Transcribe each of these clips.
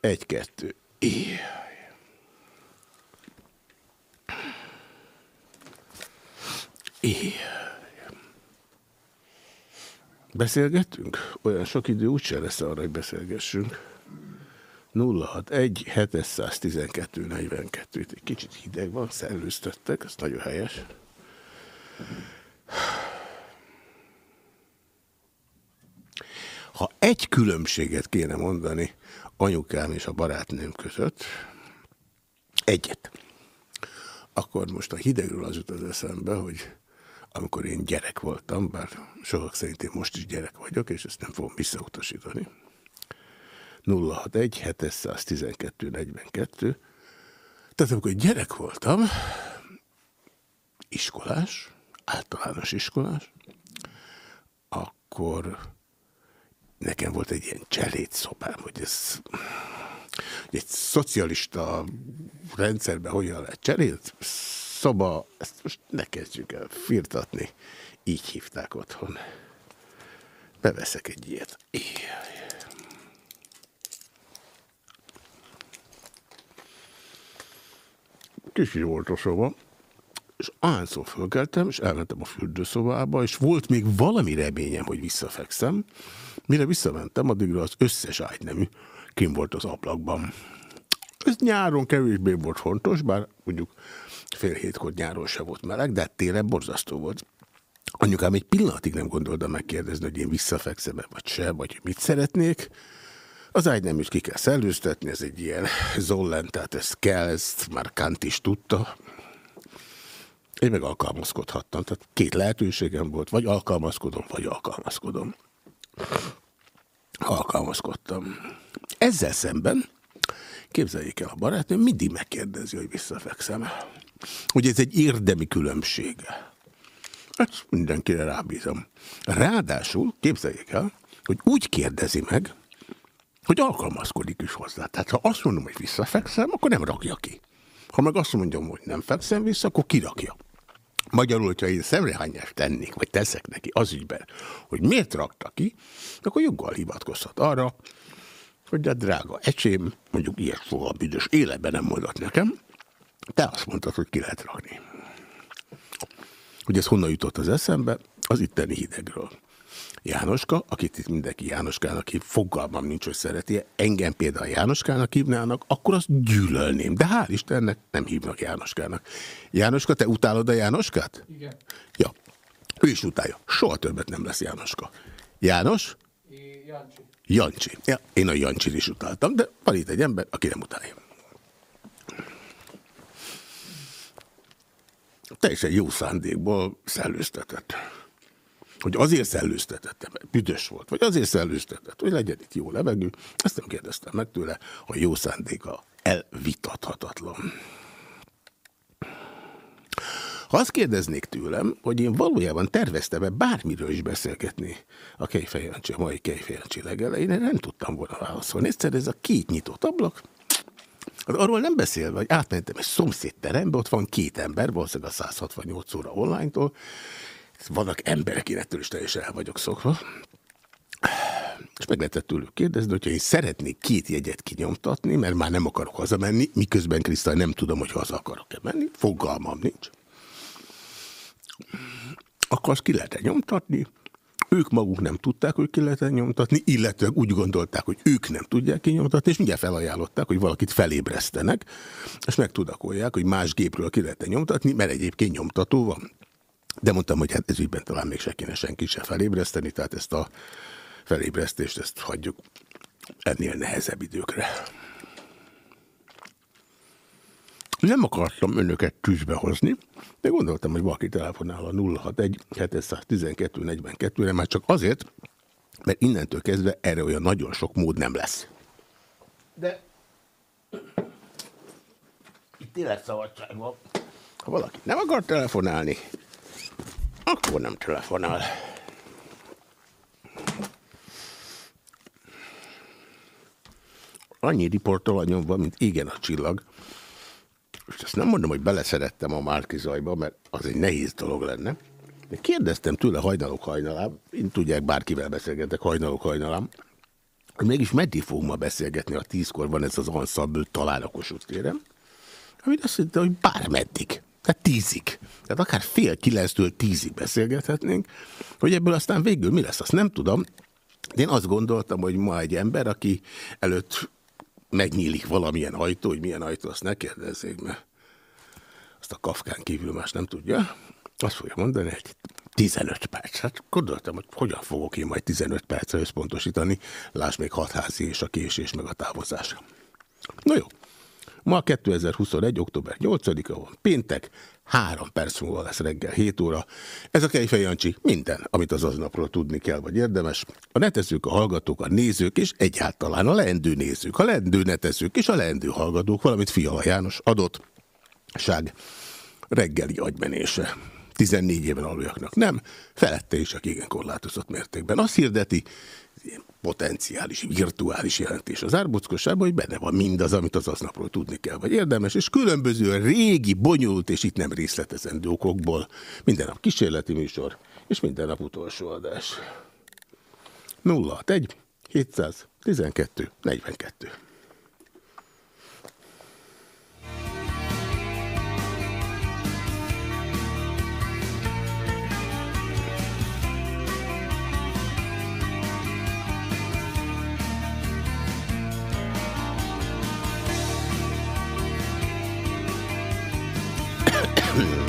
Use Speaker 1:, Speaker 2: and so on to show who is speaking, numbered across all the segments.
Speaker 1: Egy-kettő. Beszélgettünk? Olyan sok idő úgyse lesz arra, hogy beszélgessünk. 061 712 42. Itt egy kicsit hideg van, szellőztettek, ez nagyon helyes. Ha egy különbséget kéne mondani anyukám és a barátnőm között, egyet, akkor most a hidegről az jut az eszembe, hogy amikor én gyerek voltam, bár sokak szerint én most is gyerek vagyok, és ezt nem fogom visszautasítani. 061 712 42 tehát amikor gyerek voltam, iskolás, általános iskolás, akkor nekem volt egy ilyen cselédszobám, hogy ez egy szocialista rendszerben hogyan lehet cseréd szoba, ezt most ne kezdjük el firtatni. Így hívták otthon. Beveszek egy ilyet. Kicsi volt a szoba, és ahányszor fölkeltem, és elmentem a fürdőszobába, és volt még valami reményem, hogy visszafekszem. Mire visszamentem, addigra az összes ágynemű kim volt az ablakban. Ez nyáron kevésbé volt fontos, bár mondjuk fél hétkor nyáron se volt meleg, de télen borzasztó volt. Anyukám egy pillanatig nem gondolta megkérdezni, hogy én visszafekszem-e, vagy se, vagy mit szeretnék. Az ágy nem is ki kell szellőztetni, ez egy ilyen zollen, tehát ezt kell, ezt már Kant is tudta. Én meg alkalmazkodhattam, tehát két lehetőségem volt, vagy alkalmazkodom, vagy alkalmazkodom. Alkalmazkodtam. Ezzel szemben, képzeljék el a barátnőm, mindig megkérdezi, hogy visszafekszem. Hogy ez egy érdemi különbsége. Ezt mindenkire rábízom. Ráadásul, képzeljék el, hogy úgy kérdezi meg, hogy alkalmazkodik is hozzá. Tehát ha azt mondom, hogy visszafekszem, akkor nem rakja ki. Ha meg azt mondom, hogy nem fekszem vissza, akkor kirakja. Magyarul, hogyha én szemrehányást tennék, vagy teszek neki az ügyben, hogy miért rakta ki, akkor joggal hivatkozhat arra, hogy de drága ecsém, mondjuk ilyet fogal büdös életben nem mondott nekem, te azt mondtad, hogy ki lehet rakni. Hogy ez honnan jutott az eszembe? Az itteni hidegről. Jánoska, akit itt mindenki Jánoskának hív, fogalmam nincs, hogy szereti, engem például Jánoskának hívnának, akkor azt gyűlölném. De hál' Istennek nem hívnak Jánoskának. Jánoska, te utálod a Jánoskát?
Speaker 2: Igen.
Speaker 1: Ja. Ő is utálja. Soha többet nem lesz Jánoska. János?
Speaker 2: Jancsi.
Speaker 1: Jancsi. Ja, én a Jancsit is utáltam, de van itt egy ember, aki nem utálja. Teljesen jó szándékból szellőztetett. Hogy azért szellőztetett, mert büdös volt, vagy azért szellőztetett, hogy legyen itt jó levegő, ezt nem kérdeztem meg tőle, a jó szándéka elvitathatatlan. Ha azt kérdeznék tőlem, hogy én valójában terveztem-e bármiről is beszélgetni a Kejfejancsi, a mai Kejfejancsi legelején, én nem tudtam volna válaszolni. Egyszer ez a két nyitott ablak, Hát arról nem beszélve, hogy átmentem egy szomszédterembe, ott van két ember, valószínűleg a 168 óra online-tól. Vannak emberek, én ettől is teljesen el vagyok szokva. És meg lehetett tőlük kérdezni, hogyha én szeretnék két jegyet kinyomtatni, mert már nem akarok hazamenni, miközben Krisztál nem tudom, hogy haza akarok-e menni, fogalmam nincs. Akkor azt ki lehet -e nyomtatni, ők maguk nem tudták, hogy ki lehet nyomtatni, illetve úgy gondolták, hogy ők nem tudják kinyomtatni, és mindjárt felajánlották, hogy valakit felébresztenek, és megtudakolják, hogy más gépről ki lehet nyomtatni, mert egyébként nyomtató van. De mondtam, hogy hát ez ügyben talán még se kéne senki se felébreszteni, tehát ezt a felébresztést ezt hagyjuk ennél nehezebb időkre. Nem akartam önöket tűzbe hozni, de gondoltam, hogy valaki telefonál a 061 712 42-re, már csak azért, mert innentől kezdve erre olyan nagyon sok mód nem lesz. De itt életszabadság van. Ha valaki nem akar telefonálni, akkor nem telefonál. Annyi riportolanyom van, mint égen a csillag, most ezt nem mondom, hogy beleszerettem a Márkizajba, mert az egy nehéz dolog lenne. De kérdeztem tőle hajnalok hajnalám, én tudják, bárkivel beszélgetek hajnalok hajnalám,
Speaker 3: mégis meddig fogunk ma beszélgetni, a tízkor van ez az anszamből talán a Kossuth téren, amit azt mondta, hogy bármeddig. Tehát tízig. Tehát akár fél kilenctől tízig beszélgethetnénk, hogy ebből aztán végül mi lesz, azt nem tudom. De én azt gondoltam, hogy ma egy ember, aki előtt megnyílik valamilyen ajtó, hogy milyen ajtó, azt ne kérdezzék, mert azt a kafkán kívül más nem tudja. Azt fogja mondani, hogy 15 perc. Hát gondoltam, hogy hogyan fogok én majd 15 percre összpontosítani. Láss még hatházi és a késés, meg a távozás. No jó. Ma 2021. október 8-a van, péntek, három perc múlva lesz reggel 7 óra. Ez a Kejfej Jancsi minden, amit az aznapról tudni kell, vagy érdemes. A netezők, a hallgatók, a nézők, és egyáltalán a leendő nézők, a leendő netezők és a leendő hallgatók, valamit Fiala János adott. Ság reggeli agymenése. 14 éven aluljaknak nem, felette is, aki igen korlátozott mértékben. Azt hirdeti, potenciális, virtuális jelentés az árbuckosában, hogy benne van mindaz, amit az aznapról tudni kell, vagy érdemes, és különböző régi, bonyolult, és itt nem részletezendő okokból minden nap kísérleti műsor, és minden nap utolsó adás. 061 712 42 Hill.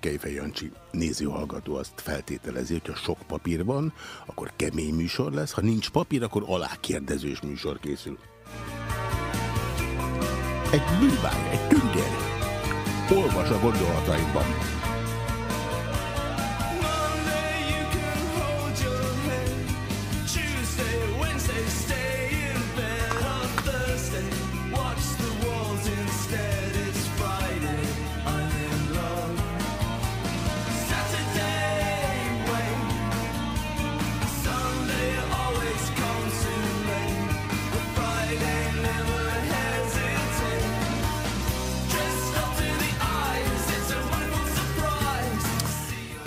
Speaker 3: Kejfej Jancsi nézőhallgató azt feltételezi, hogy ha sok papír van, akkor kemény műsor lesz, ha nincs papír, akkor alákérdezős műsor készül. Egy bűbáj, egy tünger. Olvas a gondolataimban.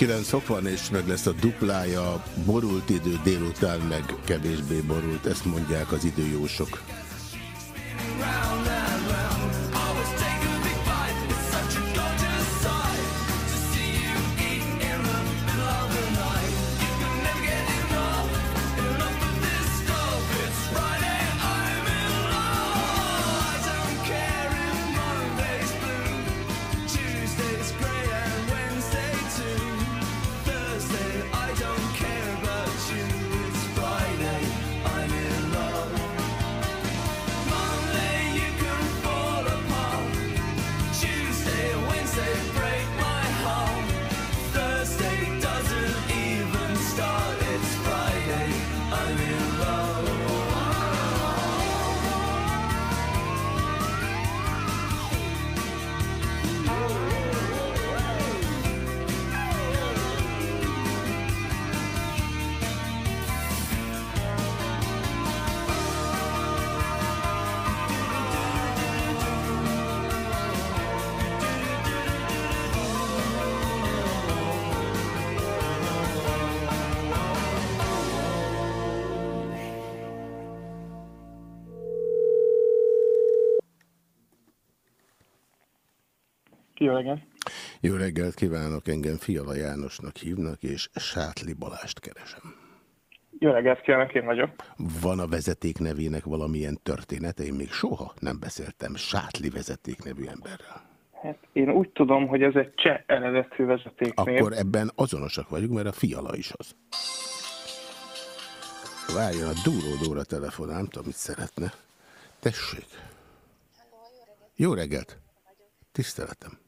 Speaker 3: Kilenc fok van, és meg lesz a duplája, borult idő délután, meg kevésbé borult, ezt mondják az időjósok.
Speaker 2: Jó reggelt!
Speaker 3: Jó reggelt kívánok, engem Fiala Jánosnak hívnak, és Sátli Balást keresem.
Speaker 2: Jó reggelt kívánok, én vagyok.
Speaker 1: Van a vezeték nevének valamilyen története? Én még soha nem beszéltem Sátli vezeték nevű emberrel.
Speaker 2: Hát én úgy tudom, hogy ez egy cseh eredetű vezetéknév.
Speaker 1: Akkor ebben azonosak vagyunk, mert a fiala is az. Várjon, a Dúró Dóra telefonál, nem tudom, mit szeretne. Tessék. Jó reggelt. Tiszteletem.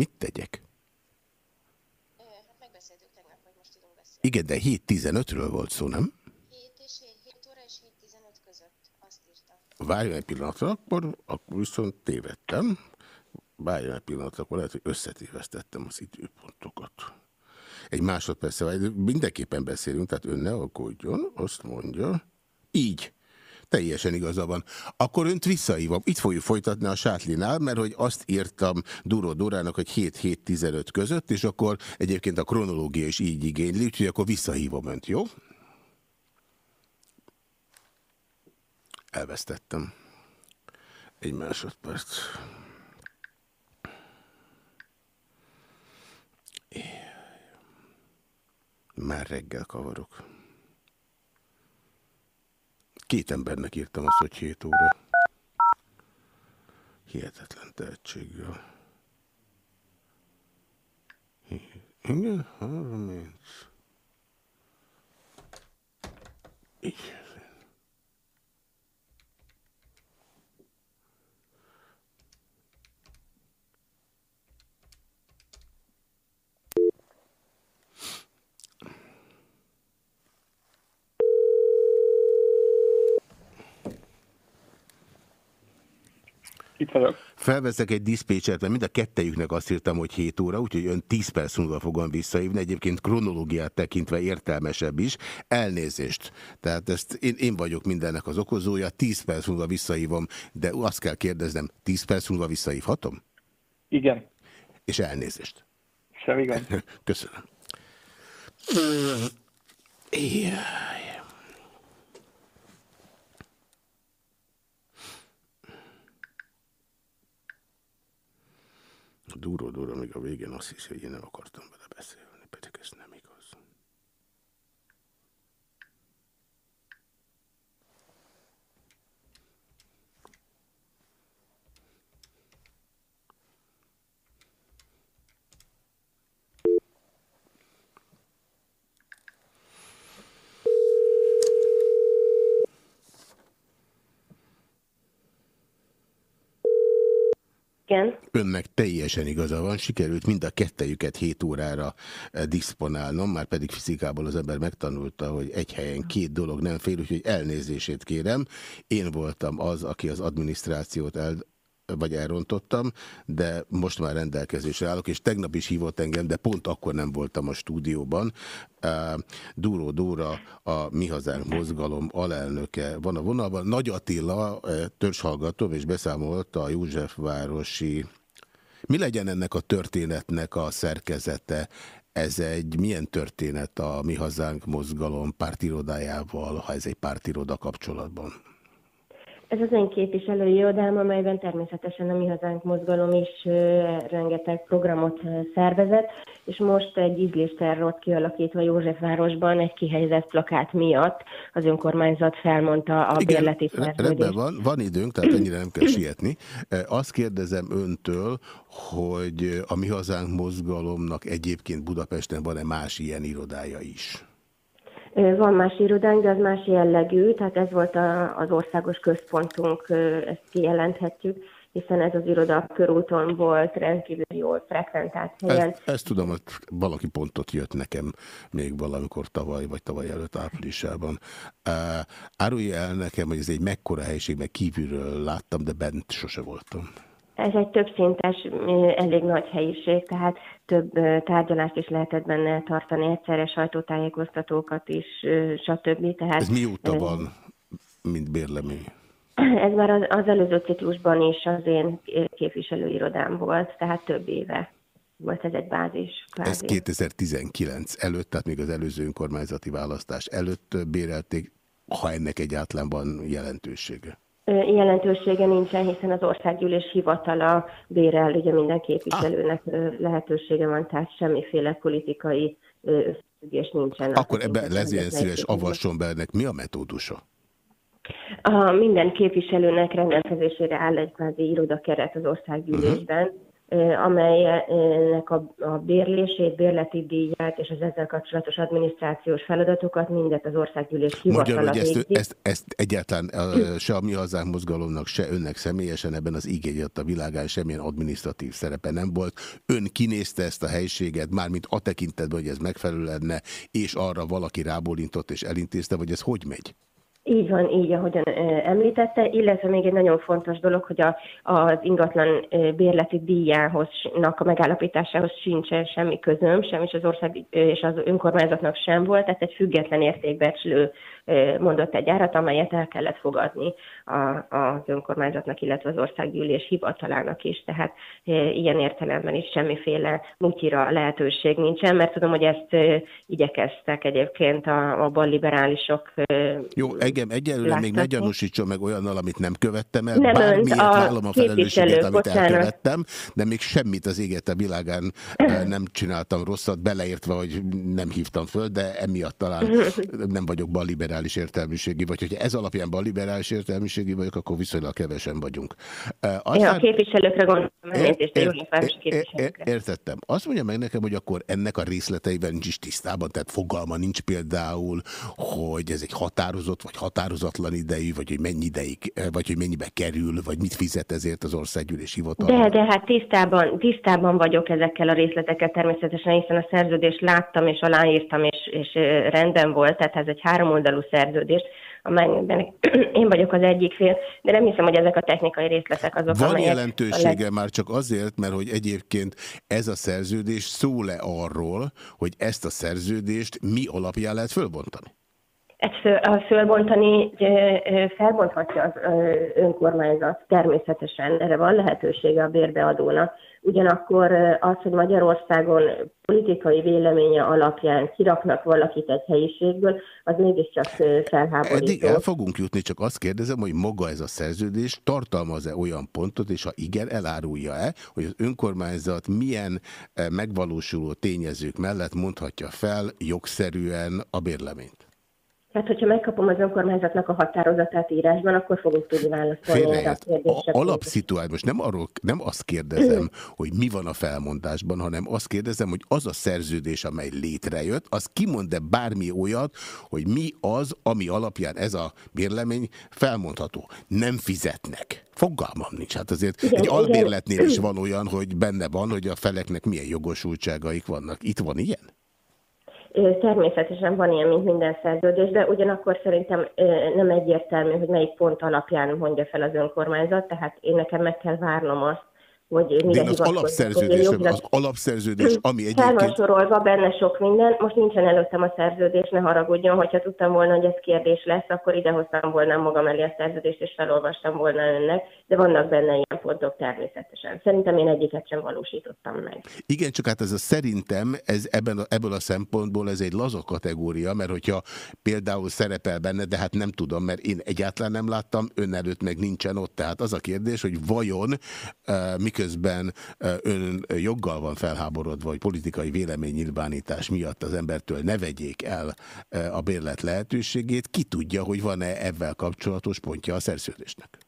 Speaker 1: Mit tegyek? Igen, de 7.15-ről volt szó, nem?
Speaker 4: 7 és 7, 7 óra és 7.15 között, azt írtam.
Speaker 1: Várjon egy pillanatra, akkor, akkor viszont tévedtem. Várjon egy pillanatra, akkor lehet, hogy összetévesztettem az időpontokat. Egy másodperc, vagy mindenképpen beszélünk, tehát ön ne aggódjon, azt mondja. Így. Teljesen igaza van. Akkor önt visszaívom. Itt fogjuk folytatni a sátlinál, mert hogy azt írtam Duró Dorának, hogy 7-7-15 között, és akkor egyébként a kronológia is így igényli, úgyhogy akkor visszahívom önt, jó? Elvesztettem. Egy másodperc. Már reggel kavarok. Két embernek írtam azt, hogy 7 óra. Hihetetlen tehetséggel. Igen, 30. Igen.
Speaker 2: Itt vagyok.
Speaker 1: Felveszek egy diszpécsert, mert mind a kettejüknek azt írtam, hogy 7 óra, úgyhogy ön 10 perc múlva fogom visszaívni. Egyébként kronológiát tekintve értelmesebb is. Elnézést. Tehát ezt én, én vagyok mindennek az okozója. 10 perc múlva visszaívom, de azt kell kérdeznem, 10 perc múlva visszaívhatom?
Speaker 2: Igen.
Speaker 1: És elnézést.
Speaker 2: Semmi gond.
Speaker 1: Köszönöm. Jaj. Duró, duró, még a végén azt hiszi, hogy én nem akartam vele beszélni, pedig ez nem igaz.
Speaker 5: Igen.
Speaker 1: Önnek teljesen igaza van, sikerült mind a kettejüket 7 órára eh, diszponálnom, már pedig fizikából az ember megtanulta, hogy egy helyen két dolog nem fél, úgyhogy elnézését kérem. Én voltam az, aki az adminisztrációt el, vagy elrontottam, de most már rendelkezésre állok, és tegnap is hívott engem, de pont akkor nem voltam a stúdióban. Dúró Dóra, a Mi Hazánk mozgalom alelnöke van a vonalban. Nagy Attila, törzshallgató, és beszámolt a Józsefvárosi mi legyen ennek a történetnek a szerkezete? Ez egy milyen történet a Mi Hazánk mozgalom pártirodájával, ha ez egy pártiroda kapcsolatban?
Speaker 5: Ez az én képviselői irodám, amelyben természetesen a Mi Hazánk mozgalom is rengeteg programot szervezett, és most egy ízlésterrot kialakítva Józsefvárosban egy kihelyezett plakát miatt az önkormányzat felmondta a
Speaker 1: Igen,
Speaker 5: bérleti szerződést.
Speaker 1: van, van időnk, tehát ennyire nem kell sietni. Azt kérdezem öntől, hogy a Mi Hazánk mozgalomnak egyébként Budapesten van-e más ilyen irodája is?
Speaker 5: Van más irodánk, de az más jellegű, tehát ez volt a, az országos központunk, ezt kijelenthetjük, hiszen ez az iroda a körúton volt rendkívül jól frekventált helyen.
Speaker 1: Ezt, ezt tudom, hogy valaki pontot jött nekem még valamikor tavaly, vagy tavaly előtt áprilisában. Uh, árulja el nekem, hogy ez egy mekkora helység, meg kívülről láttam, de bent sose voltam.
Speaker 5: Ez egy többszintes, elég nagy helyiség, tehát több tárgyalást is lehetett benne tartani egyszerre, sajtótájékoztatókat is, stb. Tehát,
Speaker 1: Ez mióta van, mint bérlemény?
Speaker 5: Ez már az, az előző ciklusban is az én képviselőirodám volt, tehát több éve volt ez egy bázis.
Speaker 1: Kvázi. Ez 2019 előtt, tehát még az előző önkormányzati választás előtt bérelték, ha ennek egyáltalán van jelentősége.
Speaker 5: Jelentősége nincsen, hiszen az országgyűlés hivatala bérel, ugye minden képviselőnek lehetősége van, tehát semmiféle politikai összefüggés nincsen.
Speaker 1: Akkor ebben ilyen szíves avasson be ennek mi a metódusa?
Speaker 5: A minden képviselőnek rendelkezésére áll egy kvázi irodakeret az országgyűlésben, uh-huh amelynek a, a bérlését, bérleti díját és az ezzel kapcsolatos adminisztrációs feladatokat mindet az országgyűlés hivatala
Speaker 1: Magyarul, hogy ezt, ezt, ezt egyáltalán se a mi hazánk mozgalomnak, se önnek személyesen ebben az igény a világán semmilyen adminisztratív szerepe nem volt. Ön kinézte ezt a helységet, mármint a tekintetben, hogy ez megfelelő lenne, és arra valaki rábólintott és elintézte, vagy ez hogy megy?
Speaker 5: Így van, így, ahogyan említette, illetve még egy nagyon fontos dolog, hogy a, az ingatlan bérleti díjához, a megállapításához sincsen semmi közöm, sem is az ország és az önkormányzatnak sem volt, tehát egy független értékbecslő mondott egy árat, amelyet el kellett fogadni az önkormányzatnak, illetve az országgyűlés hivatalának is. Tehát ilyen értelemben is semmiféle mutyira lehetőség nincsen, mert tudom, hogy ezt igyekeztek egyébként a, a balliberálisok.
Speaker 1: Jó, engem egyelőre láthatni. még ne gyanúsítson meg olyannal, amit nem követtem el. Nem Bármiért önt, a vállom a felelősséget, amit bocsánat. elkövettem, de még semmit az éget a világán nem csináltam rosszat, beleértve, hogy nem hívtam föl, de emiatt talán nem vagyok balliberális liberális értelmiségi, vagy hogyha ez alapján bal liberális értelmiségi vagyok, akkor viszonylag kevesen vagyunk.
Speaker 5: Aztán... Ja, a képviselőkre gondolom, ér, ér, ér,
Speaker 1: Értettem. Azt mondja meg nekem, hogy akkor ennek a részleteiben nincs is tisztában, tehát fogalma nincs például, hogy ez egy határozott, vagy határozatlan idejű, vagy hogy mennyi ideig, vagy hogy mennyibe kerül, vagy mit fizet ezért az országgyűlés hivatal.
Speaker 5: De, de hát tisztában, tisztában vagyok ezekkel a részleteket természetesen, hiszen a szerződést láttam, és aláírtam, és, és rendben volt, tehát ez egy háromoldalú szerződést, amelyben én vagyok az egyik fél, de nem hiszem, hogy ezek a technikai részletek azok,
Speaker 1: Van jelentősége leg... már csak azért, mert hogy egyébként ez a szerződés szól-e arról, hogy ezt a szerződést mi alapján lehet fölbontani?
Speaker 5: Ezt fölbontani felbonthatja az önkormányzat természetesen, erre van lehetősége a bérbeadónak. Ugyanakkor az, hogy Magyarországon politikai véleménye alapján kiraknak valakit egy helyiségből, az mégiscsak felháborító.
Speaker 1: Eddig el fogunk jutni, csak azt kérdezem, hogy maga ez a szerződés tartalmaz-e olyan pontot, és ha igen, elárulja-e, hogy az önkormányzat milyen megvalósuló tényezők mellett mondhatja fel jogszerűen a bérleményt?
Speaker 5: Tehát, hogyha megkapom az önkormányzatnak a határozatát írásban, akkor fogok tudni válaszolni erre a kérdésre.
Speaker 1: Alapszituáció, most nem, arról, nem azt kérdezem, hogy mi van a felmondásban, hanem azt kérdezem, hogy az a szerződés, amely létrejött, az kimond-e bármi olyat, hogy mi az, ami alapján ez a bérlemény felmondható. Nem fizetnek. Fogalmam nincs. Hát azért igen, egy albérletnél is van olyan, hogy benne van, hogy a feleknek milyen jogosultságaik vannak. Itt van ilyen?
Speaker 5: Természetesen van ilyen, mint minden szerződés, de ugyanakkor szerintem nem egyértelmű, hogy melyik pont alapján mondja fel az önkormányzat, tehát én nekem meg kell várnom azt, hogy
Speaker 1: mire az alapszerződés, az alapszerződés, ami egyébként...
Speaker 5: Fel sorolva benne sok minden, most nincsen előttem a szerződés, ne haragudjon, hogyha tudtam volna, hogy ez kérdés lesz, akkor idehoztam volna magam elé a szerződést, és felolvastam volna önnek, de vannak benne ilyen pontok természetesen. Szerintem én egyiket sem valósítottam meg.
Speaker 1: Igen, csak hát ez a szerintem, ez ebben a, ebből a szempontból ez egy laza kategória, mert hogyha például szerepel benne, de hát nem tudom, mert én egyáltalán nem láttam, ön előtt meg nincsen ott. Tehát az a kérdés, hogy vajon uh, mik miközben ön joggal van felháborodva, hogy politikai véleménynyilvánítás miatt az embertől ne vegyék el a bérlet lehetőségét, ki tudja, hogy van-e ebben kapcsolatos pontja a szerződésnek?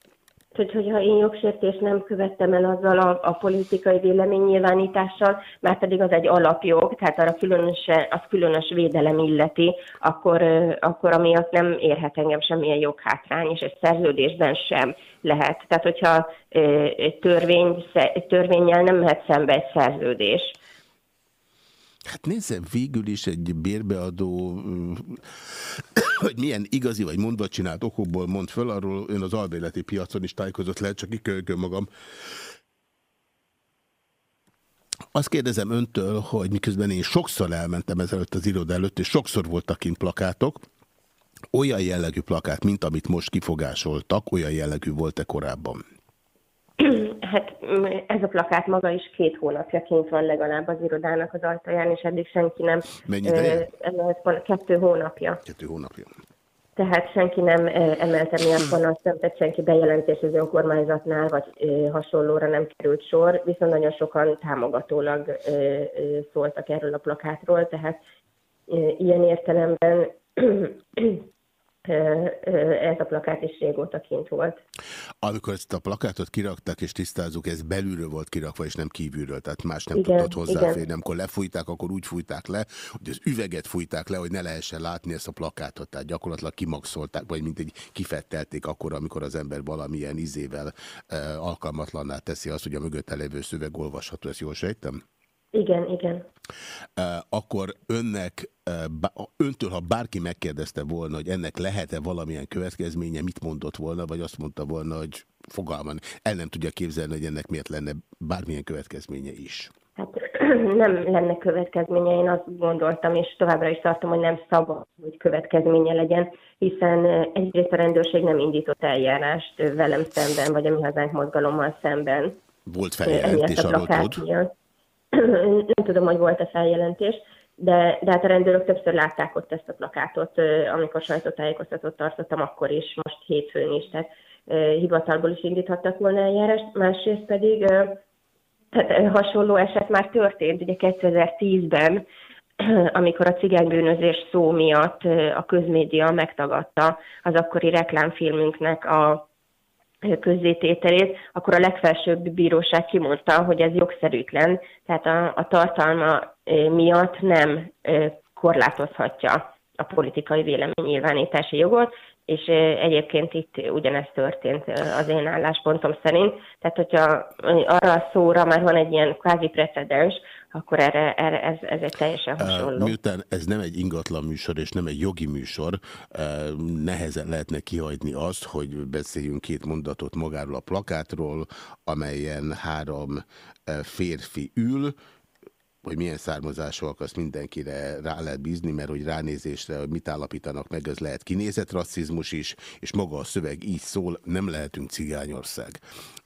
Speaker 5: hogy, hogyha én jogsértést nem követtem el azzal a, a politikai véleménynyilvánítással, már pedig az egy alapjog, tehát arra különös, az különös védelem illeti, akkor, akkor amiatt nem érhet engem semmilyen joghátrány, és egy szerződésben sem lehet. Tehát, hogyha egy törvény, törvényel nem mehet szembe egy szerződés.
Speaker 1: Hát nézze, végül is egy bérbeadó, hogy milyen igazi vagy mondva csinált okokból mond föl, arról ön az albérleti piacon is tájékozott lehet, csak kikölgöm magam. Azt kérdezem öntől, hogy miközben én sokszor elmentem ezelőtt az iroda előtt, és sokszor voltak kint plakátok, olyan jellegű plakát, mint amit most kifogásoltak, olyan jellegű volt-e korábban?
Speaker 5: Hát ez a plakát maga is két hónapja kint van legalább az irodának az ajtaján, és eddig senki nem...
Speaker 1: Mennyi ideje?
Speaker 5: Kettő hónapja.
Speaker 1: Kettő hónapja.
Speaker 5: tehát senki nem emelte miatt panaszt, nem tett senki bejelentés az önkormányzatnál, vagy hasonlóra nem került sor, viszont nagyon sokan támogatólag szóltak erről a plakátról, tehát ilyen értelemben ez a plakát is régóta kint volt.
Speaker 1: Amikor ezt a plakátot kirakták, és tisztázunk, ez belülről volt kirakva, és nem kívülről, tehát más nem igen, tudott hozzáférni. Amikor lefújták, akkor úgy fújták le, hogy az üveget fújták le, hogy ne lehessen látni ezt a plakátot, tehát gyakorlatilag kimaxolták, vagy mint egy kifettelték akkor, amikor az ember valamilyen izével e, alkalmatlanná teszi azt, hogy a mögötte lévő szöveg olvasható, ezt jól sejtem?
Speaker 5: Igen, igen.
Speaker 1: Akkor önnek, öntől, ha bárki megkérdezte volna, hogy ennek lehet-e valamilyen következménye, mit mondott volna, vagy azt mondta volna, hogy fogalman el nem tudja képzelni, hogy ennek miért lenne bármilyen következménye is.
Speaker 5: Hát nem lenne következménye, én azt gondoltam, és továbbra is tartom, hogy nem szabad, hogy következménye legyen, hiszen egyrészt a rendőrség nem indított eljárást velem szemben, vagy a Mi Hazánk mozgalommal szemben.
Speaker 1: Volt feljelentés arról
Speaker 5: nem tudom, hogy volt-e feljelentés, de, de hát a rendőrök többször látták ott ezt a plakátot, amikor sajtótájékoztatót tartottam, akkor is, most hétfőn is, tehát hivatalból is indíthattak volna eljárást. Másrészt pedig hát hasonló eset már történt, ugye 2010-ben, amikor a cigánybűnözés szó miatt a közmédia megtagadta az akkori reklámfilmünknek a közzétételét, akkor a legfelsőbb bíróság kimondta, hogy ez jogszerűtlen, tehát a, a tartalma miatt nem korlátozhatja a politikai véleménynyilvánítási jogot, és egyébként itt ugyanezt történt az én álláspontom szerint. Tehát, hogyha arra a szóra már van egy ilyen kvázi precedens, akkor erre, erre ez, ez egy teljesen hasonló.
Speaker 1: Miután ez nem egy ingatlan műsor, és nem egy jogi műsor, nehezen lehetne kihagyni azt, hogy beszéljünk két mondatot magáról a plakátról, amelyen három férfi ül, hogy milyen származásúak, azt mindenkire rá lehet bízni, mert hogy ránézésre, hogy mit állapítanak meg, az lehet kinézett rasszizmus is, és maga a szöveg így szól, nem lehetünk cigányország.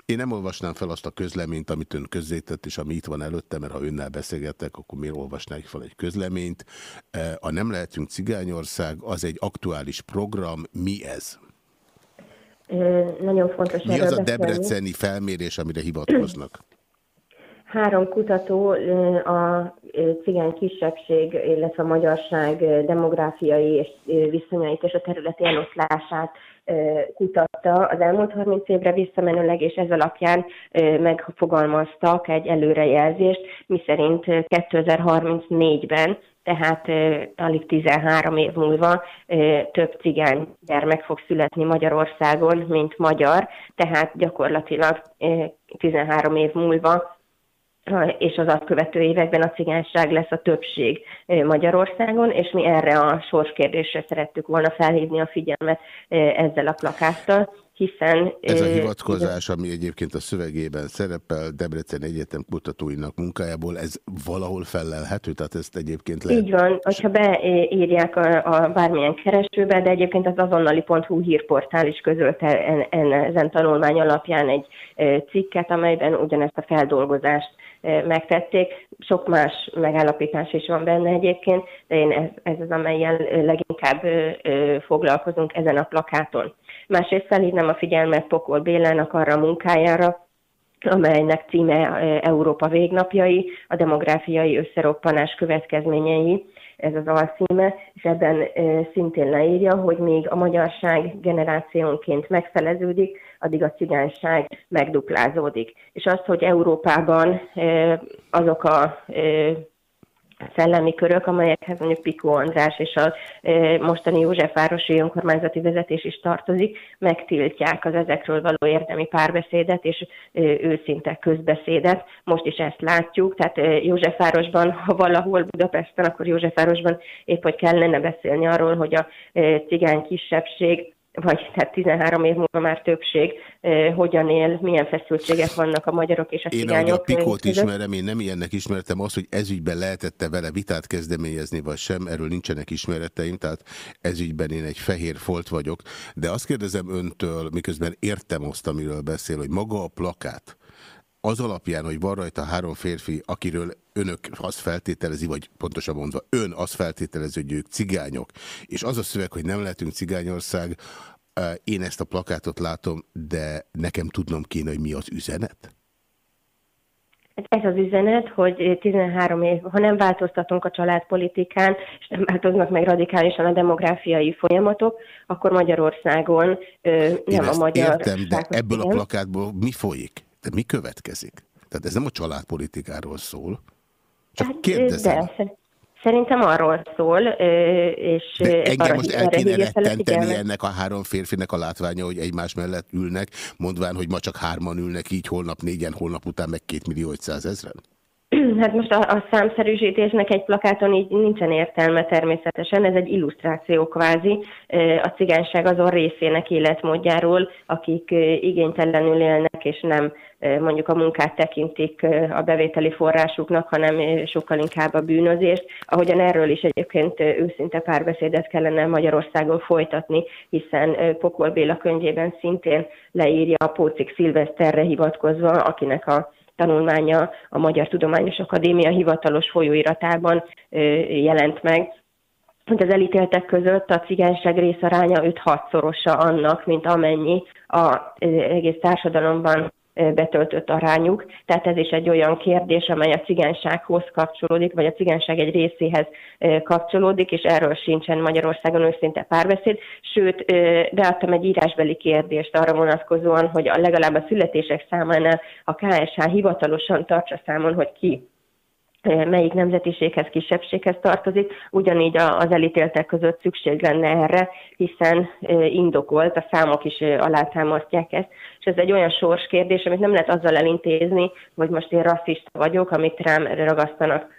Speaker 1: Én nem olvasnám fel azt a közleményt, amit ön közzétett, és ami itt van előtte, mert ha önnel beszélgettek, akkor miért olvasnák fel egy közleményt. E, a Nem lehetünk cigányország, az egy aktuális program. Mi ez?
Speaker 5: Nagyon fontos
Speaker 1: Mi az a debreceni felmérés, amire hivatkoznak?
Speaker 5: Három kutató a cigány kisebbség, illetve a magyarság demográfiai és viszonyait és a területi eloszlását kutatta. Az elmúlt 30 évre visszamenőleg, és ez alapján megfogalmaztak egy előrejelzést, miszerint 2034-ben tehát alig 13 év múlva több cigány gyermek fog születni Magyarországon, mint magyar, tehát gyakorlatilag 13 év múlva és az azt követő években a cigányság lesz a többség Magyarországon, és mi erre a sorskérdésre szerettük volna felhívni a figyelmet ezzel a plakáttal, hiszen...
Speaker 1: Ez a hivatkozás, ami egyébként a szövegében szerepel, Debrecen Egyetem kutatóinak munkájából, ez valahol felelhető? Tehát ezt egyébként lehet...
Speaker 5: Így van, hogyha beírják a, a bármilyen keresőbe, de egyébként az azonnali.hu hírportál is közölte en, en, ezen tanulmány alapján egy cikket, amelyben ugyanezt a feldolgozást megtették. Sok más megállapítás is van benne egyébként, de én ez, ez az, amelyen leginkább foglalkozunk ezen a plakáton. Másrészt felhívnám a figyelmet Pokol Bélának arra a munkájára, amelynek címe Európa végnapjai, a demográfiai összeroppanás következményei, ez az alcíme, és ebben szintén leírja, hogy még a magyarság generációnként megfeleződik, addig a cigányság megduplázódik. És azt, hogy Európában azok a szellemi körök, amelyekhez mondjuk Pikó András és a mostani Józsefvárosi önkormányzati vezetés is tartozik, megtiltják az ezekről való érdemi párbeszédet és őszinte közbeszédet. Most is ezt látjuk, tehát Józsefvárosban, ha valahol Budapesten, akkor Józsefvárosban épp hogy kellene beszélni arról, hogy a cigány kisebbség vagy tehát 13 év múlva már többség, eh, hogyan él, milyen feszültségek vannak a magyarok és a
Speaker 1: én cigányok. Én a Pikót ismerem, én nem ilyennek ismertem azt, hogy ezügyben lehetette vele vitát kezdeményezni, vagy sem, erről nincsenek ismereteim, tehát ezügyben én egy fehér folt vagyok, de azt kérdezem öntől, miközben értem azt, amiről beszél, hogy maga a plakát, az alapján, hogy van rajta három férfi, akiről önök azt feltételezi, vagy pontosabban mondva ön azt feltételezi, hogy ők cigányok, és az a szöveg, hogy nem lehetünk cigányország, én ezt a plakátot látom, de nekem tudnom kéne, hogy mi az üzenet?
Speaker 5: Ez az üzenet, hogy 13 év, ha nem változtatunk a családpolitikán, és nem változnak meg radikálisan a demográfiai folyamatok, akkor Magyarországon
Speaker 1: Én nem a magyar... értem, de ebből a plakátból mi folyik? De mi következik? Tehát ez nem a családpolitikáról szól. Csak hát, kérdezem. De,
Speaker 5: Szerintem arról szól, és...
Speaker 1: De engem most el kéne rettenteni ennek a három férfinek a látványa, hogy egymás mellett ülnek, mondván, hogy ma csak hárman ülnek, így holnap négyen, holnap után meg két millió ezren?
Speaker 5: Hát most a, a számszerűsítésnek egy plakáton így nincsen értelme természetesen, ez egy illusztráció kvázi a cigányság azon részének életmódjáról, akik igénytelenül élnek, és nem mondjuk a munkát tekintik a bevételi forrásuknak, hanem sokkal inkább a bűnözést. Ahogyan erről is egyébként őszinte párbeszédet kellene Magyarországon folytatni, hiszen Pokol Béla könyvében szintén leírja a Pócik Szilveszterre hivatkozva, akinek a tanulmánya a Magyar Tudományos Akadémia hivatalos folyóiratában jelent meg, hogy az elítéltek között a cigányság részaránya 5-6 szorosa annak, mint amennyi az egész társadalomban betöltött arányuk. Tehát ez is egy olyan kérdés, amely a cigánysághoz kapcsolódik, vagy a cigányság egy részéhez kapcsolódik, és erről sincsen Magyarországon őszinte párbeszéd. Sőt, beadtam egy írásbeli kérdést arra vonatkozóan, hogy a legalább a születések számánál a KSH hivatalosan tartsa számon, hogy ki melyik nemzetiséghez, kisebbséghez tartozik, ugyanígy az elítéltek között szükség lenne erre, hiszen indokolt, a számok is alátámasztják ezt, és ez egy olyan sorskérdés, amit nem lehet azzal elintézni, hogy most én rasszista vagyok, amit rám ragasztanak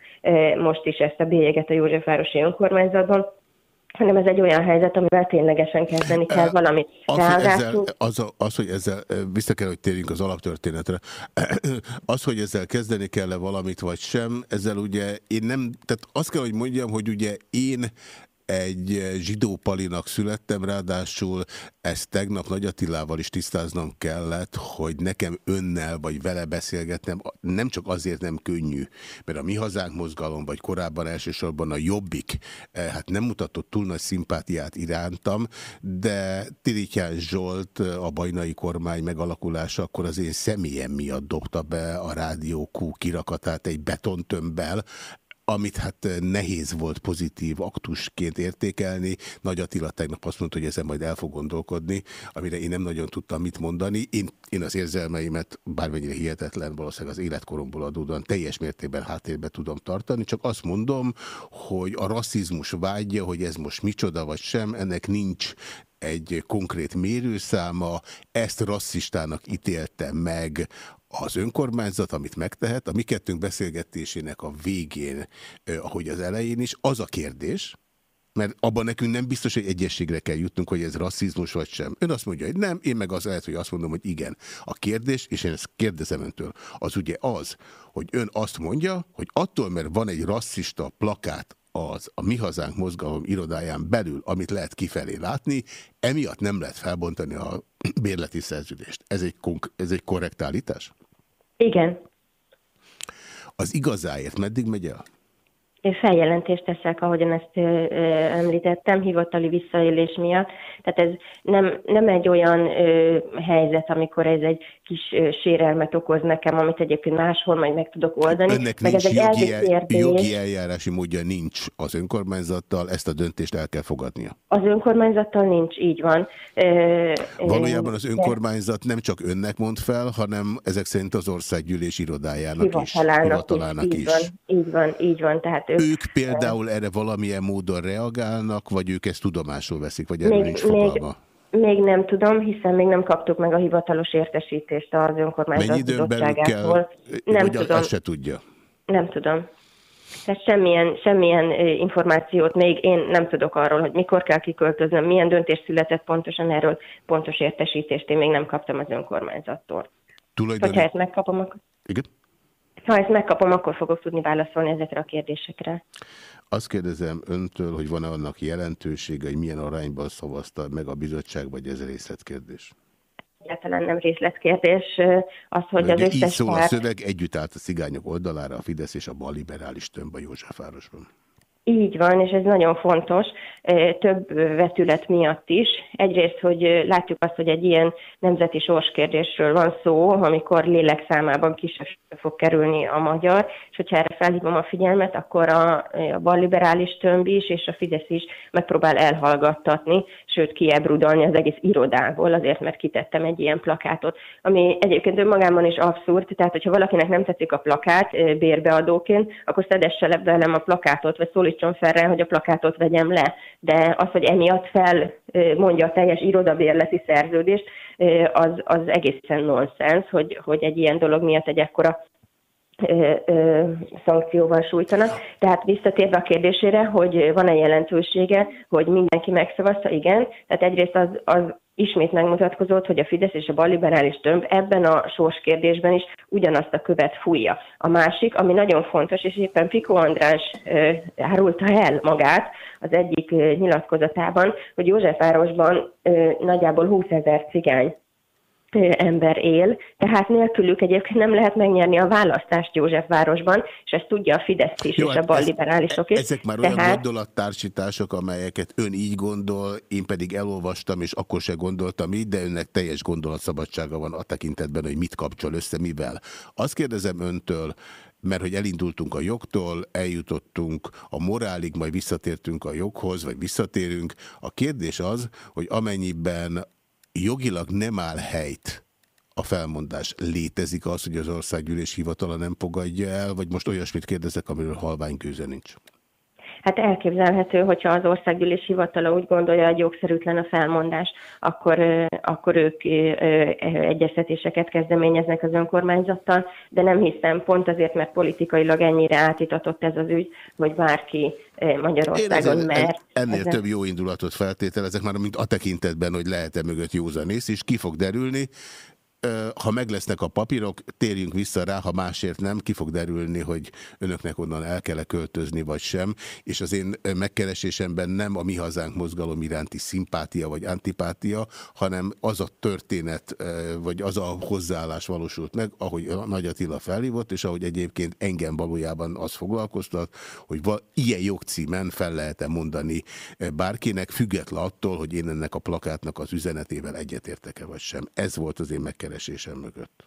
Speaker 5: most is ezt a bélyeget a Józsefvárosi önkormányzatban, hanem ez egy olyan helyzet, amivel ténylegesen kezdeni kell valamit.
Speaker 1: Az, ezzel, az, az, hogy ezzel vissza kell, hogy térjünk az alaptörténetre, az, hogy ezzel kezdeni kell-e valamit, vagy sem, ezzel ugye én nem, tehát azt kell, hogy mondjam, hogy ugye én egy zsidó palinak születtem, ráadásul ezt tegnap Nagy Attilával is tisztáznom kellett, hogy nekem önnel vagy vele beszélgetnem nem csak azért nem könnyű, mert a Mi Hazánk mozgalom, vagy korábban elsősorban a Jobbik, eh, hát nem mutatott túl nagy szimpátiát irántam, de Tirityán Zsolt, a bajnai kormány megalakulása akkor az én személyem miatt dobta be a Rádió Q kirakatát egy betontömbbel, amit hát eh, nehéz volt pozitív aktusként értékelni. Nagy Attila tegnap azt mondta, hogy ezen majd el fog gondolkodni, amire én nem nagyon tudtam mit mondani. Én, én az érzelmeimet, bármennyire hihetetlen, valószínűleg az életkoromból adódóan teljes mértékben háttérbe tudom tartani, csak azt mondom, hogy a rasszizmus vágya, hogy ez most micsoda vagy sem, ennek nincs egy konkrét mérőszáma, ezt rasszistának ítélte meg az önkormányzat, amit megtehet, a mi kettőnk beszélgetésének a végén, ahogy az elején is, az a kérdés, mert abban nekünk nem biztos, hogy egyességre kell jutnunk, hogy ez rasszizmus vagy sem. Ön azt mondja, hogy nem, én meg az lehet, hogy azt mondom, hogy igen. A kérdés, és én ezt kérdezem öntől, az ugye az, hogy ön azt mondja, hogy attól, mert van egy rasszista plakát az a Mi Hazánk mozgalom irodáján belül, amit lehet kifelé látni, emiatt nem lehet felbontani a bérleti szerződést. Ez egy, ez egy korrekt állítás?
Speaker 5: Igen.
Speaker 1: Az igazáért meddig megy el?
Speaker 5: Feljelentést teszek, ahogyan ezt ö, ö, említettem, hivatali visszaélés miatt. Tehát ez nem, nem egy olyan ö, helyzet, amikor ez egy kis ö, sérelmet okoz nekem, amit egyébként máshol majd meg tudok oldani.
Speaker 1: Önnek meg nincs ez egy jogi, el, jogi eljárási módja nincs az önkormányzattal, ezt a döntést el kell fogadnia.
Speaker 5: Az önkormányzattal nincs, így van.
Speaker 1: Ö, Valójában az önkormányzat nem csak önnek mond fel, hanem ezek szerint az országgyűlés irodájának is. Hivatalának is.
Speaker 5: Így van, így van, így van. Tehát
Speaker 1: ők például erre valamilyen módon reagálnak, vagy ők ezt tudomásul veszik, vagy erről nincs fogalma?
Speaker 5: Még, még nem tudom, hiszen még nem kaptuk meg a hivatalos értesítést az önkormányzat Mennyi időn belül kell,
Speaker 1: nem vagy tudom. azt se tudja?
Speaker 5: Nem tudom. Tehát semmilyen, semmilyen információt még én nem tudok arról, hogy mikor kell kiköltöznöm, milyen döntés született pontosan erről, pontos értesítést én még nem kaptam az önkormányzattól.
Speaker 1: Tulajdonképpen...
Speaker 5: Hogyha ezt megkapom, akkor...
Speaker 1: Igen?
Speaker 5: Ha ezt megkapom, akkor fogok tudni válaszolni ezekre a kérdésekre.
Speaker 1: Azt kérdezem öntől, hogy van-e annak jelentősége, hogy milyen arányban szavazta meg a bizottság, vagy ez részletkérdés?
Speaker 5: egyáltalán nem részletkérdés az, hogy
Speaker 1: Mert
Speaker 5: az
Speaker 1: így
Speaker 5: összes
Speaker 1: szól a szöveg, együtt állt a cigányok oldalára a Fidesz és a bal liberális tömb a Józsefvárosban.
Speaker 5: Így van, és ez nagyon fontos, több vetület miatt is. Egyrészt, hogy látjuk azt, hogy egy ilyen nemzeti sorskérdésről van szó, amikor lélek számában kisebb fog kerülni a magyar, és hogyha erre felhívom a figyelmet, akkor a, a balliberális tömb is, és a Fidesz is megpróbál elhallgattatni, sőt kiebrudalni az egész irodából, azért, mert kitettem egy ilyen plakátot, ami egyébként önmagában is abszurd, tehát hogyha valakinek nem tetszik a plakát bérbeadóként, akkor szedesse le velem a plakátot, vagy szólít állítson fel rá, hogy a plakátot vegyem le. De az, hogy emiatt fel mondja a teljes irodabérleti szerződést, az, az egészen nonsens, hogy, hogy egy ilyen dolog miatt egy ekkora ö, szankcióval sújtanak. Tehát visszatérve a kérdésére, hogy van-e jelentősége, hogy mindenki megszavazta, igen. Tehát egyrészt az, az ismét megmutatkozott, hogy a Fidesz és a balliberális tömb ebben a sorskérdésben is ugyanazt a követ fújja. A másik, ami nagyon fontos, és éppen Piko András árulta el magát az egyik nyilatkozatában, hogy Józsefvárosban nagyjából 20 ezer cigány ember él, tehát nélkülük egyébként nem lehet megnyerni a választást Józsefvárosban, és ezt tudja a Fidesz is, Jó, és a hát balliberálisok is.
Speaker 1: Ezek már tehát... olyan gondolattársítások, amelyeket ön így gondol, én pedig elolvastam, és akkor se gondoltam így, de önnek teljes gondolatszabadsága van a tekintetben, hogy mit kapcsol össze, mivel. Azt kérdezem öntől, mert hogy elindultunk a jogtól, eljutottunk a morálig, majd visszatértünk a joghoz, vagy visszatérünk. A kérdés az, hogy amennyiben jogilag nem áll helyt a felmondás. Létezik az, hogy az országgyűlés hivatala nem fogadja el, vagy most olyasmit kérdezek, amiről halvány kőze nincs?
Speaker 5: Hát elképzelhető, hogyha az országgyűlés hivatala úgy gondolja, hogy jogszerűtlen a felmondás, akkor, akkor ők egyeztetéseket kezdeményeznek az önkormányzattal, de nem hiszem pont azért, mert politikailag ennyire átitatott ez az ügy, hogy bárki Magyarországon mert...
Speaker 1: Ennél ezen... több jó indulatot feltételezek már, mint a tekintetben, hogy lehet-e mögött józanész, és ki fog derülni ha meg lesznek a papírok, térjünk vissza rá, ha másért nem, ki fog derülni, hogy önöknek onnan el kell -e költözni, vagy sem, és az én megkeresésemben nem a mi hazánk mozgalom iránti szimpátia vagy antipátia, hanem az a történet, vagy az a hozzáállás valósult meg, ahogy Nagy Attila felhívott, és ahogy egyébként engem valójában az foglalkoztat, hogy ilyen jogcímen fel lehet-e mondani bárkinek, független attól, hogy én ennek a plakátnak az üzenetével egyetértek-e vagy sem. Ez volt az én megkeresésem keresésem mögött.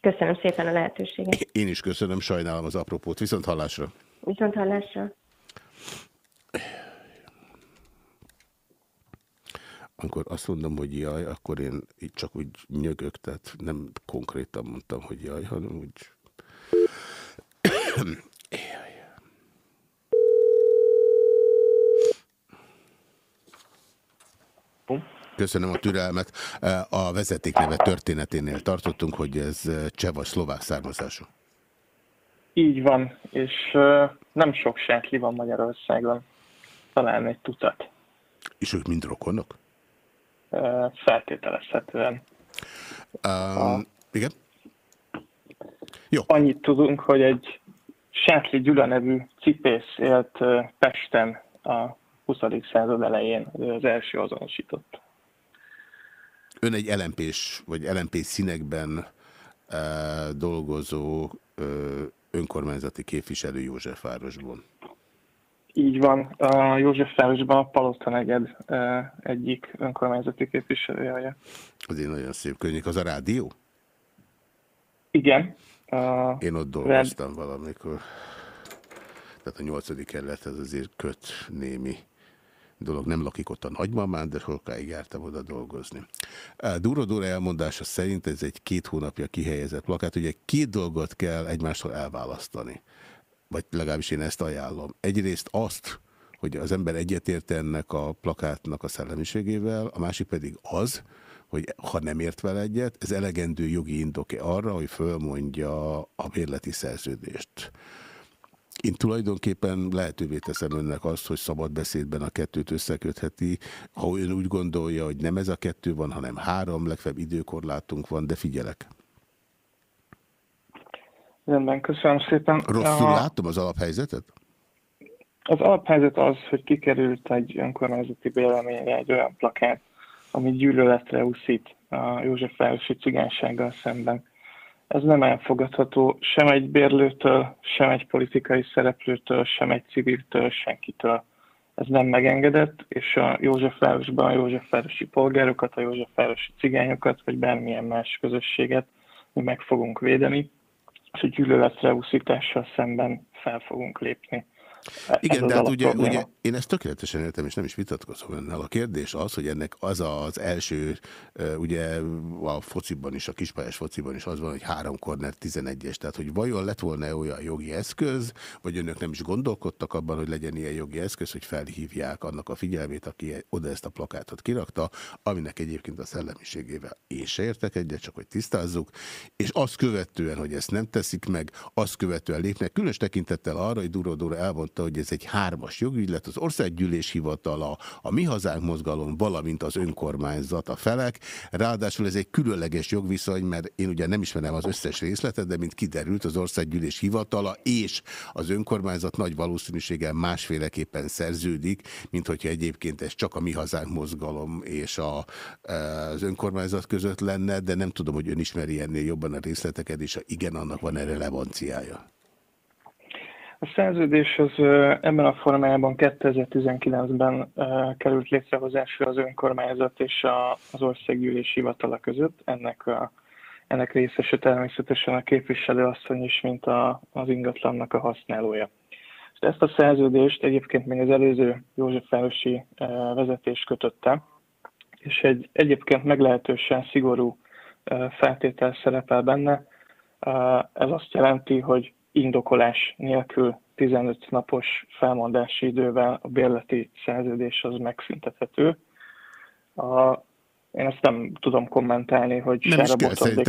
Speaker 5: Köszönöm szépen a lehetőséget.
Speaker 1: Én is köszönöm, sajnálom az apropót. Viszont hallásra.
Speaker 5: Viszont hallásra.
Speaker 1: Amikor azt mondom, hogy jaj, akkor én így csak úgy nyögök, tehát nem konkrétan mondtam, hogy jaj, hanem úgy... Köszönöm a türelmet. A vezetékneve történeténél tartottunk, hogy ez cseh vagy szlovák származású.
Speaker 2: Így van, és nem sok sátli van Magyarországon. Talán egy tucat.
Speaker 1: És ők mind rokonok?
Speaker 2: Feltételezhetően.
Speaker 1: Um, a... Igen?
Speaker 2: Jó. Annyit tudunk, hogy egy Sátli Gyula nevű cipész élt Pesten a 20. század elején, az első azonosított.
Speaker 1: Ön egy lmp vagy LMP színekben e, dolgozó e, önkormányzati képviselő Józsefvárosban.
Speaker 2: Így van. A Józsefvárosban a Palota negyed e, egyik önkormányzati képviselője.
Speaker 1: Az egy nagyon szép könyvük. Az a rádió?
Speaker 2: Igen.
Speaker 1: A Én ott dolgoztam red... valamikor. Tehát a nyolcadik kerülethez azért köt némi dolog. Nem lakik ott a nagymamán, de sokáig jártam oda dolgozni. Duro Dura elmondása szerint ez egy két hónapja kihelyezett plakát. Ugye két dolgot kell egymástól elválasztani. Vagy legalábbis én ezt ajánlom. Egyrészt azt, hogy az ember egyetért ennek a plakátnak a szellemiségével, a másik pedig az, hogy ha nem ért vele egyet, ez elegendő jogi indok-e arra, hogy fölmondja a bérleti szerződést. Én tulajdonképpen lehetővé teszem önnek azt, hogy szabad beszédben a kettőt összekötheti. Ha ön úgy gondolja, hogy nem ez a kettő van, hanem három, legfeljebb időkorlátunk van, de figyelek.
Speaker 2: Rendben, köszönöm szépen.
Speaker 1: Rosszul a... látom az alaphelyzetet?
Speaker 2: Az alaphelyzet az, hogy kikerült egy önkormányzati véleményre egy olyan plakát, ami gyűlöletre úszít a Józsefvárosi cigánysággal szemben. Ez nem elfogadható sem egy bérlőtől, sem egy politikai szereplőtől, sem egy civiltől, senkitől. Ez nem megengedett, és a Józsefvárosban a Józsefvárosi polgárokat, a Józsefvárosi cigányokat, vagy bármilyen más közösséget mi meg fogunk védeni, és a gyűlöletre úszítással szemben fel fogunk lépni.
Speaker 1: Igen, de hát ugye, ugye én ezt tökéletesen értem, és nem is vitatkozom önnel. A kérdés az, hogy ennek az az első, ugye a fociban is, a kispályás fociban is az van, hogy három korner 11-es, tehát hogy vajon lett volna -e olyan jogi eszköz, vagy önök nem is gondolkodtak abban, hogy legyen ilyen jogi eszköz, hogy felhívják annak a figyelmét, aki oda ezt a plakátot kirakta, aminek egyébként a szellemiségével én se értek egyet, csak hogy tisztázzuk, és azt követően, hogy ezt nem teszik meg, azt követően lépnek, különös tekintettel arra, hogy Duró Dóra elmondta, mondta, hogy ez egy hármas jogügylet, az országgyűlés hivatala, a Mi Hazánk mozgalom, valamint az önkormányzat a felek. Ráadásul ez egy különleges jogviszony, mert én ugye nem ismerem az összes részletet, de mint kiderült, az országgyűlés hivatala és az önkormányzat nagy valószínűséggel másféleképpen szerződik, mint hogyha egyébként ez csak a Mi Hazánk mozgalom és a, az önkormányzat között lenne, de nem tudom, hogy ön ismeri ennél jobban a részleteket, és ha igen, annak van-e relevanciája.
Speaker 2: A szerződés az ebben a formájában 2019-ben került létrehozásra az önkormányzat és az országgyűlés hivatala között. Ennek, a, ennek részese természetesen a képviselőasszony is, mint a, az ingatlannak a használója. Ezt a szerződést egyébként még az előző Józsefvárosi vezetés kötötte, és egy egyébként meglehetősen szigorú feltétel szerepel benne. Ez azt jelenti, hogy indokolás nélkül 15 napos felmondási idővel a bérleti szerződés az megszüntethető. A, én ezt nem tudom kommentálni, hogy Sára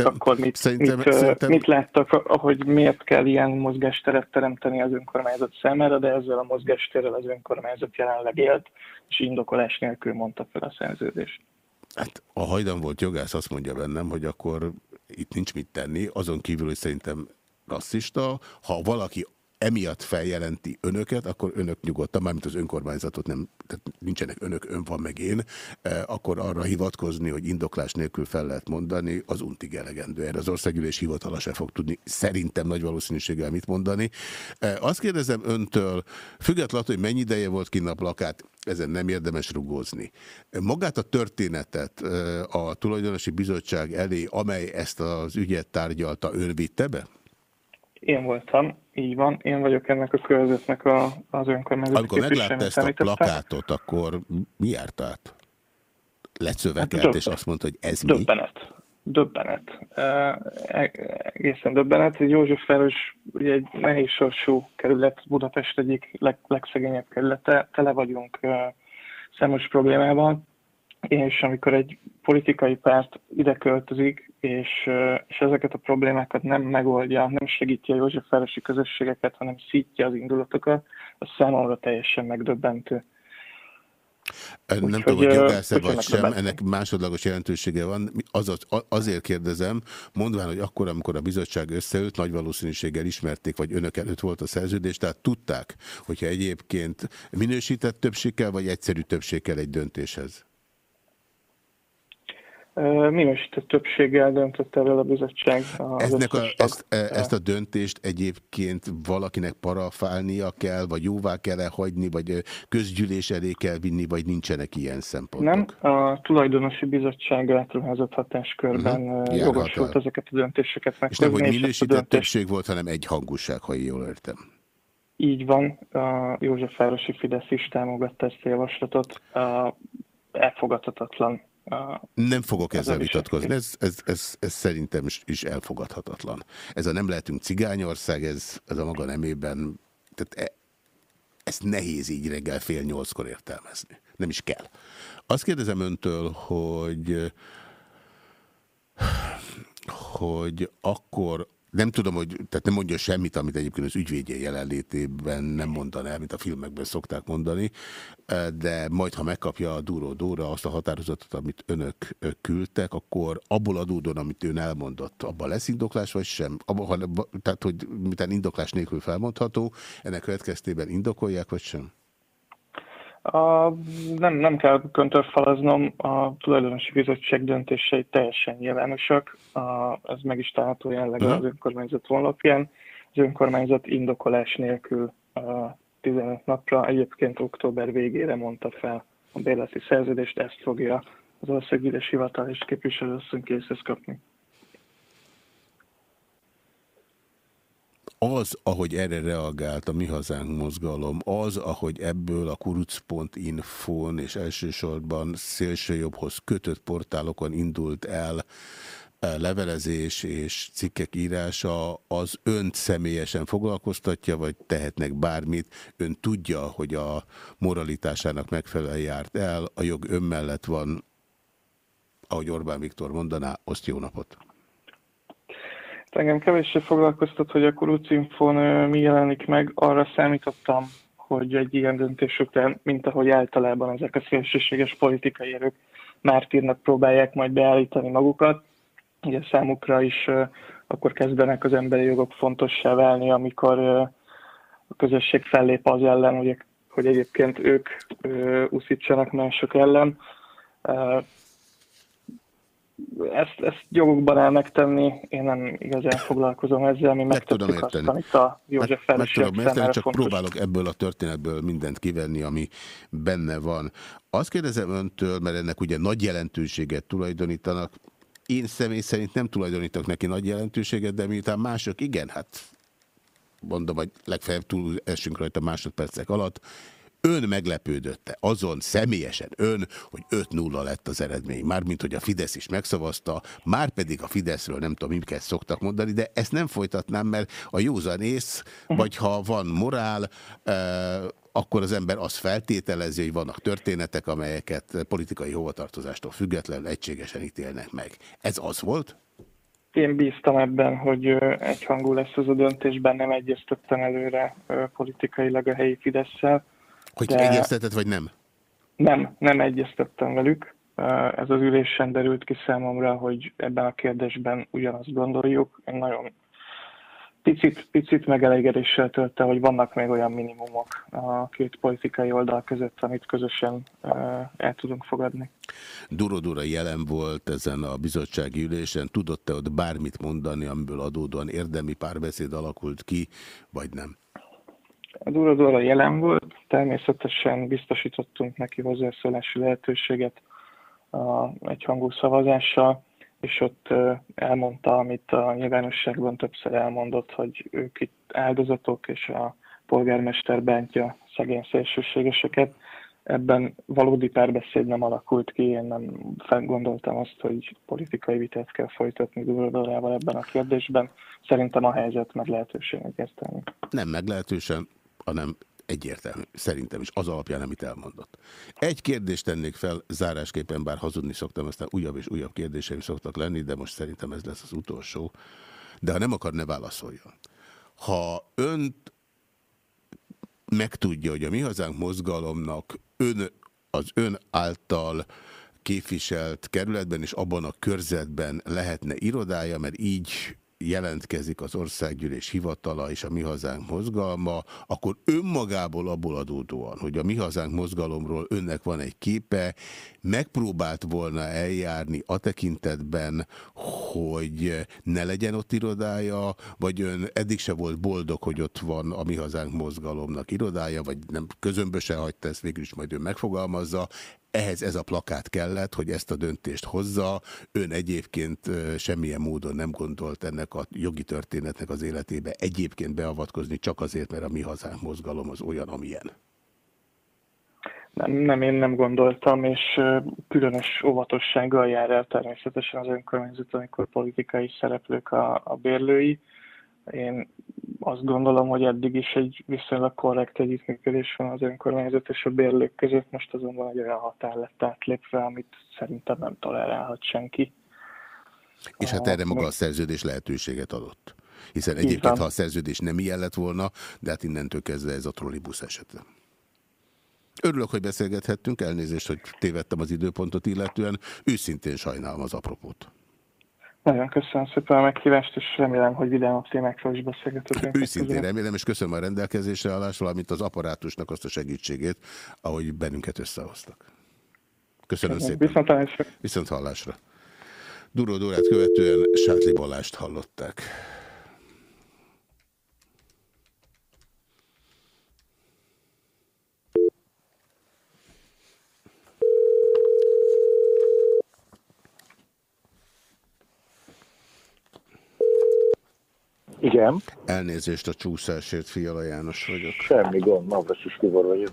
Speaker 2: akkor mit, szerintem, mit, szerintem... mit láttak, hogy miért kell ilyen mozgásteret teremteni az önkormányzat számára, de ezzel a mozgástérrel az önkormányzat jelenleg élt, és indokolás nélkül mondta fel a szerződést.
Speaker 1: Hát a hajdan volt jogász azt mondja bennem, hogy akkor itt nincs mit tenni, azon kívül, hogy szerintem rasszista, ha valaki emiatt feljelenti önöket, akkor önök nyugodtan, mármint az önkormányzatot nem, tehát nincsenek önök, ön van meg én, eh, akkor arra hivatkozni, hogy indoklás nélkül fel lehet mondani, az untig elegendő. Erre az országgyűlés hivatala se fog tudni szerintem nagy valószínűséggel mit mondani. Eh, azt kérdezem öntől, függetlenül, hogy mennyi ideje volt kinn a plakát, ezen nem érdemes rugózni. Magát a történetet eh, a tulajdonosi bizottság elé, amely ezt az ügyet tárgyalta, ön vitte be?
Speaker 2: Én voltam, így van. Én vagyok ennek a körzetnek a, az önkormányzati
Speaker 1: Amikor meglátta ezt a plakátot, akkor mi járt át? Lecövekelt, hát és azt mondta, hogy ez
Speaker 2: döbbenet. mi? Döbbenet. E, egészen döbbenet. Józsefváros ugye egy nehéz sorsú kerület, Budapest egyik leg, legszegényebb kerülete, tele vagyunk számos problémával, és amikor egy politikai párt ide költözik, és, és ezeket a problémákat nem megoldja, nem segíti a Józsefvárosi közösségeket, hanem szítja az indulatokat, az számomra teljesen megdöbbentő.
Speaker 1: Nem úgy, tudom, hogy jogász vagy sem, ennek másodlagos jelentősége van. Az, azért kérdezem, mondván, hogy akkor, amikor a bizottság összeült, nagy valószínűséggel ismerték, vagy önök előtt volt a szerződés, tehát tudták, hogyha egyébként minősített többséggel, vagy egyszerű többséggel egy döntéshez?
Speaker 2: Minősített többséggel döntött erről a bizottság.
Speaker 1: Eznek a, ezt, e, ezt a döntést egyébként valakinek parafálnia kell, vagy jóvá kell-e hagyni, vagy közgyűlés elé kell vinni, vagy nincsenek ilyen szempontok?
Speaker 2: Nem, a tulajdonosi bizottság átruházott hatáskörben uh -huh. jogosult ezeket a döntéseket
Speaker 1: meg. És nem, hogy minősített többség volt, hanem egy hangúság, ha jól értem.
Speaker 2: Így van, a Józsefvárosi Fidesz is támogatta ezt a javaslatot. Elfogadhatatlan
Speaker 1: nem fogok ezzel vitatkozni, ez, ez, ez, ez szerintem is elfogadhatatlan. Ez a nem lehetünk cigányország, ez, ez a maga nemében, tehát e, ezt nehéz így reggel fél nyolckor értelmezni. Nem is kell. Azt kérdezem öntől, hogy hogy akkor nem tudom, hogy tehát nem mondja semmit, amit egyébként az ügyvédje jelenlétében nem mondaná el, mint a filmekben szokták mondani, de majd, ha megkapja a Dúró Dóra azt a határozatot, amit önök küldtek, akkor abból adódóan, amit ön elmondott, abban lesz indoklás, vagy sem? Abba, tehát, hogy mitán indoklás nélkül felmondható, ennek következtében indokolják, vagy sem?
Speaker 2: A, nem, nem kell köntörfalaznom, a tulajdonosi bizottság döntései teljesen nyilvánosak, a, ez meg is található jelenleg az önkormányzat honlapján. Az önkormányzat indokolás nélkül a 15 napra, egyébként október végére mondta fel a bérleti szerződést, ezt fogja az országgyűlés hivatal és képviselőasszony készhez kapni.
Speaker 1: Az, ahogy erre reagált a Mi Hazánk mozgalom, az, ahogy ebből a kuruc.infon és elsősorban szélsőjobbhoz kötött portálokon indult el e, levelezés és cikkek írása, az önt személyesen foglalkoztatja, vagy tehetnek bármit? Ön tudja, hogy a moralitásának megfelelően járt el, a jog ön mellett van, ahogy Orbán Viktor mondaná, oszt jó napot!
Speaker 2: Engem kevéssé foglalkoztat, hogy a Kurucinfon mi jelenik meg. Arra számítottam, hogy egy ilyen döntés után, mint ahogy általában ezek a szélsőséges politikai erők mártírnak próbálják majd beállítani magukat. Ugye számukra is akkor kezdenek az emberi jogok fontossá válni, amikor a közösség fellép az ellen, ugye, hogy egyébként ők úszítsanak mások ellen ezt, ezt jogukban el megtenni, én nem igazán foglalkozom ezzel, mi meg tudom érteni. Azt, amit a József meg, meg tudom érteni,
Speaker 1: csak fontos. próbálok ebből a történetből mindent kivenni, ami benne van. Azt kérdezem öntől, mert ennek ugye nagy jelentőséget tulajdonítanak, én személy szerint nem tulajdonítok neki nagy jelentőséget, de miután mások igen, hát mondom, hogy legfeljebb túl esünk rajta másodpercek alatt, Ön meglepődötte azon személyesen ön, hogy 5-0 lett az eredmény. Mármint, hogy a Fidesz is megszavazta, már pedig a Fideszről nem tudom, miket szoktak mondani, de ezt nem folytatnám, mert a józanész, vagy ha van morál, akkor az ember azt feltételezi, hogy vannak történetek, amelyeket politikai hovatartozástól függetlenül egységesen ítélnek meg. Ez az volt?
Speaker 2: Én bíztam ebben, hogy egyhangú lesz az a döntésben, nem egyeztettem előre politikailag a helyi Fidesz-szel
Speaker 1: hogy de egyeztetett, vagy nem?
Speaker 2: Nem, nem egyeztettem velük. Ez az ülésen derült ki számomra, hogy ebben a kérdésben ugyanazt gondoljuk. Én nagyon picit, picit megelégedéssel tölte, hogy vannak még olyan minimumok a két politikai oldal között, amit közösen el tudunk fogadni.
Speaker 1: Durodora jelen volt ezen a bizottsági ülésen. Tudott-e ott bármit mondani, amiből adódóan érdemi párbeszéd alakult ki, vagy nem?
Speaker 2: A Duradóra jelen volt, természetesen biztosítottunk neki hozzászólási lehetőséget a egyhangú szavazással, és ott elmondta, amit a nyilvánosságban többször elmondott, hogy ők itt áldozatok, és a polgármester bántja szegény szélsőségeseket. Ebben valódi párbeszéd nem alakult ki, én nem gondoltam azt, hogy politikai vitát kell folytatni Duradórával ebben a kérdésben. Szerintem a helyzet meglehetősen egyértelmű.
Speaker 1: Nem meglehetősen, hanem egyértelmű, szerintem is az alapján, amit elmondott. Egy kérdést tennék fel zárásképpen, bár hazudni szoktam, aztán újabb és újabb kérdéseim szoktak lenni, de most szerintem ez lesz az utolsó. De ha nem akar, ne válaszoljon. Ha önt megtudja, hogy a Mi Hazánk mozgalomnak ön, az ön által képviselt kerületben és abban a körzetben lehetne irodája, mert így jelentkezik az országgyűlés hivatala és a Mi Hazánk mozgalma, akkor önmagából abból adódóan, hogy a Mi Hazánk mozgalomról önnek van egy képe, megpróbált volna eljárni a tekintetben, hogy ne legyen ott irodája, vagy ön eddig se volt boldog, hogy ott van a Mi Hazánk mozgalomnak irodája, vagy nem közömböse hagyta, ezt végül is majd ön megfogalmazza, ehhez ez a plakát kellett, hogy ezt a döntést hozza. Ön egyébként semmilyen módon nem gondolt ennek a jogi történetnek az életébe egyébként beavatkozni, csak azért, mert a mi hazánk mozgalom az olyan, amilyen.
Speaker 2: Nem, nem, én nem gondoltam, és különös óvatossággal jár el természetesen az önkormányzat, amikor politikai szereplők a, a bérlői. Én azt gondolom, hogy eddig is egy viszonylag korrekt együttműködés van az önkormányzat és a bérlők között, most azonban egy olyan határ lett átlépve, amit szerintem nem tolerálhat senki.
Speaker 1: És hát erre maga a szerződés lehetőséget adott. Hiszen egyébként, ha a szerződés nem ilyen lett volna, de hát innentől kezdve ez a trollibusz esete. Örülök, hogy beszélgethettünk, elnézést, hogy tévedtem az időpontot illetően, őszintén sajnálom az apropót.
Speaker 2: Nagyon köszönöm szépen a meghívást, és remélem, hogy vidámabb témákról is beszélgetünk.
Speaker 1: Őszintén remélem, és köszönöm a rendelkezésre állás, valamint az apparátusnak azt a segítségét, ahogy bennünket összehoztak. Köszönöm, köszönöm. szépen.
Speaker 2: Viszont hallásra.
Speaker 1: Viszont hallásra. Duró Dórát követően Sátli Balást hallották.
Speaker 6: Igen.
Speaker 1: Elnézést a csúszásért, Fiala János vagyok.
Speaker 6: Semmi gond, Navras Tibor vagyok.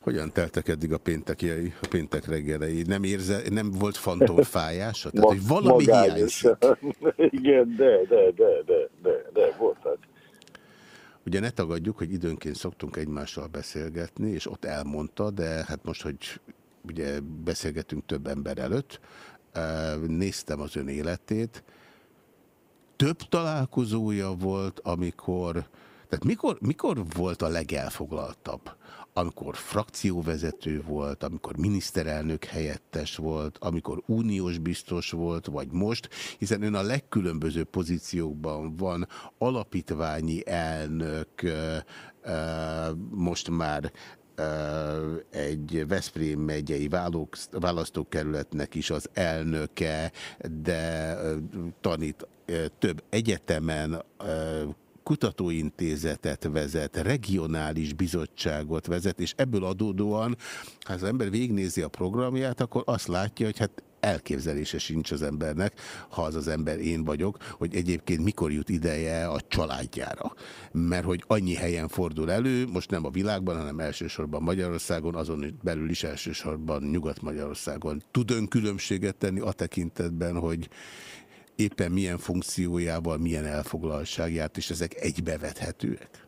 Speaker 1: Hogyan teltek eddig a péntekjei, a péntek reggelei? Nem, érze, nem volt fantomfájása? Tehát, hogy valami hiányzik.
Speaker 6: Igen, de, de, de, de, de, de, voltak.
Speaker 1: Ugye ne tagadjuk, hogy időnként szoktunk egymással beszélgetni, és ott elmondta, de hát most, hogy ugye beszélgetünk több ember előtt, eh, néztem az ön életét, több találkozója volt, amikor, tehát mikor, mikor volt a legelfoglaltabb? Amikor frakcióvezető volt, amikor miniszterelnök helyettes volt, amikor uniós biztos volt, vagy most, hiszen ön a legkülönböző pozíciókban van, alapítványi elnök, most már egy Veszprém megyei választókerületnek is az elnöke, de tanít több egyetemen, kutatóintézetet vezet, regionális bizottságot vezet, és ebből adódóan, ha az ember végnézi a programját, akkor azt látja, hogy hát elképzelése sincs az embernek, ha az az ember én vagyok, hogy egyébként mikor jut ideje a családjára. Mert hogy annyi helyen fordul elő, most nem a világban, hanem elsősorban Magyarországon, azon belül is elsősorban Nyugat-Magyarországon. Tud ön különbséget tenni a tekintetben, hogy éppen milyen funkciójával, milyen elfoglaltságját, és ezek egybevethetőek?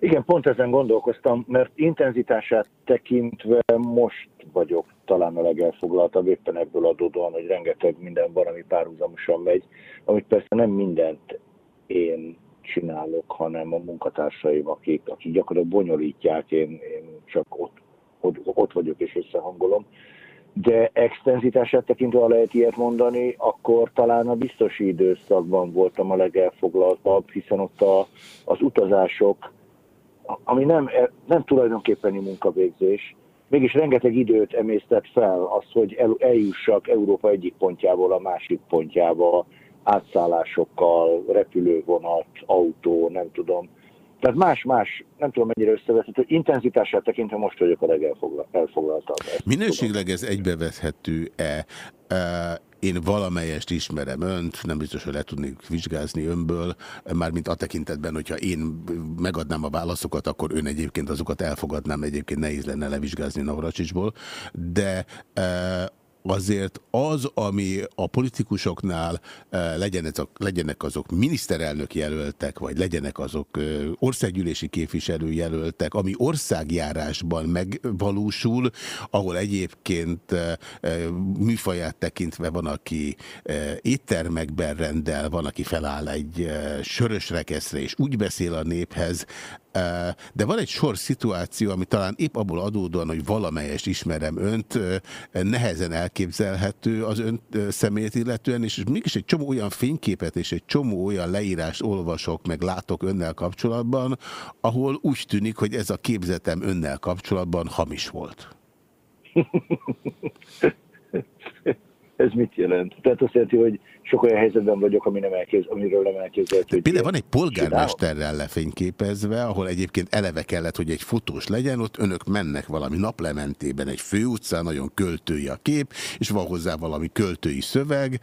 Speaker 6: Igen, pont ezen gondolkoztam, mert intenzitását tekintve most vagyok talán a legelfoglaltabb, éppen ebből adódóan, hogy rengeteg minden van, ami párhuzamosan megy, amit persze nem mindent én csinálok, hanem a munkatársaim, akik, akik gyakorlatilag bonyolítják, én, én csak ott, ott, ott vagyok és összehangolom de extenzitását tekintve, ha lehet ilyet mondani, akkor talán a biztosi időszakban voltam a legelfoglaltabb, hiszen ott a, az utazások, ami nem, nem tulajdonképpeni munkavégzés, mégis rengeteg időt emésztett fel az, hogy el, eljussak Európa egyik pontjából a másik pontjába, átszállásokkal, repülővonat, autó, nem tudom. Tehát más-más, nem tudom mennyire összevethető, intenzitását tekintve most vagyok a legelfoglaltabb.
Speaker 1: Minőségileg ez egybevethető-e? Én valamelyest ismerem önt, nem biztos, hogy le tudnék vizsgázni önből, mármint a tekintetben, hogyha én megadnám a válaszokat, akkor ön egyébként azokat elfogadnám, egyébként nehéz lenne levizsgázni Navracsicsból, de azért az, ami a politikusoknál eh, legyenek, azok miniszterelnök jelöltek, vagy legyenek azok eh, országgyűlési képviselő jelöltek, ami országjárásban megvalósul, ahol egyébként eh, műfaját tekintve van, aki éttermekben rendel, van, aki feláll egy sörös rekeszre, és úgy beszél a néphez, de van egy sor szituáció, ami talán épp abból adódóan, hogy valamelyest ismerem önt, nehezen elképzelhető az ön személyét illetően, és mégis egy csomó olyan fényképet és egy csomó olyan leírást olvasok, meg látok önnel kapcsolatban, ahol úgy tűnik, hogy ez a képzetem önnel kapcsolatban hamis volt.
Speaker 6: Ez mit jelent? Tehát azt jelenti, hogy sok olyan helyzetben vagyok, ami nem elképz, amiről nem elképzelhető.
Speaker 1: Például van egy polgármesterrel lefényképezve, ahol egyébként eleve kellett, hogy egy fotós legyen, ott önök mennek valami naplementében egy főutcán, nagyon költői a kép, és van hozzá valami költői szöveg,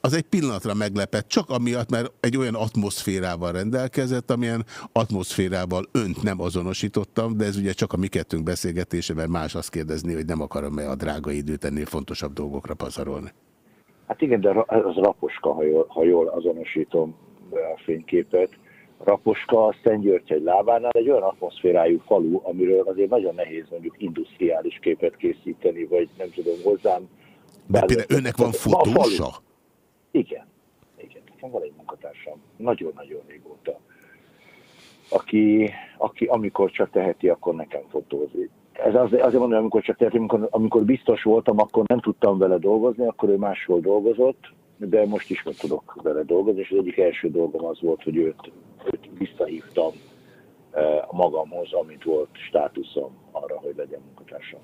Speaker 1: az egy pillanatra meglepett, csak amiatt, mert egy olyan atmoszférával rendelkezett, amilyen atmoszférával önt nem azonosítottam, de ez ugye csak a mi kettőnk beszélgetése, mert más azt kérdezni, hogy nem akarom-e a drága időt ennél fontosabb dolgokra pazarolni.
Speaker 6: Hát igen, de az Raposka, ha jól, ha jól azonosítom a fényképet. Raposka a egy lábánál egy olyan atmoszférájú falu, amiről azért nagyon nehéz mondjuk industriális képet készíteni, vagy nem tudom hozzám.
Speaker 1: De például önnek van fotósa?
Speaker 6: Igen. Igen. Nekem van egy munkatársam, nagyon-nagyon régóta, aki, aki amikor csak teheti, akkor nekem fotózik. Ez azért, azért mondom, amikor csak tehát, amikor, amikor biztos voltam, akkor nem tudtam vele dolgozni, akkor ő máshol dolgozott, de most is meg tudok vele dolgozni, és az egyik első dolgom az volt, hogy őt, őt visszahívtam a magamhoz, amit volt státuszom arra, hogy legyen munkatársam.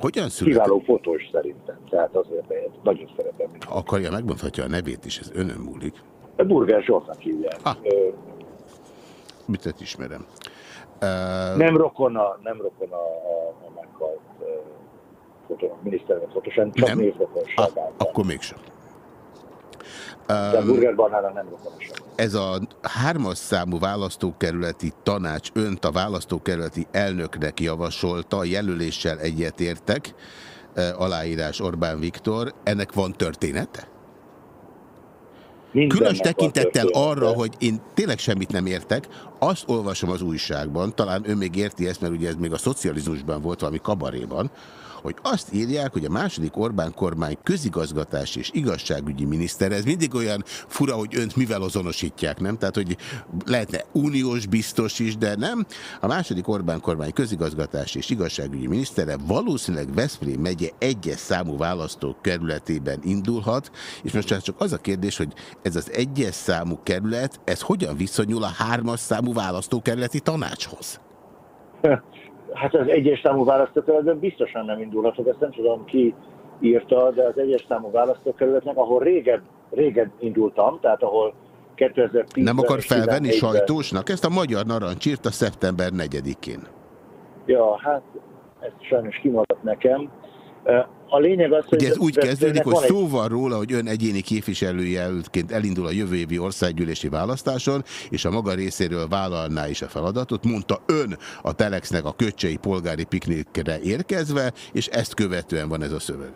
Speaker 1: Hogyan született?
Speaker 6: Kiváló fotós szerintem, tehát azért nagyon szeretem.
Speaker 1: Ha akarja, megmondhatja a nevét is, ez önön múlik.
Speaker 6: Burger Zsoltnak hívják. Ah.
Speaker 1: Mit ismerem.
Speaker 6: Uh, nem rokona, nem rokona a, a meghalt uh, miniszterelnök fotósan, csak névrokonságában.
Speaker 1: Ah, akkor mégsem.
Speaker 6: De a Burger nem
Speaker 1: Ez a hármas számú választókerületi tanács önt a választókerületi elnöknek javasolta, a jelöléssel egyetértek, aláírás Orbán Viktor. Ennek van története? Különös tekintettel arra, hogy én tényleg semmit nem értek, azt olvasom az újságban, talán ő még érti ezt, mert ugye ez még a szocializmusban volt valami kabaréban, hogy azt írják, hogy a második Orbán kormány közigazgatás és igazságügyi miniszter, ez mindig olyan fura, hogy önt mivel azonosítják, nem? Tehát, hogy lehetne uniós biztos is, de nem. A második Orbán kormány közigazgatás és igazságügyi minisztere valószínűleg Veszprém megye egyes számú választók kerületében indulhat, és most csak az a kérdés, hogy ez az egyes számú kerület, ez hogyan viszonyul a hármas számú választókerületi tanácshoz?
Speaker 6: Hát az egyes számú választókerületben biztosan nem indulhatok, ezt nem tudom ki írta, de az egyes számú választókerületnek, ahol régen, régen indultam, tehát ahol 2010
Speaker 1: Nem akar felvenni sajtósnak? Ezt a Magyar Narancs írta szeptember 4-én.
Speaker 6: Ja, hát ez sajnos kimaradt nekem. A lényeg az,
Speaker 1: hogy... Ugye ez úgy kezdődik, hogy szó van róla, hogy ön egyéni képviselőjelöltként elindul a jövő évi országgyűlési választáson, és a maga részéről vállalná is a feladatot, mondta ön a Telexnek a köcsei polgári piknikre érkezve, és ezt követően van ez a szöveg.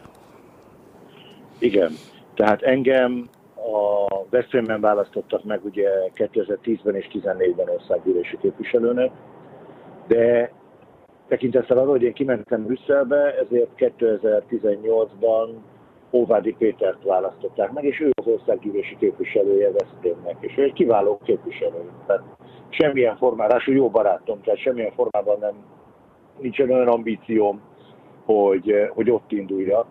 Speaker 6: Igen, tehát engem a Veszprémben választottak meg ugye 2010-ben és 2014-ben országgyűlési képviselőnek, de Tekintettel arra, hogy én kimentem Brüsszelbe, ezért 2018-ban Óvádi Pétert választották meg, és ő az országgyűlési képviselője Veszprémnek, és ő egy kiváló képviselő. Tehát semmilyen formában, jó barátom, tehát semmilyen formában nem nincsen olyan ambícióm, hogy, hogy ott induljak.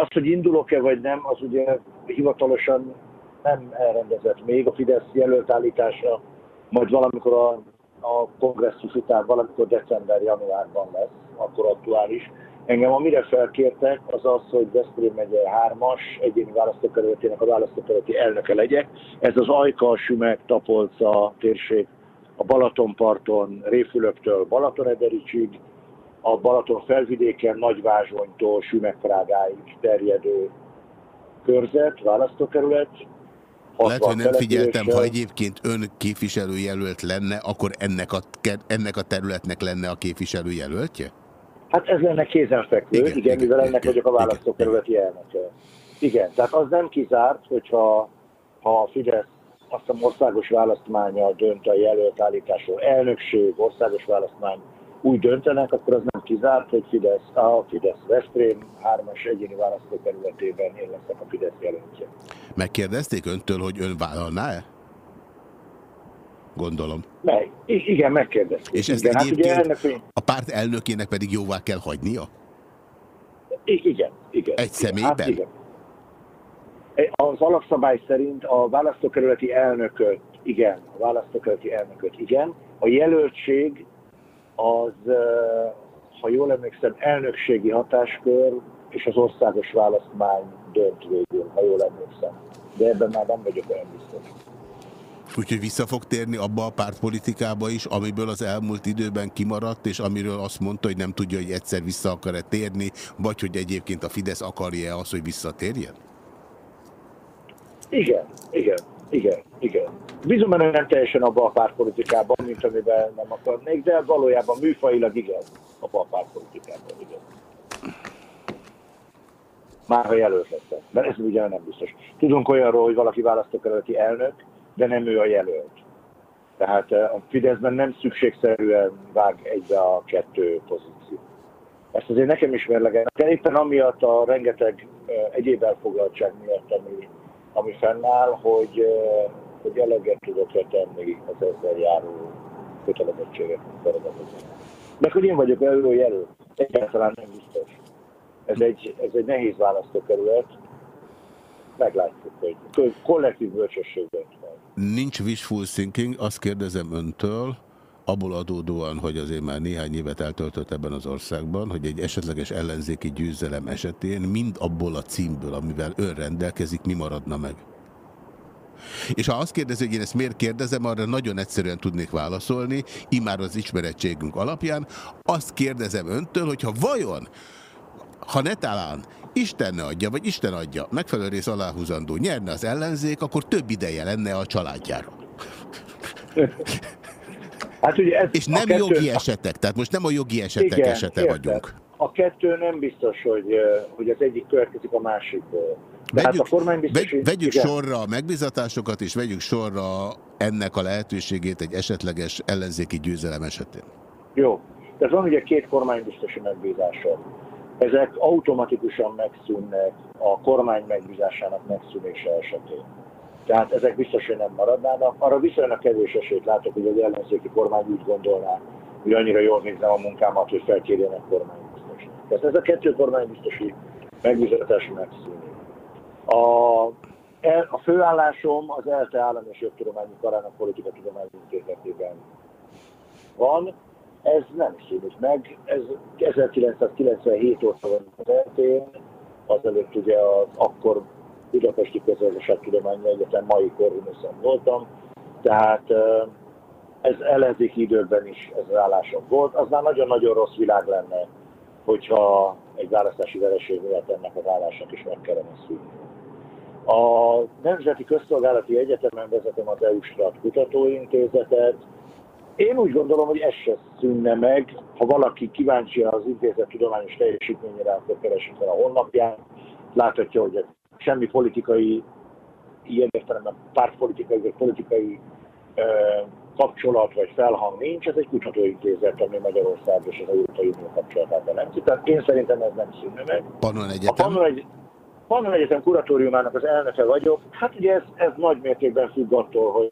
Speaker 6: Azt, hogy indulok-e vagy nem, az ugye hivatalosan nem elrendezett még a Fidesz jelölt állítása, majd valamikor a a kongresszus után valamikor december-januárban lesz, akkor aktuális. Engem amire felkértek, az az, hogy Veszprém megye 3-as egyéni választókerületének a választókerületi elnöke legyek. Ez az Ajka, Sümek, Tapolca térség a Balatonparton, Réfülöktől Balatonedericsig, a Balaton felvidéken Nagyvázsonytól Sümekfrágáig terjedő körzet, választókerület,
Speaker 1: lehet, hogy nem figyeltem, ha egyébként ön képviselőjelölt lenne, akkor ennek a, ennek a területnek lenne a képviselőjelöltje?
Speaker 6: Hát ez lenne kézenfekvő, igen, igen, igen mivel igen, ennek igen, vagyok a választókerületi elnöke. Igen, tehát az nem kizárt, hogyha ha a Fidesz azt a országos választmánya dönt a jelölt állításról, elnökség, országos választmány úgy döntenek, akkor az nem kizárt, hogy Fidesz, a Fidesz Veszprém hármas egyéni választókerületében én leszek a Fidesz jelöltje.
Speaker 1: Megkérdezték öntől, hogy ön vállalná-e? Gondolom.
Speaker 6: Meg, igen, megkérdezték.
Speaker 1: És ezt igen, hát ugye ennek, a párt elnökének pedig jóvá kell hagynia?
Speaker 6: Igen, igen.
Speaker 1: Egy személyben? Hát igen.
Speaker 6: Az alapszabály szerint a választókerületi elnököt, igen, a választókerületi elnököt, igen. A jelöltség az, ha jól emlékszem, elnökségi hatáskör és az országos választmány dönt végül, ha jól emlékszem. De ebben már nem vagyok olyan biztos.
Speaker 1: Úgyhogy vissza fog térni abba a pártpolitikába is, amiből az elmúlt időben kimaradt, és amiről azt mondta, hogy nem tudja, hogy egyszer vissza akar-e térni, vagy hogy egyébként a Fidesz akarja-e az, hogy visszatérjen?
Speaker 6: Igen, igen, igen, igen. Bízom benne nem teljesen abban a pártpolitikában, mint amiben nem akarnék, de valójában műfajilag igen, abban a pártpolitikában, igen. Már ha jelölt lesz. Mert ez ugye nem biztos. Tudunk olyanról, hogy valaki választókerületi elnök, de nem ő a jelölt. Tehát eh, a Fideszben nem szükségszerűen vág egybe a kettő pozíció. Ezt azért nekem is mérlegem. Éppen amiatt a rengeteg eh, egyéb elfoglaltság miatt, ami, ami fennáll, hogy, hogy eleget tudok tenni az ezzel járó kötelezettséget feladatot. Meg hogy én vagyok előjelölt, egyáltalán nem biztos. Ez egy, ez egy nehéz választókerület, meglátjuk, hogy kollektív bölcsesség
Speaker 1: Nincs wishful thinking, azt kérdezem öntől, abból adódóan, hogy azért már néhány évet eltöltött ebben az országban, hogy egy esetleges ellenzéki győzelem esetén mind abból a címből, amivel ön rendelkezik, mi maradna meg? És ha azt kérdezi, hogy én ezt miért kérdezem, arra nagyon egyszerűen tudnék válaszolni, immár az ismerettségünk alapján. Azt kérdezem öntől, hogyha vajon, ha ne talán Isten ne adja, vagy Isten adja, megfelelő rész aláhúzandó, nyerne az ellenzék, akkor több ideje lenne a családjára.
Speaker 6: Hát ugye ez
Speaker 1: És nem kettő... jogi esetek, tehát most nem a jogi esetek Igen, esete érte. vagyunk.
Speaker 6: A kettő nem biztos, hogy, hogy az egyik következik a másikból. De vegyük, hát a
Speaker 1: vegy, vegyük sorra a megbizatásokat, és vegyük sorra ennek a lehetőségét egy esetleges ellenzéki győzelem esetén.
Speaker 6: Jó. Tehát van ugye két kormánybiztosi megbízása. Ezek automatikusan megszűnnek a kormány megbízásának megszűnése esetén. Tehát ezek biztos, hogy nem maradnának. Arra viszonylag kevés esélyt látok, hogy az ellenzéki kormány úgy gondolná, hogy annyira jól végzem a munkámat, hogy felkérjenek kormánybiztos. Tehát ez a kettő kormánybiztosi megbízatás megszűnik. A, a főállásom az ELTE Állam és Jogtudományi Karának Politika Tudományi Intézetében van. Ez nem szűnik meg. Ez 1997 óta van az ELTE-n, azelőtt ugye az akkor Budapesti Közgazdaságtudományi Egyetem mai korvinuszon voltam, tehát ez ellenzéki időben is ez az állásom volt. Az már nagyon-nagyon rossz világ lenne, hogyha egy választási vereség miatt ennek az állásnak is meg kellene szűnni. A Nemzeti Közszolgálati Egyetemen vezetem az EU-Strat Kutatóintézetet. Én úgy gondolom, hogy ez se szűnne meg. Ha valaki kíváncsi az intézet tudományos teljesítményére, akkor keresik fel a honlapján. Láthatja, hogy semmi politikai, ilyen értelemben pártpolitikai vagy politikai ö, kapcsolat vagy felhang nincs, ez egy kutatóintézet, ami Magyarország és az Európai Unió kapcsolatában nem. Tehát én szerintem ez nem szűnne meg.
Speaker 1: Pannon Egyetem?
Speaker 6: A Pannon, egy, Pannon Egyetem kuratóriumának az elnöke vagyok. Hát ugye ez, ez nagy mértékben függ attól, hogy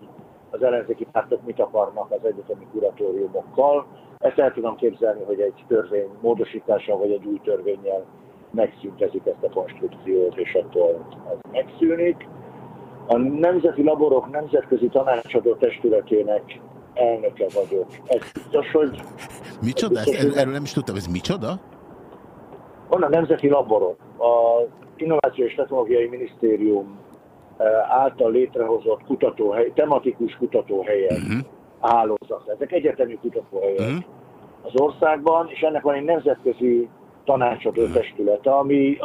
Speaker 6: az ellenzéki pártok mit akarnak az egyetemi kuratóriumokkal. Ezt el tudom képzelni, hogy egy törvény módosítása vagy egy új törvényel megszüntezik ezt a konstrukciót, és akkor ez megszűnik. A Nemzeti Laborok Nemzetközi Tanácsadó Testületének elnöke vagyok. Ez biztos, hogy...
Speaker 1: Micsoda? Biztos, hogy... Erről nem is tudtam, ez micsoda?
Speaker 6: Van a Nemzeti Laborok, a Innováció és Technológiai Minisztérium eh, által létrehozott kutatóhely, tematikus kutatóhelyek uh mhm. -huh. hálózat. Ezek egyetemi kutatóhelyek uh mhm. -huh. az országban, és ennek van egy nemzetközi tanácsadó testülete, ami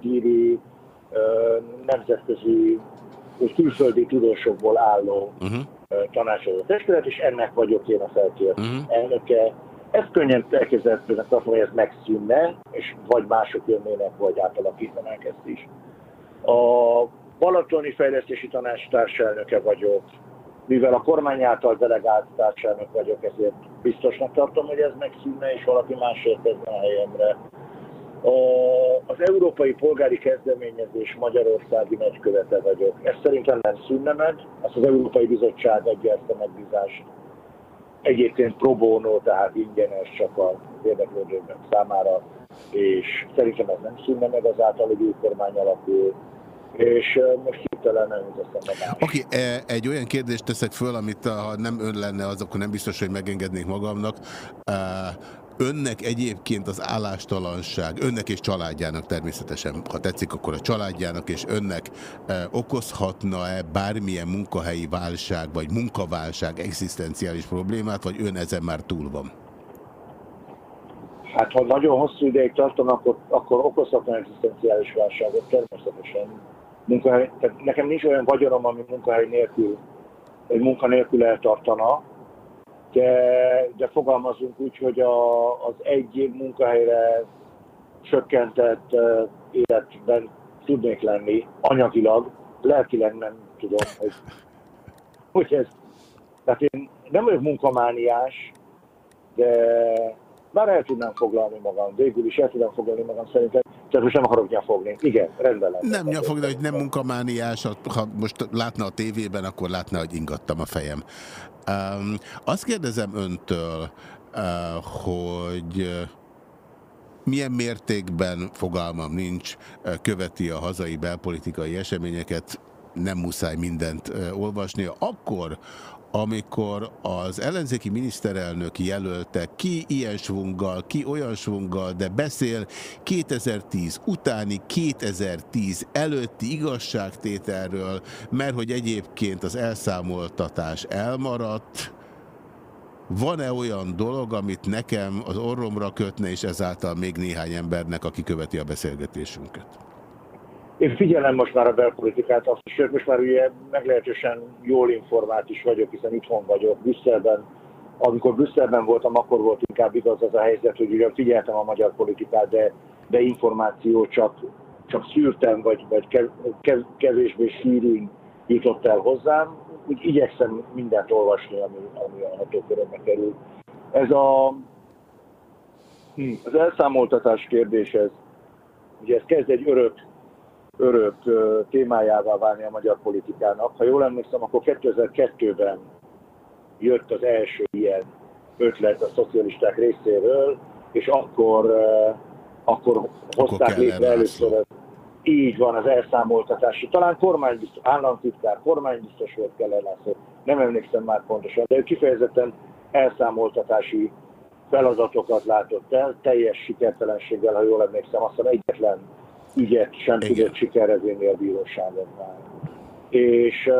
Speaker 6: írő nemzetközi és külföldi tudósokból álló uh-huh. tanácsadó testület, és ennek vagyok én a felkért uh-huh. elnöke. Ez könnyen elképzelhetőnek tartom, hogy ez megszűnne, és vagy mások jönnének, vagy átalakítanák ezt is. A Balatoni Fejlesztési Tanács társelnöke vagyok, mivel a kormány által delegált társelnök vagyok, ezért biztosnak tartom, hogy ez megszűnne, és valaki más érkezne a helyemre. Az Európai Polgári Kezdeményezés Magyarországi nagykövete vagyok. Ez szerintem nem szűnne meg, azt az Európai Bizottság adja ezt a megbízást. Egyébként pro bono, tehát ingyenes csak az érdeklődők számára, és szerintem ez nem szűnne meg azáltal, hogy új kormány alakul és most hirtelen nem jut eszembe
Speaker 1: Oké, okay, e, egy olyan kérdést teszek föl, amit ha nem ön lenne, az akkor nem biztos, hogy megengednék magamnak. E, önnek egyébként az állástalanság, önnek és családjának természetesen, ha tetszik, akkor a családjának és önnek e, okozhatna-e bármilyen munkahelyi válság, vagy munkaválság, egzisztenciális problémát, vagy ön ezen már túl van?
Speaker 6: Hát ha nagyon hosszú ideig tartom, akkor, akkor okozhatna egzisztenciális válságot természetesen munkahely, tehát nekem nincs olyan vagyonom, ami munkahely nélkül, egy munka nélkül eltartana, de, de fogalmazunk úgy, hogy a, az egy év munkahelyre csökkentett uh, életben tudnék lenni anyagilag, lelkileg nem tudom, hogy, hogy ez. Tehát én nem vagyok munkamániás, de már el tudnám foglalni magam, végül is el tudnám foglalni magam szerintem. Tehát most nem akarok nyafogni. Igen, rendben lesz.
Speaker 1: Nem nyafogni, hogy nem munkamániás, ha most látna a tévében, akkor látna, hogy ingattam a fejem. Um, azt kérdezem öntől, uh, hogy milyen mértékben, fogalmam nincs, követi a hazai belpolitikai eseményeket, nem muszáj mindent olvasnia. Akkor, amikor az ellenzéki miniszterelnök jelölte ki ilyen svunggal, ki olyan svunggal, de beszél 2010 utáni, 2010 előtti igazságtételről, mert hogy egyébként az elszámoltatás elmaradt, van-e olyan dolog, amit nekem az orromra kötne, és ezáltal még néhány embernek, aki követi a beszélgetésünket?
Speaker 6: Én figyelem most már a belpolitikát, azt is, most már ugye meglehetősen jól informált is vagyok, hiszen itthon vagyok, Brüsszelben. Amikor Brüsszelben voltam, akkor volt inkább igaz az a helyzet, hogy ugye figyeltem a magyar politikát, de, de információ csak, csak szűrtem, vagy, vagy kev, kevésbé sűrűn jutott el hozzám. Úgy igyekszem mindent olvasni, ami, ami a hatókörömbe kerül. Ez a, hm, az elszámoltatás kérdés, ez, ugye ez kezd egy örök örök témájává válni a magyar politikának. Ha jól emlékszem, akkor 2002-ben jött az első ilyen ötlet a szocialisták részéről, és akkor, akkor hozták létre először az, így van az elszámoltatási. Talán kormánybiztos, államtitkár, kormánybiztos volt Keller László, nem emlékszem már pontosan, de ő kifejezetten elszámoltatási feladatokat látott el, teljes sikertelenséggel, ha jól emlékszem, azt hiszem egyetlen ügyet sem Igen. tudott sikerre vinni a bíróságon már. És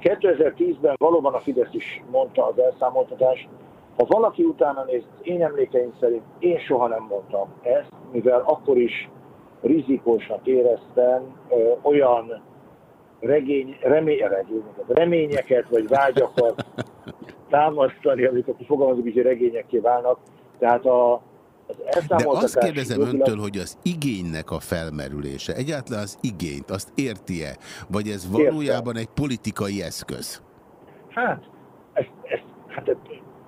Speaker 6: 2010-ben valóban a Fidesz is mondta az elszámoltatást, ha valaki utána néz, én emlékeim szerint én soha nem mondtam ezt, mivel akkor is rizikósnak éreztem ö, olyan regény, remény, regényeket, reményeket vagy vágyakat támasztani, amik akkor fogalmazunk, hogy regényekké válnak. Tehát a,
Speaker 1: de azt kérdezem öntől, hogy az igénynek a felmerülése, egyáltalán az igényt, azt érti-e? Vagy ez valójában Értem. egy politikai eszköz?
Speaker 6: Hát, ez, ez, hát ez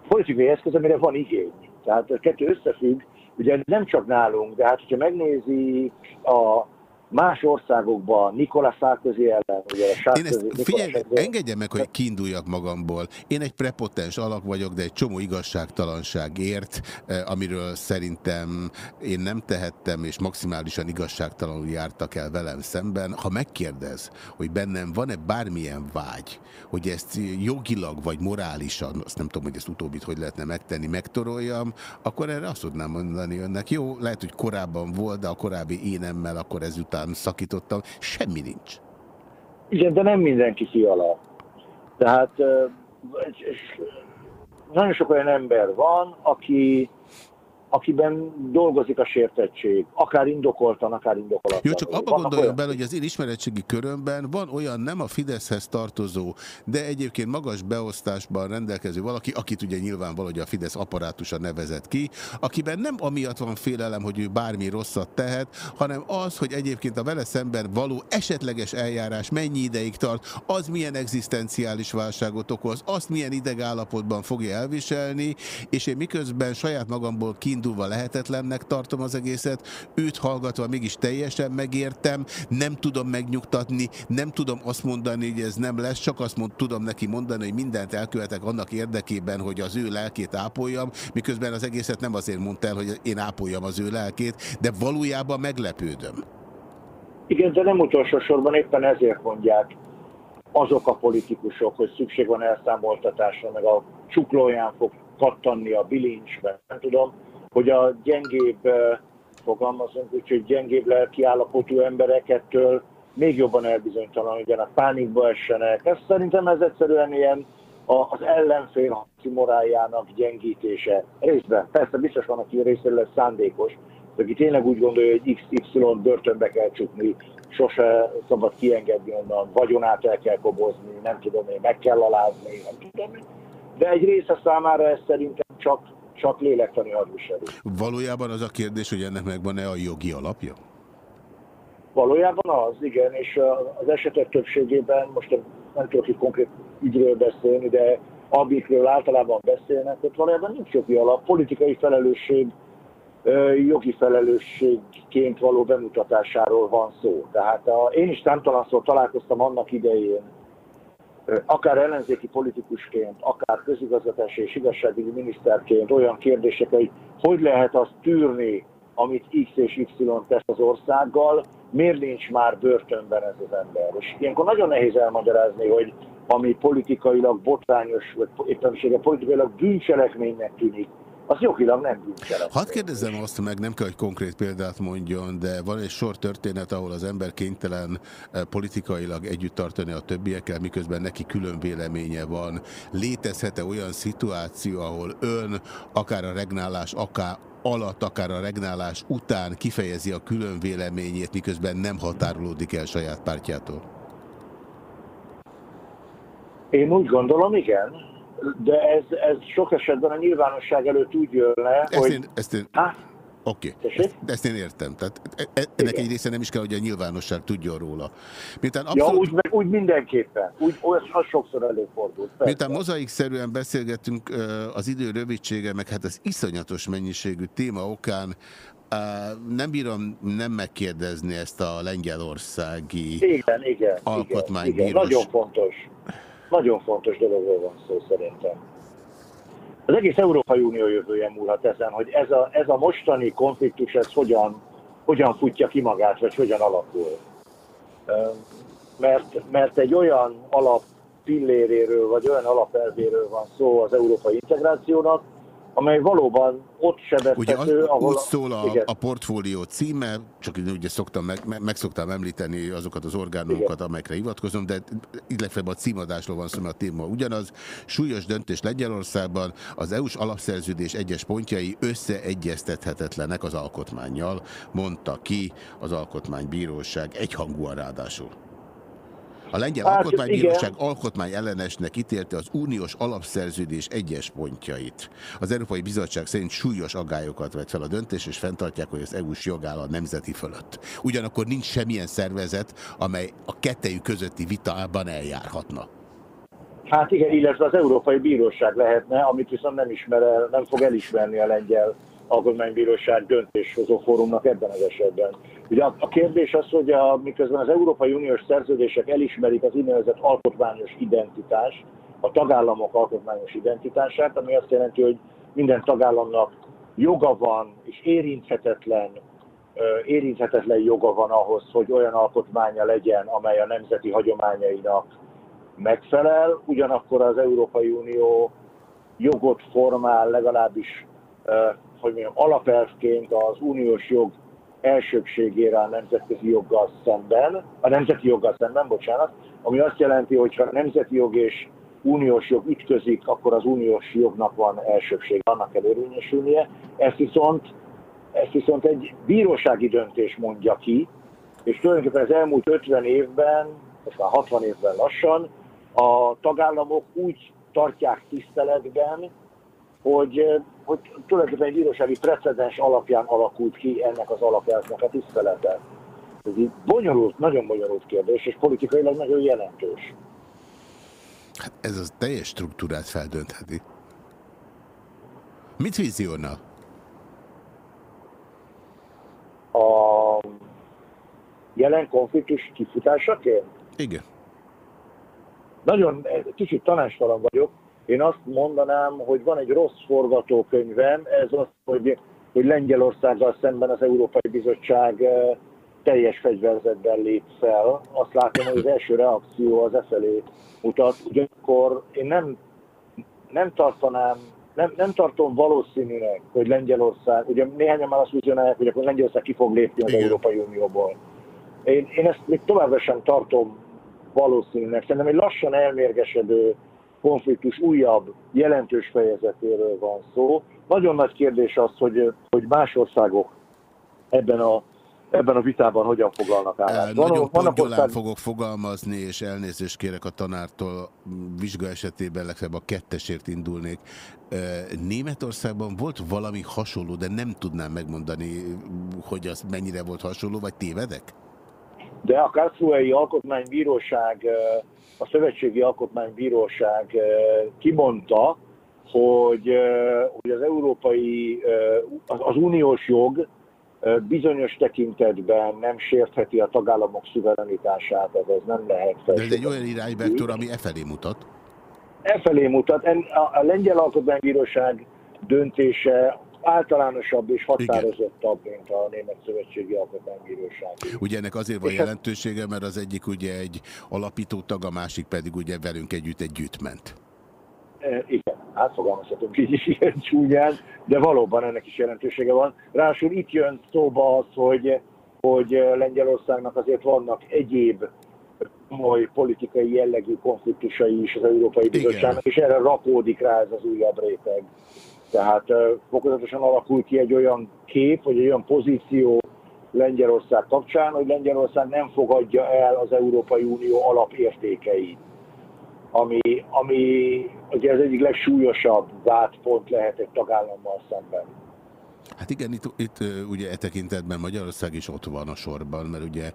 Speaker 6: politikai eszköz, amire van igény. Tehát a kettő összefügg, ugye nem csak nálunk, de hát hogyha megnézi a más országokban, Nikola Sarkozy ellen, ugye a Sarkozy,
Speaker 1: Én ezt, figyelj, engedje meg, hogy kiinduljak magamból. Én egy prepotens alak vagyok, de egy csomó igazságtalanságért, eh, amiről szerintem én nem tehettem, és maximálisan igazságtalanul jártak el velem szemben. Ha megkérdez, hogy bennem van-e bármilyen vágy, hogy ezt jogilag vagy morálisan, azt nem tudom, hogy ezt utóbbit hogy lehetne megtenni, megtoroljam, akkor erre azt tudnám mondani önnek. Jó, lehet, hogy korábban volt, de a korábbi énemmel akkor ezután után szakítottam, semmi nincs.
Speaker 6: Igen, de nem mindenki fiala. Tehát nagyon sok olyan ember van, aki akiben dolgozik a sértettség, akár indokoltan, akár indokolatlan.
Speaker 1: Jó, csak abba gondoljon olyan... bele, hogy az én ismeretségi körömben van olyan nem a Fideszhez tartozó, de egyébként magas beosztásban rendelkező valaki, akit ugye nyilván valahogy a Fidesz apparátusa nevezett ki, akiben nem amiatt van félelem, hogy ő bármi rosszat tehet, hanem az, hogy egyébként a vele szemben való esetleges eljárás mennyi ideig tart, az milyen egzisztenciális válságot okoz, azt milyen idegállapotban fogja elviselni, és én miközben saját magamból kind kiindulva lehetetlennek tartom az egészet, őt hallgatva mégis teljesen megértem, nem tudom megnyugtatni, nem tudom azt mondani, hogy ez nem lesz, csak azt mond, tudom neki mondani, hogy mindent elkövetek annak érdekében, hogy az ő lelkét ápoljam, miközben az egészet nem azért mondta el, hogy én ápoljam az ő lelkét, de valójában meglepődöm.
Speaker 6: Igen, de nem utolsó sorban éppen ezért mondják azok a politikusok, hogy szükség van elszámoltatásra, meg a csuklóján fog kattanni a bilincsbe, nem tudom, hogy a gyengébb, fogalmazunk úgy, hogy gyengébb lelkiállapotú emberekettől még jobban elbizonytalanodjanak, pánikba essenek. Ez szerintem ez egyszerűen ilyen az ellenfél harci moráljának gyengítése. Részben, persze biztos van, aki részéről lesz szándékos, de aki tényleg úgy gondolja, hogy XY börtönbe kell csukni, sose szabad kiengedni onnan, vagyonát el kell kobozni, nem tudom én, meg kell alázni, nem tudom. De egy része számára ez szerintem csak csak lélektani hadviselő.
Speaker 1: Valójában az a kérdés, hogy ennek megvan-e a jogi alapja?
Speaker 6: Valójában az, igen, és az esetek többségében, most nem tudok itt konkrét ügyről beszélni, de amikről általában beszélnek, ott valójában nincs jogi alap. Politikai felelősség jogi felelősségként való bemutatásáról van szó. Tehát a, én is számtalanszor találkoztam annak idején, akár ellenzéki politikusként, akár közigazgatási és igazságügyi miniszterként olyan kérdések, hogy hogy lehet azt tűrni, amit X és Y tesz az országgal, miért nincs már börtönben ez az ember. És ilyenkor nagyon nehéz elmagyarázni, hogy ami politikailag botrányos, vagy éppensége politikailag bűncselekménynek tűnik, az jogilag nem bűncselekmény.
Speaker 1: Hadd kérdezzem azt meg, nem kell, hogy konkrét példát mondjon, de van egy sor történet, ahol az ember kénytelen eh, politikailag együtt tartani a többiekkel, miközben neki külön véleménye van. Létezhet-e olyan szituáció, ahol ön akár a regnálás, akár alatt, akár a regnálás után kifejezi a külön véleményét, miközben nem határolódik el saját pártjától?
Speaker 6: Én úgy gondolom, igen, de ez, ez sok esetben a nyilvánosság előtt úgy jön le,
Speaker 1: ezt
Speaker 6: hogy...
Speaker 1: Én, ezt én... Oké, okay. ezt, ezt én értem. Tehát e- e- ennek Igen. egy része nem is kell, hogy a nyilvánosság tudjon róla.
Speaker 6: Miután abszolút... Ja, úgy, úgy mindenképpen. Úgy, az sokszor előfordult.
Speaker 1: Miután mozaikszerűen beszélgetünk az idő rövidsége, meg hát az iszonyatos mennyiségű téma okán, nem bírom nem megkérdezni ezt a lengyelországi
Speaker 6: igen, igen. Igen, igen. Nagyon fontos. Nagyon fontos dologról van szó szerintem. Az egész Európai Unió jövője múlhat ezen, hogy ez a, ez a mostani konfliktus ez hogyan, hogyan futja ki magát, vagy hogyan alakul. Mert, mert egy olyan alap pilléréről, vagy olyan alapelvéről van szó az európai integrációnak, amely valóban ott sebezhető,
Speaker 1: ugye ahol... Úgy szól a, a portfólió címe, csak ugye szoktam meg, meg szoktam említeni azokat az orgánumokat, igen. amelyekre hivatkozom, de illetve a címadásról van szó, mert a téma ugyanaz. Súlyos döntés Lengyelországban az EU-s alapszerződés egyes pontjai összeegyeztethetetlenek az alkotmányjal, mondta ki az alkotmánybíróság egyhangúan ráadásul. A lengyel hát, alkotmánybíróság alkotmány ellenesnek ítélte az uniós alapszerződés egyes pontjait. Az Európai Bizottság szerint súlyos agályokat vett fel a döntés, és fenntartják, hogy az EU-s jogáll a nemzeti fölött. Ugyanakkor nincs semmilyen szervezet, amely a kettejük közötti vitában eljárhatna.
Speaker 6: Hát igen, illetve az Európai Bíróság lehetne, amit viszont nem ismer el, nem fog elismerni a lengyel alkotmánybíróság döntéshozó fórumnak ebben az esetben. Ugye a, kérdés az, hogy a, miközben az Európai Uniós szerződések elismerik az úgynevezett alkotmányos identitás, a tagállamok alkotmányos identitását, ami azt jelenti, hogy minden tagállamnak joga van és érinthetetlen, érinthetetlen joga van ahhoz, hogy olyan alkotmánya legyen, amely a nemzeti hagyományainak megfelel, ugyanakkor az Európai Unió jogot formál legalábbis hogy mondjam, alapelvként az uniós jog elsőbségére a nemzetközi joggal szemben, a nemzeti joggal szemben, bocsánat, ami azt jelenti, hogy ha nemzeti jog és uniós jog ütközik, akkor az uniós jognak van elsőbség, annak kell érvényesülnie. Ezt viszont, ezt viszont egy bírósági döntés mondja ki, és tulajdonképpen az elmúlt 50 évben, most már 60 évben lassan, a tagállamok úgy tartják tiszteletben, hogy, hogy tulajdonképpen egy bírósági precedens alapján alakult ki ennek az alapelvnek a tisztelete. Ez így bonyolult, nagyon bonyolult kérdés, és politikailag nagyon jelentős.
Speaker 1: Hát ez az teljes struktúrát feldöntheti. Mit vizionál?
Speaker 6: A jelen konfliktus kifutásaként?
Speaker 1: Igen.
Speaker 6: Nagyon kicsit tanástalan vagyok, én azt mondanám, hogy van egy rossz forgatókönyvem, ez az, hogy, hogy Lengyelországgal szemben az Európai Bizottság teljes fegyverzetben lép fel. Azt látom, hogy az első reakció az e felé mutat. Ugyanakkor én nem, nem tartanám, nem, nem tartom valószínűnek, hogy Lengyelország, ugye néhányan már azt vizionálják, hogy akkor Lengyelország ki fog lépni az Igen. Európai Unióból. Én, én ezt még továbbra sem tartom valószínűnek. Szerintem egy lassan elmérgesedő konfliktus újabb, jelentős fejezetéről van szó. Nagyon nagy kérdés az, hogy, hogy más országok ebben a ebben a vitában hogyan foglalnak állást.
Speaker 1: Nagyon pontyolán ország... fogok fogalmazni, és elnézést kérek a tanártól, vizsga esetében legfeljebb a kettesért indulnék. Németországban volt valami hasonló, de nem tudnám megmondani, hogy az mennyire volt hasonló, vagy tévedek?
Speaker 6: De a Karlsruhei Alkotmánybíróság a Szövetségi Alkotmánybíróság kimondta, hogy, hogy az európai, az, az uniós jog bizonyos tekintetben nem sértheti a tagállamok szuverenitását, ez, ez nem lehet.
Speaker 1: De ez egy olyan irányvektor, ami e felé mutat.
Speaker 6: E felé mutat. A, a lengyel alkotmánybíróság döntése általánosabb és határozottabb, Igen. mint a Német Szövetségi Alkotmánybíróság.
Speaker 1: Ugye ennek azért van és jelentősége, mert az egyik ugye egy alapító tag, a másik pedig ugye velünk együtt együtt ment.
Speaker 6: E, igen, átfogalmazhatunk így is ilyen csúnyán, de valóban ennek is jelentősége van. Ráadásul itt jön szóba az, hogy, hogy Lengyelországnak azért vannak egyéb komoly politikai jellegű konfliktusai is az Európai Bizottságnak, és erre rakódik rá ez az újabb réteg. Tehát fokozatosan alakul ki egy olyan kép, vagy egy olyan pozíció Lengyelország kapcsán, hogy Lengyelország nem fogadja el az Európai Unió alapértékeit ami, ami ugye az egyik legsúlyosabb vádpont lehet egy tagállammal szemben.
Speaker 1: Hát igen, itt, itt ugye e tekintetben Magyarország is ott van a sorban, mert ugye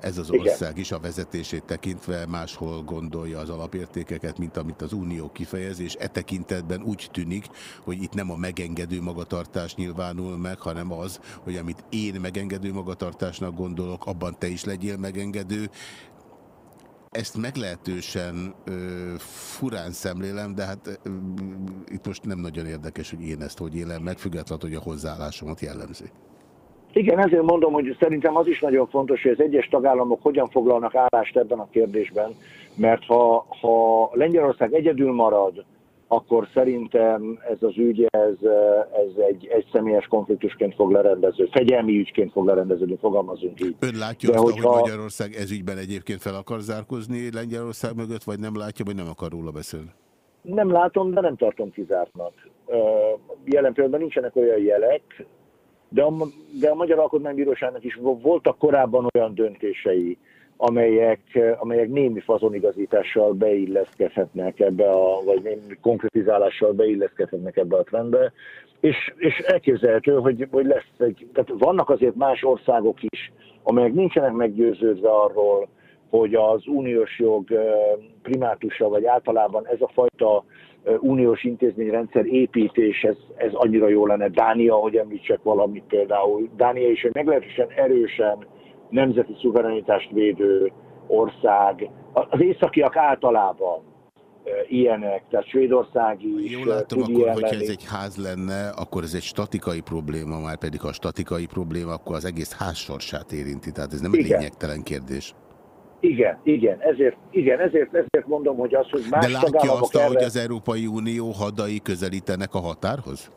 Speaker 1: ez az ország is a vezetését tekintve máshol gondolja az alapértékeket, mint amit az Unió kifejez, és e tekintetben úgy tűnik, hogy itt nem a megengedő magatartás nyilvánul meg, hanem az, hogy amit én megengedő magatartásnak gondolok, abban te is legyél megengedő, ezt meglehetősen ö, furán szemlélem, de hát ö, itt most nem nagyon érdekes, hogy én ezt hogy élem meg, függetlenül, hogy a hozzáállásomat jellemzi.
Speaker 6: Igen, ezért mondom, hogy szerintem az is nagyon fontos, hogy az egyes tagállamok hogyan foglalnak állást ebben a kérdésben, mert ha, ha Lengyelország egyedül marad, akkor szerintem ez az ügy, ez, ez egy, egy személyes konfliktusként fog lerendező, fegyelmi ügyként fog lerendeződni, fogalmazunk így.
Speaker 1: Ön látja De azt, hogyha... hogy Magyarország ez ügyben egyébként fel akar zárkozni Lengyelország mögött, vagy nem látja, vagy nem akar róla beszélni?
Speaker 6: Nem látom, de nem tartom kizártnak. Jelen pillanatban nincsenek olyan jelek, de a, de a Magyar Alkotmánybíróságnak is voltak korábban olyan döntései, amelyek, amelyek némi fazonigazítással beilleszkedhetnek ebbe a, vagy némi konkretizálással beilleszkedhetnek ebbe a trendbe, és, és elképzelhető, hogy, hogy lesz egy, tehát vannak azért más országok is, amelyek nincsenek meggyőződve arról, hogy az uniós jog primátusa, vagy általában ez a fajta uniós intézményrendszer építés, ez, ez annyira jó lenne. Dánia, hogy említsek valamit például. Dánia is egy meglehetősen erősen nemzeti szuverenitást védő ország. Az északiak általában ilyenek, tehát Svédország is.
Speaker 1: Jól látom, akkor, hogyha lenni. ez egy ház lenne, akkor ez egy statikai probléma, már pedig a statikai probléma, akkor az egész ház sorsát érinti, tehát ez nem egy lényegtelen kérdés.
Speaker 6: Igen, igen, ezért, igen, ezért, ezért mondom, hogy az, hogy más
Speaker 1: De látja azt, erre... hogy az Európai Unió hadai közelítenek a határhoz?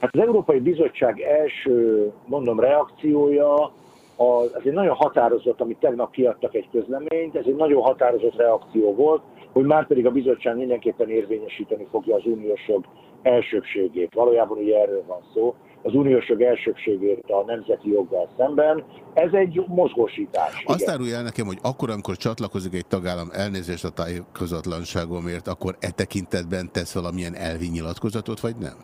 Speaker 6: Hát az Európai Bizottság első, mondom, reakciója az, egy nagyon határozott, amit tegnap kiadtak egy közleményt, ez egy nagyon határozott reakció volt, hogy már pedig a bizottság mindenképpen érvényesíteni fogja az uniós jog elsőbségét. Valójában ugye erről van szó, az uniós jog elsőbségét a nemzeti joggal szemben. Ez egy mozgósítás.
Speaker 1: Azt árulja el nekem, hogy akkor, amikor csatlakozik egy tagállam elnézést a tájékozatlanságomért, akkor e tekintetben tesz valamilyen elvi nyilatkozatot, vagy nem?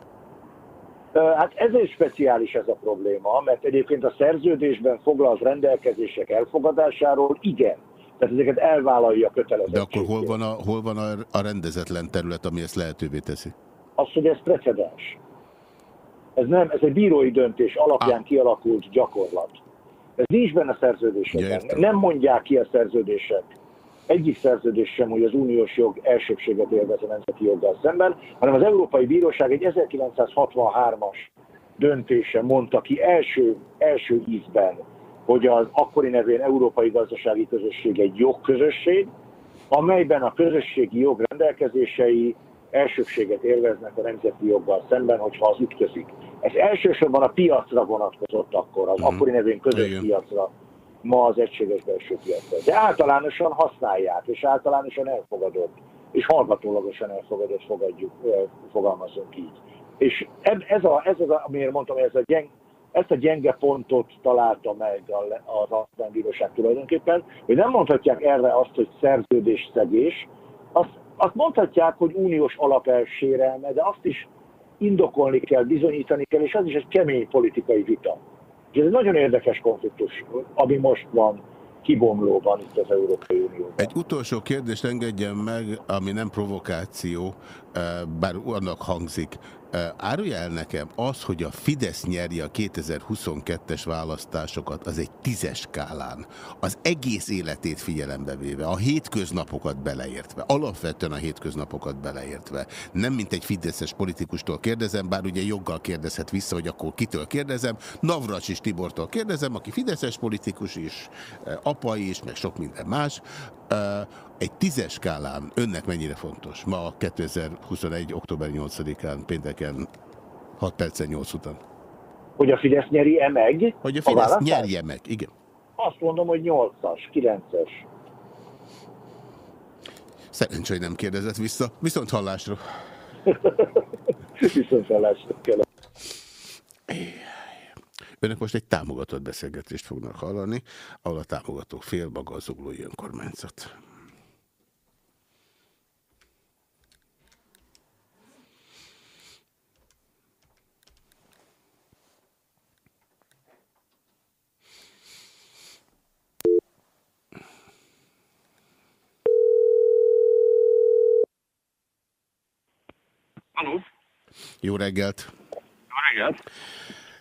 Speaker 6: Hát ezért speciális ez a probléma, mert egyébként a szerződésben foglalt rendelkezések elfogadásáról igen. Tehát ezeket elvállalja a.
Speaker 1: De akkor hol van, a, hol van a, rendezetlen terület, ami ezt lehetővé teszi?
Speaker 6: Az, hogy ez precedens. Ez nem, ez egy bírói döntés alapján ah. kialakult gyakorlat. Ez nincs benne a szerződésekben. Ja, nem mondják ki a szerződések egyik szerződés sem, hogy az uniós jog elsőbséget élvez a nemzeti joggal szemben, hanem az Európai Bíróság egy 1963-as döntése mondta ki első, első ízben, hogy az akkori nevén Európai Gazdasági Közösség egy jogközösség, amelyben a közösségi jog rendelkezései elsőbséget élveznek a nemzeti joggal szemben, hogyha az ütközik. Ez elsősorban a piacra vonatkozott akkor, az mm. akkori nevén közös piacra ma az egységes belső piacra. De általánosan használják, és általánosan elfogadott, és hallgatólagosan elfogadott, fogadjuk, fogalmazunk így. És ez, a, ez az, amiért mondtam, ez a gyeng, ezt a gyenge pontot találta meg az alkotmánybíróság tulajdonképpen, hogy nem mondhatják erre azt, hogy szerződésszegés, azt, azt mondhatják, hogy uniós alapelsérelme, de azt is indokolni kell, bizonyítani kell, és az is egy kemény politikai vita. Ez egy nagyon érdekes konfliktus, ami most van kibomló van itt az Európai Unióban.
Speaker 1: Egy utolsó kérdést engedjen meg, ami nem provokáció, bár annak hangzik. Árulja el nekem az, hogy a Fidesz nyeri a 2022-es választásokat, az egy tízes skálán. Az egész életét figyelembe véve, a hétköznapokat beleértve, alapvetően a hétköznapokat beleértve. Nem mint egy fideszes politikustól kérdezem, bár ugye joggal kérdezhet vissza, hogy akkor kitől kérdezem. Navracs és Tibortól kérdezem, aki fideszes politikus is, apa is, meg sok minden más. Egy tízes skálán önnek mennyire fontos ma 2021. október 8-án, pénteken 6 percen 8 után?
Speaker 6: Hogy a Fidesz nyeri-e meg?
Speaker 1: Hogy a Fidesz a nyerje meg, igen.
Speaker 6: Azt mondom, hogy 8-as, 9-es.
Speaker 1: Szerencsé, hogy nem kérdezett vissza. Viszont hallásra.
Speaker 6: Viszont hallásra kell.
Speaker 1: Önök most egy támogatott beszélgetést fognak hallani, ahol a támogató fél maga az uglói önkormányzat. Jó reggelt!
Speaker 7: Jó reggelt!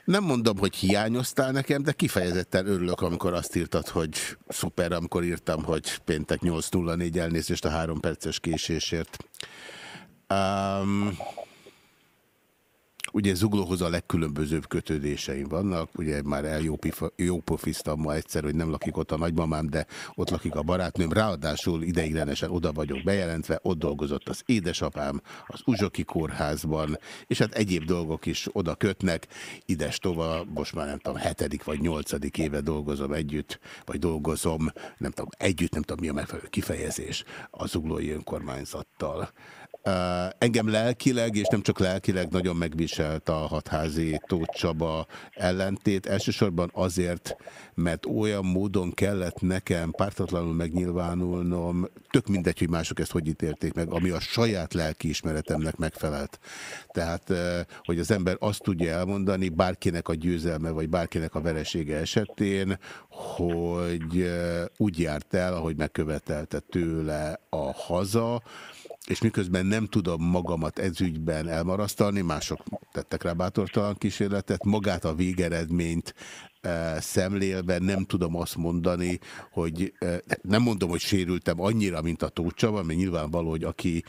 Speaker 1: Nem mondom, hogy hiányoztál nekem, de kifejezetten örülök, amikor azt írtad, hogy szuper, amikor írtam, hogy péntek 8.04 elnézést a három perces késésért. Um, Ugye Zuglóhoz a legkülönbözőbb kötődéseim vannak, ugye már eljópofiztam ma egyszer, hogy nem lakik ott a nagymamám, de ott lakik a barátnőm, ráadásul ideiglenesen oda vagyok bejelentve, ott dolgozott az édesapám az Uzsoki kórházban, és hát egyéb dolgok is oda kötnek, ides tova, most már nem tudom, hetedik vagy nyolcadik éve dolgozom együtt, vagy dolgozom, nem tudom, együtt, nem tudom mi a megfelelő kifejezés, az zuglói önkormányzattal. Engem lelkileg, és nem csak lelkileg nagyon megviselt a hatházi Tóth Csaba ellentét. Elsősorban azért, mert olyan módon kellett nekem pártatlanul megnyilvánulnom, tök mindegy, hogy mások ezt hogy ítélték meg, ami a saját lelkiismeretemnek megfelelt. Tehát, hogy az ember azt tudja elmondani, bárkinek a győzelme, vagy bárkinek a veresége esetén, hogy úgy járt el, ahogy megkövetelte tőle a haza, és miközben nem tudom magamat ezügyben elmarasztalni, mások tettek rá bátortalan kísérletet, magát a végeredményt szemlélve nem tudom azt mondani, hogy nem mondom, hogy sérültem annyira, mint a Tócsava, mert nyilvánvaló, hogy aki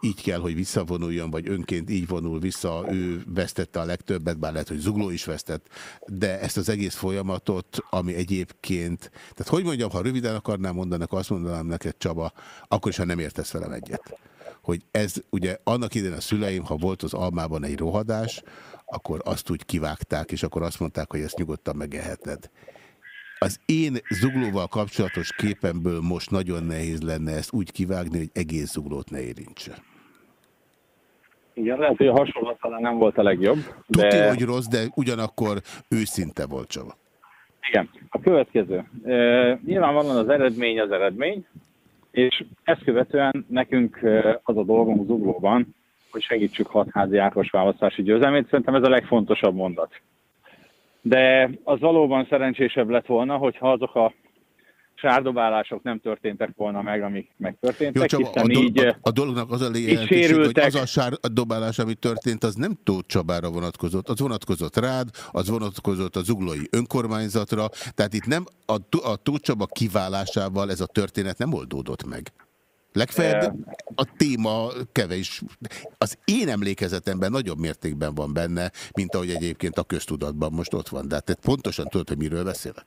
Speaker 1: így kell, hogy visszavonuljon, vagy önként így vonul vissza, ő vesztette a legtöbbet, bár lehet, hogy Zugló is vesztett, de ezt az egész folyamatot, ami egyébként, tehát hogy mondjam, ha röviden akarnám mondani, akkor azt mondanám neked, Csaba, akkor is, ha nem értesz velem egyet. Hogy ez ugye annak idején a szüleim, ha volt az almában egy rohadás, akkor azt úgy kivágták, és akkor azt mondták, hogy ezt nyugodtan megeheted. Az én zuglóval kapcsolatos képemből most nagyon nehéz lenne ezt úgy kivágni, hogy egész zuglót ne érintse.
Speaker 7: Igen, lehet, hogy a hasonlat talán nem volt a legjobb.
Speaker 1: De... Tudja, hogy rossz, de ugyanakkor őszinte volt Csaba.
Speaker 7: Igen. A következő. E, nyilvánvalóan az eredmény az eredmény, és ezt követően nekünk az a dolgunk zuglóban, hogy segítsük hatházi Ákos választási győzelmét. Szerintem ez a legfontosabb mondat. De az valóban szerencsésebb lett volna, hogyha azok a sárdobálások nem történtek volna meg, amik megtörténtek, Jó, Csaba,
Speaker 1: hiszen a,
Speaker 7: így a,
Speaker 1: a dolognak az a lényeg, hogy az a sárdobálás, ami történt, az nem Tóth Csabára vonatkozott, az vonatkozott rád, az vonatkozott a zuglói önkormányzatra, tehát itt nem a, a Tóth Csaba kiválásával ez a történet nem oldódott meg. Legfeljebb a téma kevés, az én emlékezetemben nagyobb mértékben van benne, mint ahogy egyébként a köztudatban most ott van. De hát pontosan tudod, hogy miről beszélek?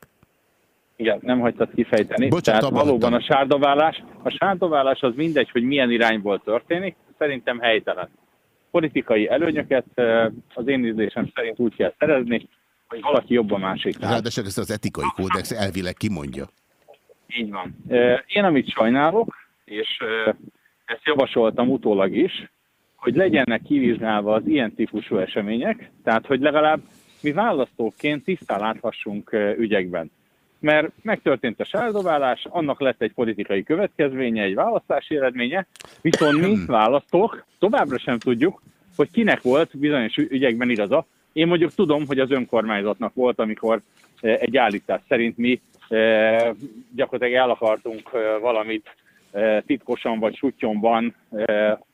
Speaker 7: Igen, nem hagytad kifejteni.
Speaker 1: Bocsánat,
Speaker 7: Tehát valóban a sárdoválás, a sárdoválás az mindegy, hogy milyen irányból történik, szerintem helytelen. Politikai előnyöket az én ízlésem szerint úgy kell szerezni, hogy valaki jobb a másik.
Speaker 1: Ráadásul ezt az etikai kódex elvileg kimondja.
Speaker 7: Így van. Én amit sajnálok, és ezt javasoltam utólag is, hogy legyenek kivizsgálva az ilyen típusú események, tehát hogy legalább mi választóként tisztán láthassunk ügyekben mert megtörtént a sárdobálás, annak lett egy politikai következménye, egy választási eredménye, viszont mi választók továbbra sem tudjuk, hogy kinek volt bizonyos ügyekben igaza. Én mondjuk tudom, hogy az önkormányzatnak volt, amikor egy állítás szerint mi gyakorlatilag el akartunk valamit titkosan vagy sutyomban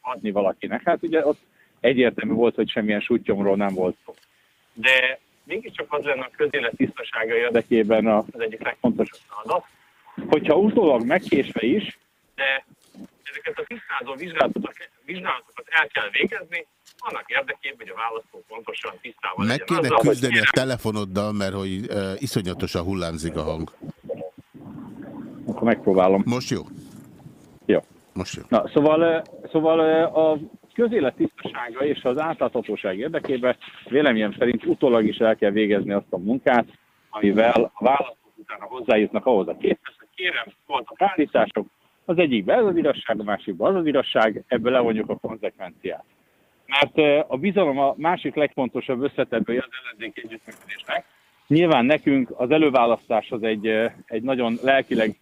Speaker 7: adni valakinek. Hát ugye ott egyértelmű volt, hogy semmilyen sutyomról nem volt szó. De mégiscsak az lenne a közélet tisztasága érdekében az egyik legfontosabb feladat, hogyha utólag megkésve is, de ezeket a tisztázó vizsgálatokat, vizsgálatokat el kell végezni, annak érdekében, hogy a választó pontosan tisztában
Speaker 1: Meg kéne azzal, küzdeni a telefonoddal, mert hogy uh, iszonyatosan hullámzik a hang.
Speaker 7: Akkor megpróbálom.
Speaker 1: Most jó? Most.
Speaker 7: Na, szóval, szóval a közélet tisztasága és az átláthatóság érdekében véleményem szerint utólag is el kell végezni azt a munkát, amivel a választók utána hozzájutnak ahhoz a képhez, hogy kérem, voltak állítások, az egyikben ez az igazság, a másikban az az igazság, ebből levonjuk a konzekvenciát. Mert a bizalom a másik legfontosabb összetettője az ellenzéki együttműködésnek. Nyilván nekünk az előválasztás az egy, egy nagyon lelkileg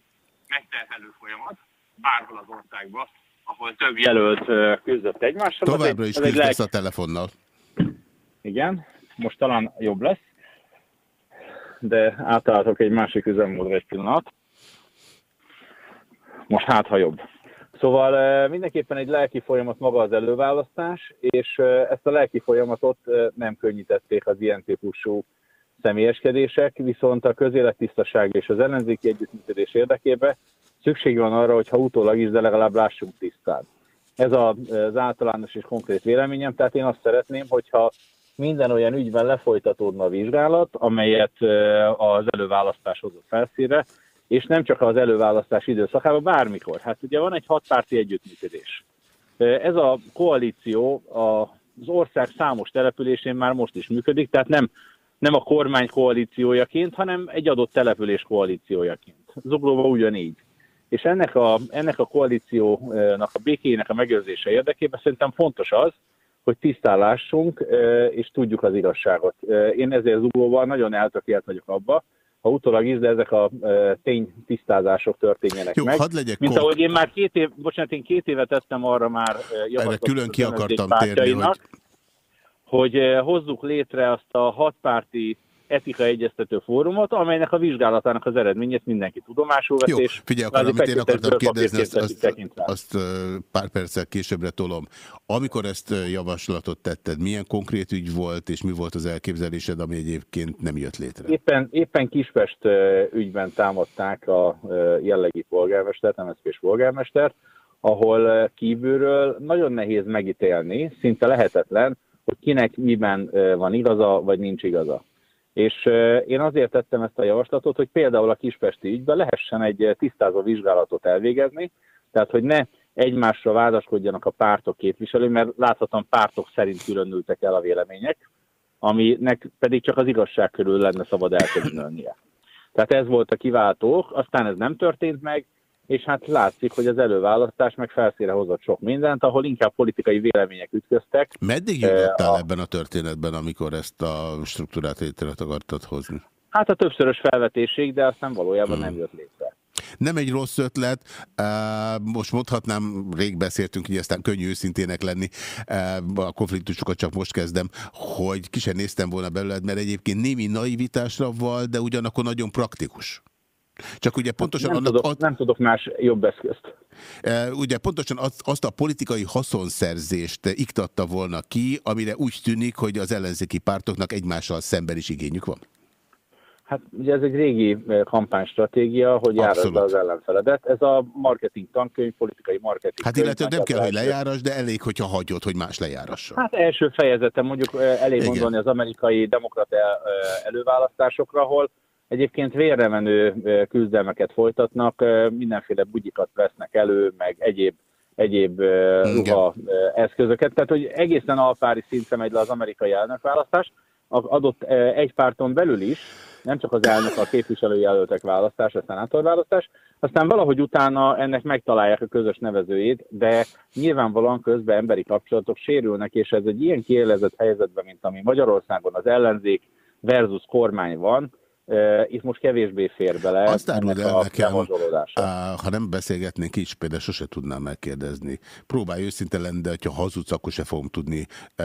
Speaker 7: megterhelő folyamat, bárhol az országban, ahol több jelölt küzdött egymással.
Speaker 1: Továbbra is küzdesz lelk... a telefonnal.
Speaker 7: Igen, most talán jobb lesz, de átálltok egy másik üzemmódra egy pillanat. Most hát, ha jobb. Szóval mindenképpen egy lelki folyamat maga az előválasztás, és ezt a lelki folyamatot nem könnyítették az ilyen típusú személyeskedések, viszont a közélettisztaság és az ellenzéki együttműködés érdekében szükség van arra, hogy ha utólag is, de legalább lássunk tisztán. Ez az általános és konkrét véleményem, tehát én azt szeretném, hogyha minden olyan ügyben lefolytatódna a vizsgálat, amelyet az előválasztás hozott felszínre, és nem csak az előválasztás időszakában, bármikor. Hát ugye van egy hatpárti együttműködés. Ez a koalíció az ország számos településén már most is működik, tehát nem, nem a kormány koalíciójaként, hanem egy adott település koalíciójaként. Zuglóban ugyanígy. És ennek a, ennek a koalíciónak a békének a megőrzése érdekében szerintem fontos az, hogy tisztállásunk, és tudjuk az igazságot. Én ezért Zuglóban nagyon eltökélt vagyok abba, ha utólag is, de ezek a tény tisztázások történjenek
Speaker 1: Jó,
Speaker 7: meg.
Speaker 1: Hadd legyek
Speaker 7: Mint ahogy én már két év, bocsánat, én két évet tettem arra már
Speaker 1: Erre külön ki akartam térni, hogy...
Speaker 7: hogy hozzuk létre azt a hatpárti etika egyeztető fórumot, amelynek a vizsgálatának az eredményét mindenki tudomásul vesz.
Speaker 1: Jó, figyelj, akkor, amit én akartam kérdezni, azt, azt, azt pár perccel későbbre tolom. Amikor ezt javaslatot tetted, milyen konkrét ügy volt, és mi volt az elképzelésed, ami egyébként nem jött létre?
Speaker 7: Éppen, éppen Kispest ügyben támadták a jellegi polgármestert, MSZP-s polgármestert, ahol kívülről nagyon nehéz megítélni, szinte lehetetlen, hogy kinek miben van igaza, vagy nincs igaza. És én azért tettem ezt a javaslatot, hogy például a kispesti ügyben lehessen egy tisztázó vizsgálatot elvégezni, tehát hogy ne egymásra vádaskodjanak a pártok képviselői, mert láthatóan pártok szerint különültek el a vélemények, aminek pedig csak az igazság körül lenne szabad elkülönülnie. Tehát ez volt a kiváltók, aztán ez nem történt meg, és hát látszik, hogy az előválasztás meg felszíre hozott sok mindent, ahol inkább politikai vélemények ütköztek.
Speaker 1: Meddig jutottál a... ebben a történetben, amikor ezt a struktúrát létre akartad hozni?
Speaker 7: Hát a többszörös felvetésig, de aztán valójában hmm. nem jött létre.
Speaker 1: Nem egy rossz ötlet, most mondhatnám, rég beszéltünk, így aztán könnyű őszintének lenni, a konfliktusokat csak most kezdem, hogy ki sem néztem volna belőled, mert egyébként némi naivitásra val, de ugyanakkor nagyon praktikus. Csak ugye pontosan...
Speaker 7: Nem, annak, tudok, nem tudok más jobb eszközt.
Speaker 1: E, ugye pontosan azt, azt a politikai haszonszerzést iktatta volna ki, amire úgy tűnik, hogy az ellenzéki pártoknak egymással szemben is igényük van.
Speaker 7: Hát ugye ez egy régi e, kampánystratégia, hogy járasz az ellenfeledet. Ez a marketing tankönyv, politikai marketing.
Speaker 1: Hát illetve nem kell, hogy lejáras, de elég, hogyha hagyod, hogy más lejárassa.
Speaker 7: Hát első fejezetem mondjuk e, elég Igen. mondani az amerikai demokrata előválasztásokra, ahol egyébként vérremenő küzdelmeket folytatnak, mindenféle bugyikat vesznek elő, meg egyéb egyéb ruha eszközöket. Tehát, hogy egészen alpári szintre megy le az amerikai elnökválasztás, adott egy párton belül is, nem csak az elnök, a képviselőjelöltek választás, a szenátorválasztás, aztán valahogy utána ennek megtalálják a közös nevezőjét, de nyilvánvalóan közben emberi kapcsolatok sérülnek, és ez egy ilyen kiélezett helyzetben, mint ami Magyarországon az ellenzék versus kormány van, itt most kevésbé fér bele.
Speaker 1: Azt áruld el nekem, ha nem beszélgetnénk is, például sose tudnám megkérdezni. Próbálj őszinte lenni, de ha hazudsz, akkor se fogom tudni e,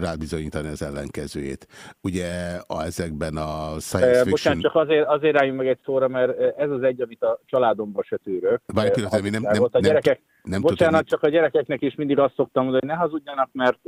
Speaker 1: rábizonyítani az ellenkezőjét. Ugye a, ezekben a science fiction...
Speaker 7: Bocsánat, csak azért, azért álljunk meg egy szóra, mert ez az egy, amit a családomban se tűrök.
Speaker 1: Egy pillanat, nem, nem,
Speaker 7: a gyerekek,
Speaker 1: nem, nem
Speaker 7: bocsánat, tudom, csak a gyerekeknek is mindig azt szoktam mondani, hogy ne hazudjanak, mert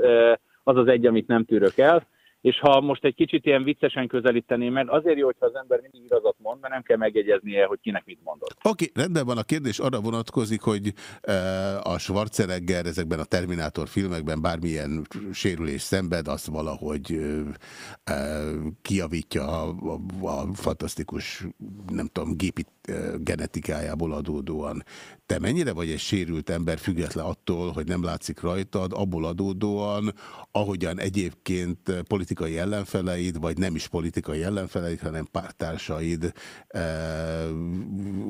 Speaker 7: az az egy, amit nem tűrök el és ha most egy kicsit ilyen viccesen közelíteném meg, azért jó, hogyha az ember mindig igazat mond, mert nem kell megjegyeznie, hogy kinek mit mondott.
Speaker 1: Oké, okay, rendben van. A kérdés arra vonatkozik, hogy e, a Schwarzenegger ezekben a Terminátor filmekben bármilyen sérülés szenved, azt valahogy e, e, kiavítja a, a, a fantasztikus, nem tudom, gépi genetikájából adódóan. Te mennyire vagy egy sérült ember független attól, hogy nem látszik rajtad, abból adódóan, ahogyan egyébként politikai ellenfeleid, vagy nem is politikai ellenfeleid, hanem pártársaid e,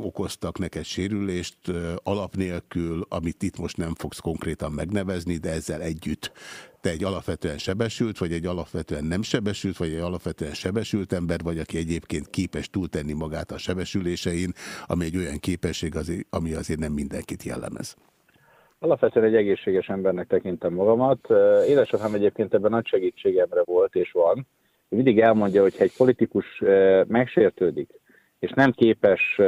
Speaker 1: okoztak neked sérülést e, alap nélkül, amit itt most nem fogsz konkrétan megnevezni, de ezzel együtt te egy alapvetően sebesült, vagy egy alapvetően nem sebesült, vagy egy alapvetően sebesült ember, vagy aki egyébként képes túltenni magát a sebesülésein, ami egy olyan képesség, ami azért nem mindenkit jellemez.
Speaker 7: Alapvetően egy egészséges embernek tekintem magamat. Édesapám egyébként ebben nagy segítségemre volt és van. Mindig elmondja, hogy egy politikus megsértődik, és nem képes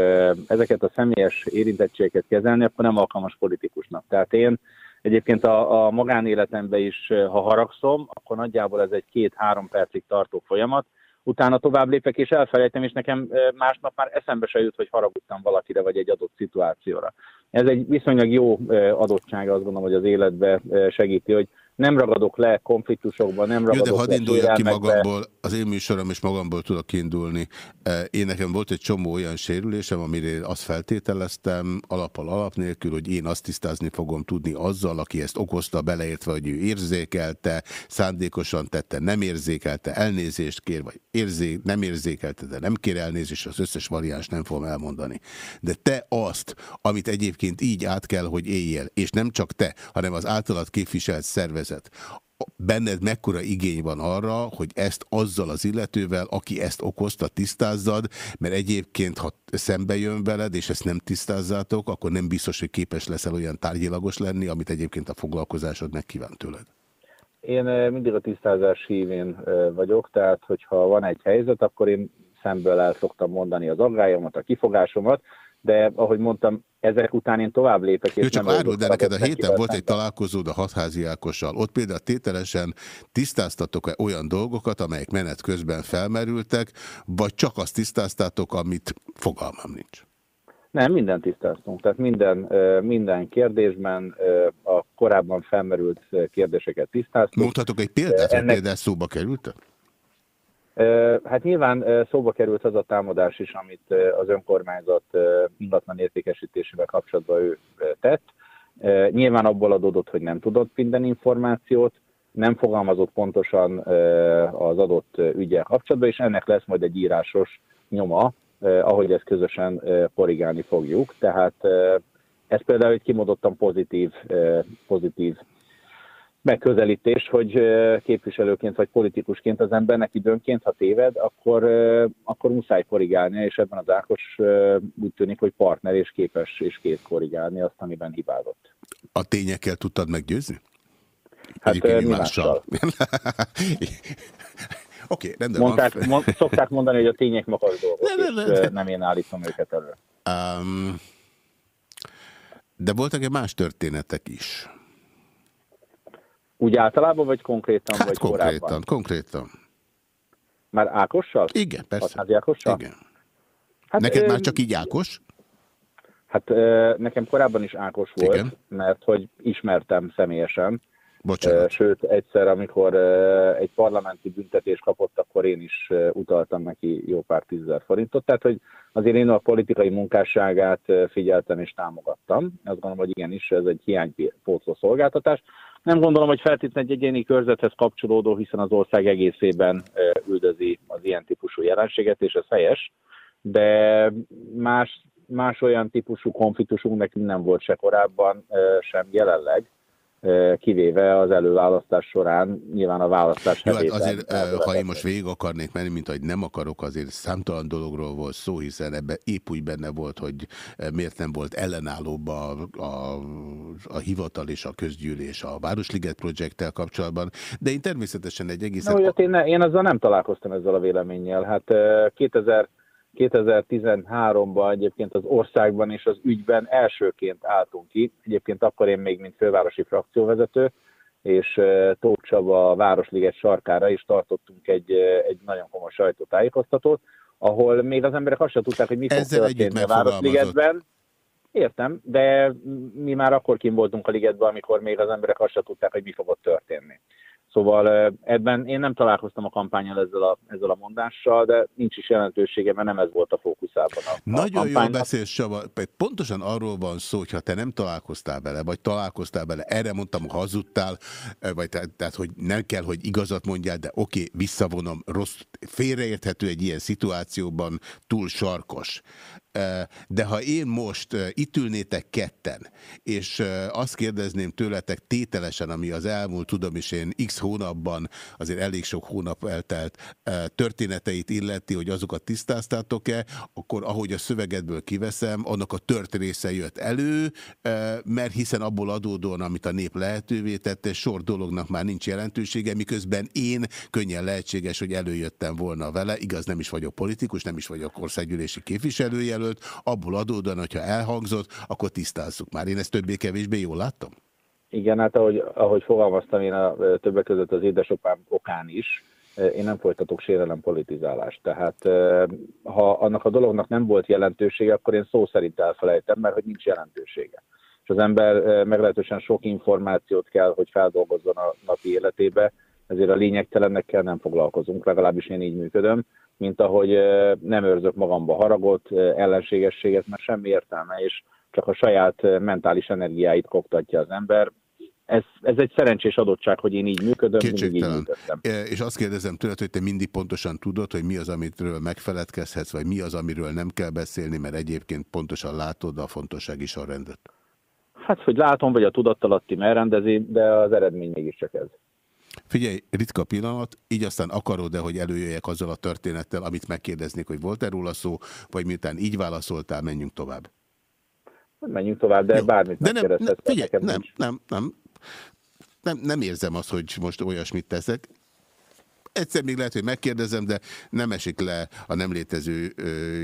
Speaker 7: ezeket a személyes érintettségeket kezelni, akkor nem alkalmas politikusnak. Tehát én Egyébként a, a magánéletemben is, ha haragszom, akkor nagyjából ez egy két-három percig tartó folyamat, utána tovább lépek és elfelejtem, és nekem másnap már eszembe se jut, hogy haragudtam valakire vagy egy adott szituációra. Ez egy viszonylag jó adottsága, azt gondolom, hogy az életbe segíti, hogy nem ragadok le konfliktusokba, nem ragadok
Speaker 1: Jó, de hadd induljak ki magamból, az én műsorom és magamból tudok kiindulni. Én nekem volt egy csomó olyan sérülésem, amire azt feltételeztem alapal alap nélkül, hogy én azt tisztázni fogom tudni azzal, aki ezt okozta, beleértve, hogy ő érzékelte, szándékosan tette, nem érzékelte, elnézést kér, vagy érzé, nem érzékelte, de nem kér elnézést, az összes variáns nem fogom elmondani. De te azt, amit egyébként így át kell, hogy éljél, és nem csak te, hanem az általad képviselt szervez helyzet. Benned mekkora igény van arra, hogy ezt azzal az illetővel, aki ezt okozta, tisztázzad, mert egyébként, ha szembe jön veled, és ezt nem tisztázzátok, akkor nem biztos, hogy képes leszel olyan tárgyilagos lenni, amit egyébként a foglalkozásod megkíván tőled.
Speaker 7: Én eh, mindig a tisztázás hívén eh, vagyok, tehát hogyha van egy helyzet, akkor én szemből el szoktam mondani az aggályomat, a kifogásomat, de ahogy mondtam, ezek után én tovább lépek.
Speaker 1: Jó, csak árul, de neked a héten volt egy találkozód a hatházi Ákossal. Ott például tételesen tisztáztatok -e olyan dolgokat, amelyek menet közben felmerültek, vagy csak azt tisztáztátok, amit fogalmam nincs?
Speaker 7: Nem, minden tisztáztunk. Tehát minden, minden kérdésben a korábban felmerült kérdéseket tisztáztunk.
Speaker 1: Mondhatok egy példát, hogy Ennek... például szóba került?
Speaker 7: Hát nyilván szóba került az a támadás is, amit az önkormányzat ingatlan értékesítésével kapcsolatban ő tett. Nyilván abból adódott, hogy nem tudott minden információt, nem fogalmazott pontosan az adott ügyel kapcsolatban, és ennek lesz majd egy írásos nyoma, ahogy ezt közösen korrigálni fogjuk. Tehát ez például egy kimondottan pozitív, pozitív megközelítés, hogy képviselőként vagy politikusként az embernek időnként, ha téved, akkor, akkor muszáj korrigálni, és ebben az Ákos úgy tűnik, hogy partner és képes és kész korrigálni azt, amiben hibázott.
Speaker 1: A tényekkel tudtad meggyőzni?
Speaker 7: Hát mi mással.
Speaker 1: Oké, okay, rendben
Speaker 7: Mondták, van. Mond, szokták mondani, hogy a tények magas dolgok, ne, ne, ne, és nem én állítom őket elő. Um,
Speaker 1: de voltak-e más történetek is?
Speaker 7: Úgy általában, vagy konkrétan?
Speaker 1: Hát
Speaker 7: vagy
Speaker 1: konkrétan,
Speaker 7: korábban?
Speaker 1: konkrétan.
Speaker 7: Már Ákossal?
Speaker 1: Igen, persze.
Speaker 7: Ákossal?
Speaker 1: Igen. Hát, Neked ö... már csak így Ákos?
Speaker 7: Hát nekem korábban is Ákos volt, Igen. mert hogy ismertem személyesen.
Speaker 1: Bocsánat.
Speaker 7: Sőt, egyszer, amikor egy parlamenti büntetés kapott, akkor én is utaltam neki jó pár tízezer forintot. Tehát, hogy azért én a politikai munkásságát figyeltem és támogattam. Azt gondolom, hogy igenis ez egy hiánypótló szolgáltatás. Nem gondolom, hogy feltétlenül egy egyéni körzethez kapcsolódó, hiszen az ország egészében üldözi az ilyen típusú jelenséget, és ez helyes, de más, más olyan típusú konfliktusunk nekünk nem volt se korábban, sem jelenleg. Kivéve az előválasztás során, nyilván a választás
Speaker 1: Jó, hát azért, ha én most végig akarnék menni, mint hogy nem akarok, azért számtalan dologról volt szó, hiszen ebbe épp úgy benne volt, hogy miért nem volt ellenállóbb a, a, a hivatal és a közgyűlés a Városliget projekttel kapcsolatban, de én természetesen egy egészen...
Speaker 7: Na, én, én ezzel nem találkoztam ezzel a véleménnyel. Hát 2000 2013-ban egyébként az országban és az ügyben elsőként álltunk ki. Egyébként akkor én még, mint fővárosi frakcióvezető, és Tóth Csaba a Városliget sarkára is tartottunk egy, egy nagyon komoly sajtótájékoztatót, ahol még az emberek azt sem tudták, hogy mi fog
Speaker 1: történni a Városligetben.
Speaker 7: Értem, de mi már akkor kim voltunk a ligetben, amikor még az emberek azt sem tudták, hogy mi fog ott történni. Szóval ebben én nem találkoztam a kampányal ezzel a, ezzel a mondással, de nincs is jelentősége, mert nem ez volt a fókuszában. A,
Speaker 1: Nagyon jól beszélsz, Csaba. Pontosan arról van szó, hogy ha te nem találkoztál vele, vagy találkoztál vele, erre mondtam, hogy hazudtál, vagy tehát, tehát, hogy nem kell, hogy igazat mondjál, de oké, okay, visszavonom, rossz, félreérthető egy ilyen szituációban, túl sarkos. De ha én most itt ülnétek ketten, és azt kérdezném tőletek tételesen, ami az elmúlt, tudom is én x hónapban, azért elég sok hónap eltelt történeteit illeti, hogy azokat tisztáztátok-e, akkor ahogy a szövegedből kiveszem, annak a tört része jött elő, mert hiszen abból adódóan, amit a nép lehetővé tette, sor dolognak már nincs jelentősége, miközben én könnyen lehetséges, hogy előjöttem volna vele, igaz nem is vagyok politikus, nem is vagyok országgyűlési képviselőjelölt, jelölt, abból adódóan, hogyha elhangzott, akkor tisztázzuk már. Én ezt többé-kevésbé jól láttam?
Speaker 7: Igen, hát ahogy, ahogy fogalmaztam én a többek között az édesapám okán is, én nem folytatok sérelem politizálást. Tehát ha annak a dolognak nem volt jelentősége, akkor én szó szerint elfelejtem, mert hogy nincs jelentősége. És az ember meglehetősen sok információt kell, hogy feldolgozzon a napi életébe, ezért a lényegtelenekkel nem foglalkozunk, legalábbis én így működöm mint ahogy nem őrzök magamba haragot, ellenségességet, mert semmi értelme, és csak a saját mentális energiáit koptatja az ember. Ez, ez egy szerencsés adottság, hogy én így működöm, mindig így működtem.
Speaker 1: És azt kérdezem tőled, hogy te mindig pontosan tudod, hogy mi az, amitől megfeledkezhetsz, vagy mi az, amiről nem kell beszélni, mert egyébként pontosan látod a fontossági sorrendet.
Speaker 7: Hát, hogy látom, vagy a tudattalatti merrendezi, de az eredmény mégiscsak ez.
Speaker 1: Figyelj, ritka pillanat, így aztán akarod-e, hogy előjöjjek azzal a történettel, amit megkérdeznék, hogy volt-e róla szó, vagy miután így válaszoltál, menjünk tovább?
Speaker 7: Menjünk tovább, de Jó. bármit
Speaker 1: de nem, nem, figyelj, nem, nem, nem, nem, nem, nem érzem azt, hogy most olyasmit teszek. Egyszer még lehet, hogy megkérdezem, de nem esik le a nem létező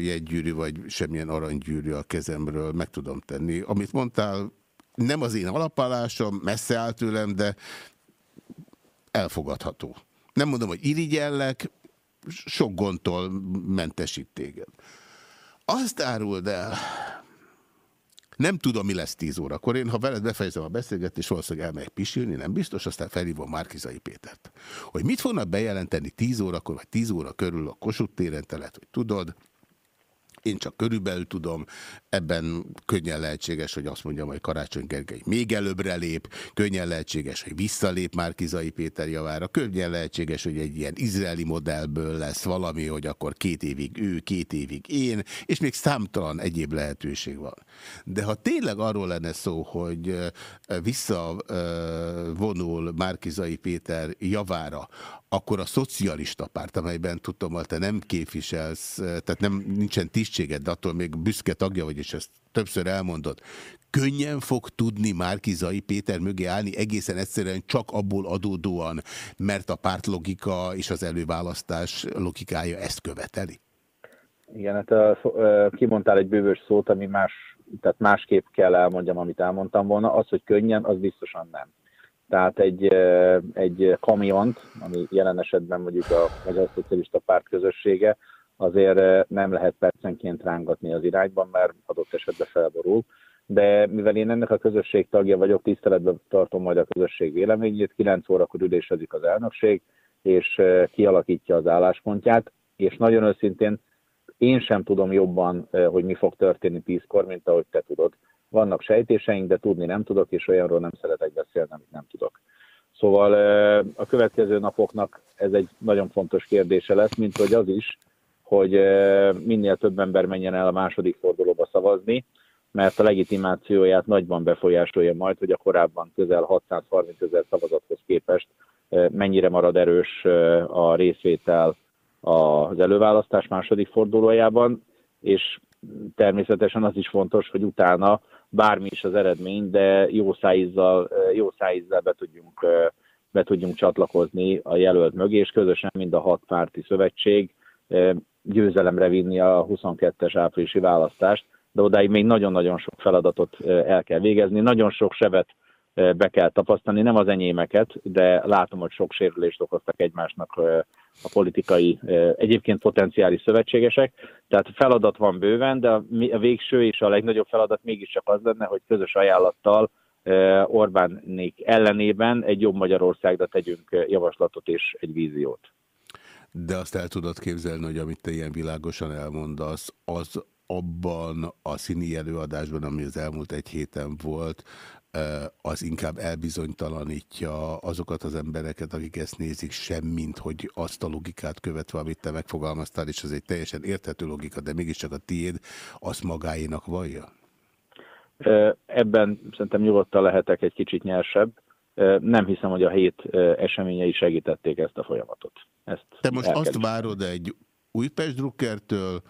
Speaker 1: jegygyűrű, vagy semmilyen aranygyűrű a kezemről, meg tudom tenni. Amit mondtál, nem az én alapállásom, messze áll tőlem, de elfogadható. Nem mondom, hogy irigyellek, sok gondtól mentesít téged. Azt áruld el, nem tudom, mi lesz 10 órakor. Én, ha veled befejezem a beszélgetést, valószínűleg elmegyek pisilni, nem biztos, aztán felhívom Márkizai Pétert. Hogy mit fognak bejelenteni 10 órakor, vagy 10 óra körül a Kossuth téren, te lehet, hogy tudod, én csak körülbelül tudom, ebben könnyen lehetséges, hogy azt mondjam, hogy Karácsony Gergely még előbbre lép, könnyen lehetséges, hogy visszalép már Kizai Péter javára, könnyen lehetséges, hogy egy ilyen izraeli modellből lesz valami, hogy akkor két évig ő, két évig én, és még számtalan egyéb lehetőség van. De ha tényleg arról lenne szó, hogy visszavonul Márkizai Péter javára, akkor a szocialista párt, amelyben hogy te nem képviselsz, tehát nem, nincsen tisztséged, de attól még büszke tagja vagy, és ezt többször elmondod, könnyen fog tudni Márkizai Péter mögé állni egészen egyszerűen csak abból adódóan, mert a pártlogika és az előválasztás logikája ezt követeli?
Speaker 7: Igen, hát a, a, kimondtál egy bővös szót, ami más, tehát másképp kell elmondjam, amit elmondtam volna. Az, hogy könnyen, az biztosan nem. Tehát egy, egy kamiont, ami jelen esetben mondjuk a Magyar Szocialista Párt közössége, azért nem lehet percenként rángatni az irányban, mert adott esetben felborul. De mivel én ennek a közösség tagja vagyok, tiszteletben tartom majd a közösség véleményét, 9 órakor ülésezik az elnökség, és kialakítja az álláspontját, és nagyon őszintén én sem tudom jobban, hogy mi fog történni tízkor, mint ahogy te tudod. Vannak sejtéseink, de tudni nem tudok, és olyanról nem szeretek beszélni, amit nem tudok. Szóval a következő napoknak ez egy nagyon fontos kérdése lesz, mint hogy az is, hogy minél több ember menjen el a második fordulóba szavazni, mert a legitimációját nagyban befolyásolja majd, hogy a korábban közel 630 ezer szavazathoz képest mennyire marad erős a részvétel az előválasztás második fordulójában, és természetesen az is fontos, hogy utána bármi is az eredmény, de jó szájízzal, jó szájízzal be tudjunk, be tudjunk csatlakozni a jelölt mögé, és közösen mind a hat párti szövetség győzelemre vinni a 22-es áprilisi választást, de odáig még nagyon-nagyon sok feladatot el kell végezni, nagyon sok sevet be kell tapasztani, nem az enyémeket, de látom, hogy sok sérülést okoztak egymásnak a politikai, egyébként potenciális szövetségesek, tehát feladat van bőven, de a végső és a legnagyobb feladat mégiscsak az lenne, hogy közös ajánlattal Orbánék ellenében egy jobb Magyarországra tegyünk javaslatot és egy víziót.
Speaker 1: De azt el tudod képzelni, hogy amit te ilyen világosan elmondasz, az abban a színi előadásban, ami az elmúlt egy héten volt, az inkább elbizonytalanítja azokat az embereket, akik ezt nézik, semmint, hogy azt a logikát követve, amit te megfogalmaztál, és az egy teljesen érthető logika, de mégiscsak a tiéd, azt magáénak vallja?
Speaker 7: Ebben szerintem nyugodtan lehetek egy kicsit nyersebb. Nem hiszem, hogy a hét eseményei segítették ezt a folyamatot. Ezt
Speaker 1: Te most azt várod egy Újpest drukkertől,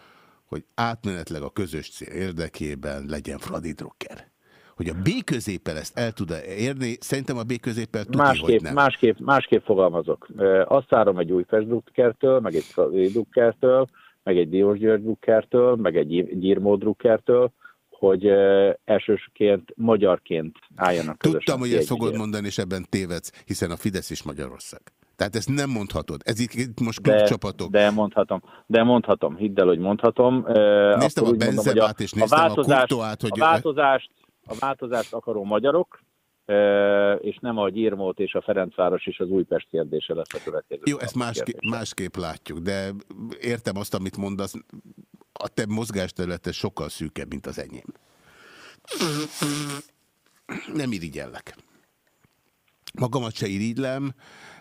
Speaker 1: hogy átmenetleg a közös cél érdekében legyen Fradi drukker hogy a B középpel ezt el tud -e érni, szerintem a B középpel tudja, másképp, hogy nem.
Speaker 7: Másképp, másképp fogalmazok. Azt várom egy új drukkertől, meg egy drukkertől, meg egy Diós György drukkertől, meg egy Gyirmó drukkertől, hogy elsősként magyarként álljanak
Speaker 1: közösen. Tudtam, hogy ezt fogod mondani, és ebben tévedsz, hiszen a Fidesz is Magyarország. Tehát ezt nem mondhatod. Ez itt most.
Speaker 7: De, de mondhatom. De mondhatom. Hidd el, hogy mondhatom.
Speaker 1: Néztem Akkor a Benzebát, és néztem a, a Kurtoát, hogy...
Speaker 7: A változást, a változást akaró magyarok, és nem a Gyirmót és a Ferencváros és az Újpest kérdése lesz a következő.
Speaker 1: Jó, ezt másképp, másképp látjuk, de értem azt, amit mondasz, a te mozgásterülete sokkal szűkebb, mint az enyém. Nem irigyellek. Magamat se irigylem,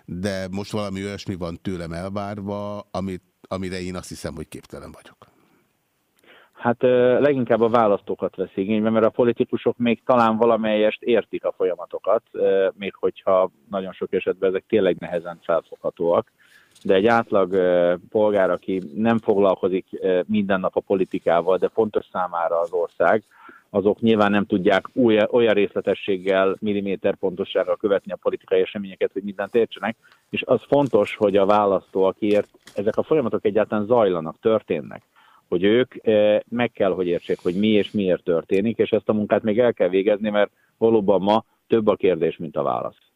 Speaker 1: de most valami olyasmi van tőlem elvárva, amit, amire én azt hiszem, hogy képtelen vagyok.
Speaker 7: Hát leginkább a választókat vesz igénybe, mert a politikusok még talán valamelyest értik a folyamatokat, még hogyha nagyon sok esetben ezek tényleg nehezen felfoghatóak. De egy átlag polgár, aki nem foglalkozik minden nap a politikával, de fontos számára az ország, azok nyilván nem tudják olyan részletességgel, milliméter pontossággal követni a politikai eseményeket, hogy mindent értsenek, és az fontos, hogy a választó, akiért ezek a folyamatok egyáltalán zajlanak, történnek, hogy ők eh, meg kell, hogy értsék, hogy mi és miért történik, és ezt a munkát még el kell végezni, mert valóban ma több a kérdés, mint a válasz.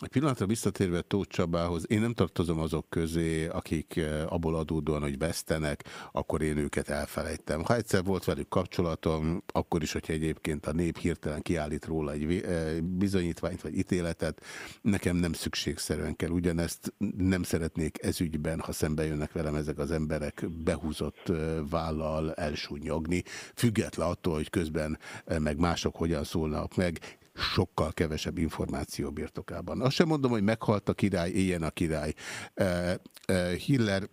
Speaker 1: Egy pillanatra visszatérve Tóth Csabához, én nem tartozom azok közé, akik eh, abból adódóan, hogy vesztenek, akkor én őket elfelejtem. Ha egyszer volt velük kapcsolatom, akkor is, hogyha egyébként a nép hirtelen kiállít róla egy eh, bizonyítványt vagy ítéletet, nekem nem szükségszerűen kell ugyanezt, nem szeretnék ezügyben, ha szembe jönnek velem ezek az emberek behúzott eh, vállal elsúnyogni, független attól, hogy közben meg mások hogyan szólnak meg, sokkal kevesebb információ birtokában. Azt sem mondom, hogy meghalt a király, éljen a király. Hiller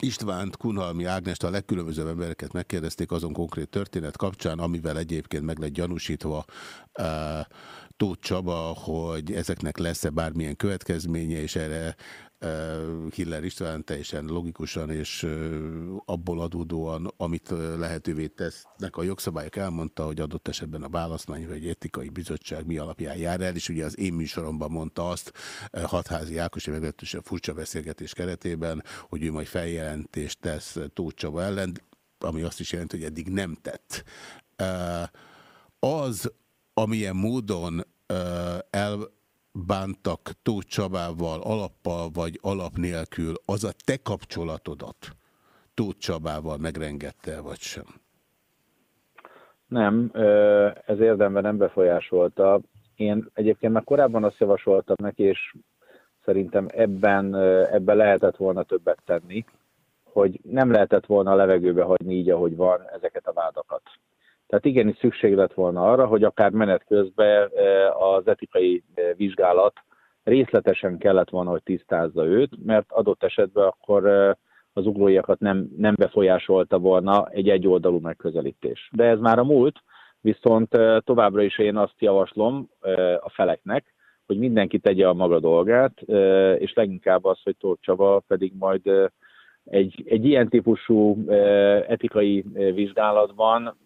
Speaker 1: Istvánt, Kunhalmi Ágnest, a legkülönbözőbb embereket megkérdezték azon konkrét történet kapcsán, amivel egyébként meg lett gyanúsítva Tóth Csaba, hogy ezeknek lesz-e bármilyen következménye, és erre Hiller István teljesen logikusan és abból adódóan, amit lehetővé tesznek a jogszabályok, elmondta, hogy adott esetben a választmány vagy egy etikai bizottság mi alapján jár el, és ugye az én műsoromban mondta azt Hatházi Ákos, meglehetősen furcsa beszélgetés keretében, hogy ő majd feljelentést tesz Tóth Csaba ellen, ami azt is jelenti, hogy eddig nem tett. Az, amilyen módon el bántak Tóth Csabával alappal vagy alap nélkül, az a te kapcsolatodat Tóth Csabával megrengette, vagy sem?
Speaker 7: Nem, ez érdemben nem befolyásolta. Én egyébként már korábban azt javasoltam neki, és szerintem ebben, ebben lehetett volna többet tenni, hogy nem lehetett volna a levegőbe hagyni így, ahogy van ezeket a vádakat. Tehát igenis szükség lett volna arra, hogy akár menet közben e, az etikai e, vizsgálat részletesen kellett volna, hogy tisztázza őt, mert adott esetben akkor e, az uglóiakat nem, nem befolyásolta volna egy egyoldalú megközelítés. De ez már a múlt, viszont továbbra is én azt javaslom a feleknek, hogy mindenki tegye a maga dolgát, és leginkább az, hogy Tóth Csaba pedig majd egy, egy ilyen típusú etikai vizsgálatban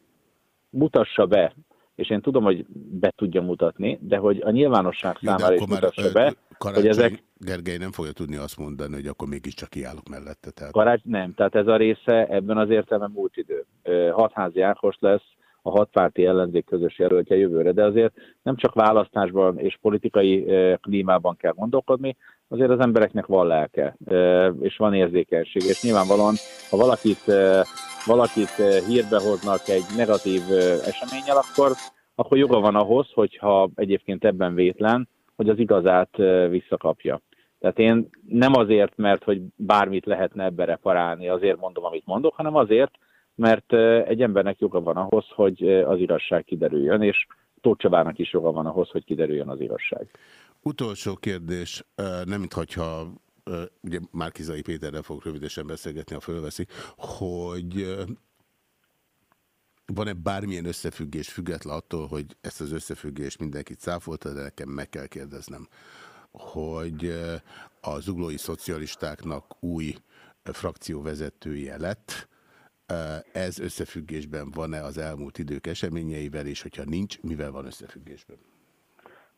Speaker 7: mutassa be, és én tudom, hogy be tudja mutatni, de hogy a nyilvánosság Jó, számára is mutassa már, be,
Speaker 1: hogy ezek... Gergely nem fogja tudni azt mondani, hogy akkor mégiscsak kiállok mellette.
Speaker 7: Tehát... Karács nem, tehát ez a része ebben az értelemben múlt idő. Hatházi Ákos lesz a hatpárti ellenzék közös jelöltje jövőre, de azért nem csak választásban és politikai klímában kell gondolkodni, azért az embereknek van lelke, és van érzékenység, és nyilvánvalóan, ha valakit, valakit hírbe hoznak egy negatív eseménnyel, akkor, akkor joga van ahhoz, hogyha egyébként ebben vétlen, hogy az igazát visszakapja. Tehát én nem azért, mert hogy bármit lehetne ebbe reparálni, azért mondom, amit mondok, hanem azért, mert egy embernek joga van ahhoz, hogy az igazság kiderüljön, és Tóth Csabának is joga van ahhoz, hogy kiderüljön az igazság.
Speaker 1: Utolsó kérdés, nem mintha ugye Márkizai Péterrel fog rövidesen beszélgetni, ha fölveszi, hogy van-e bármilyen összefüggés független attól, hogy ezt az összefüggést mindenkit száfolta, de nekem meg kell kérdeznem, hogy a zuglói szocialistáknak új frakcióvezetője lett, ez összefüggésben van-e az elmúlt idők eseményeivel, és hogyha nincs, mivel van összefüggésben?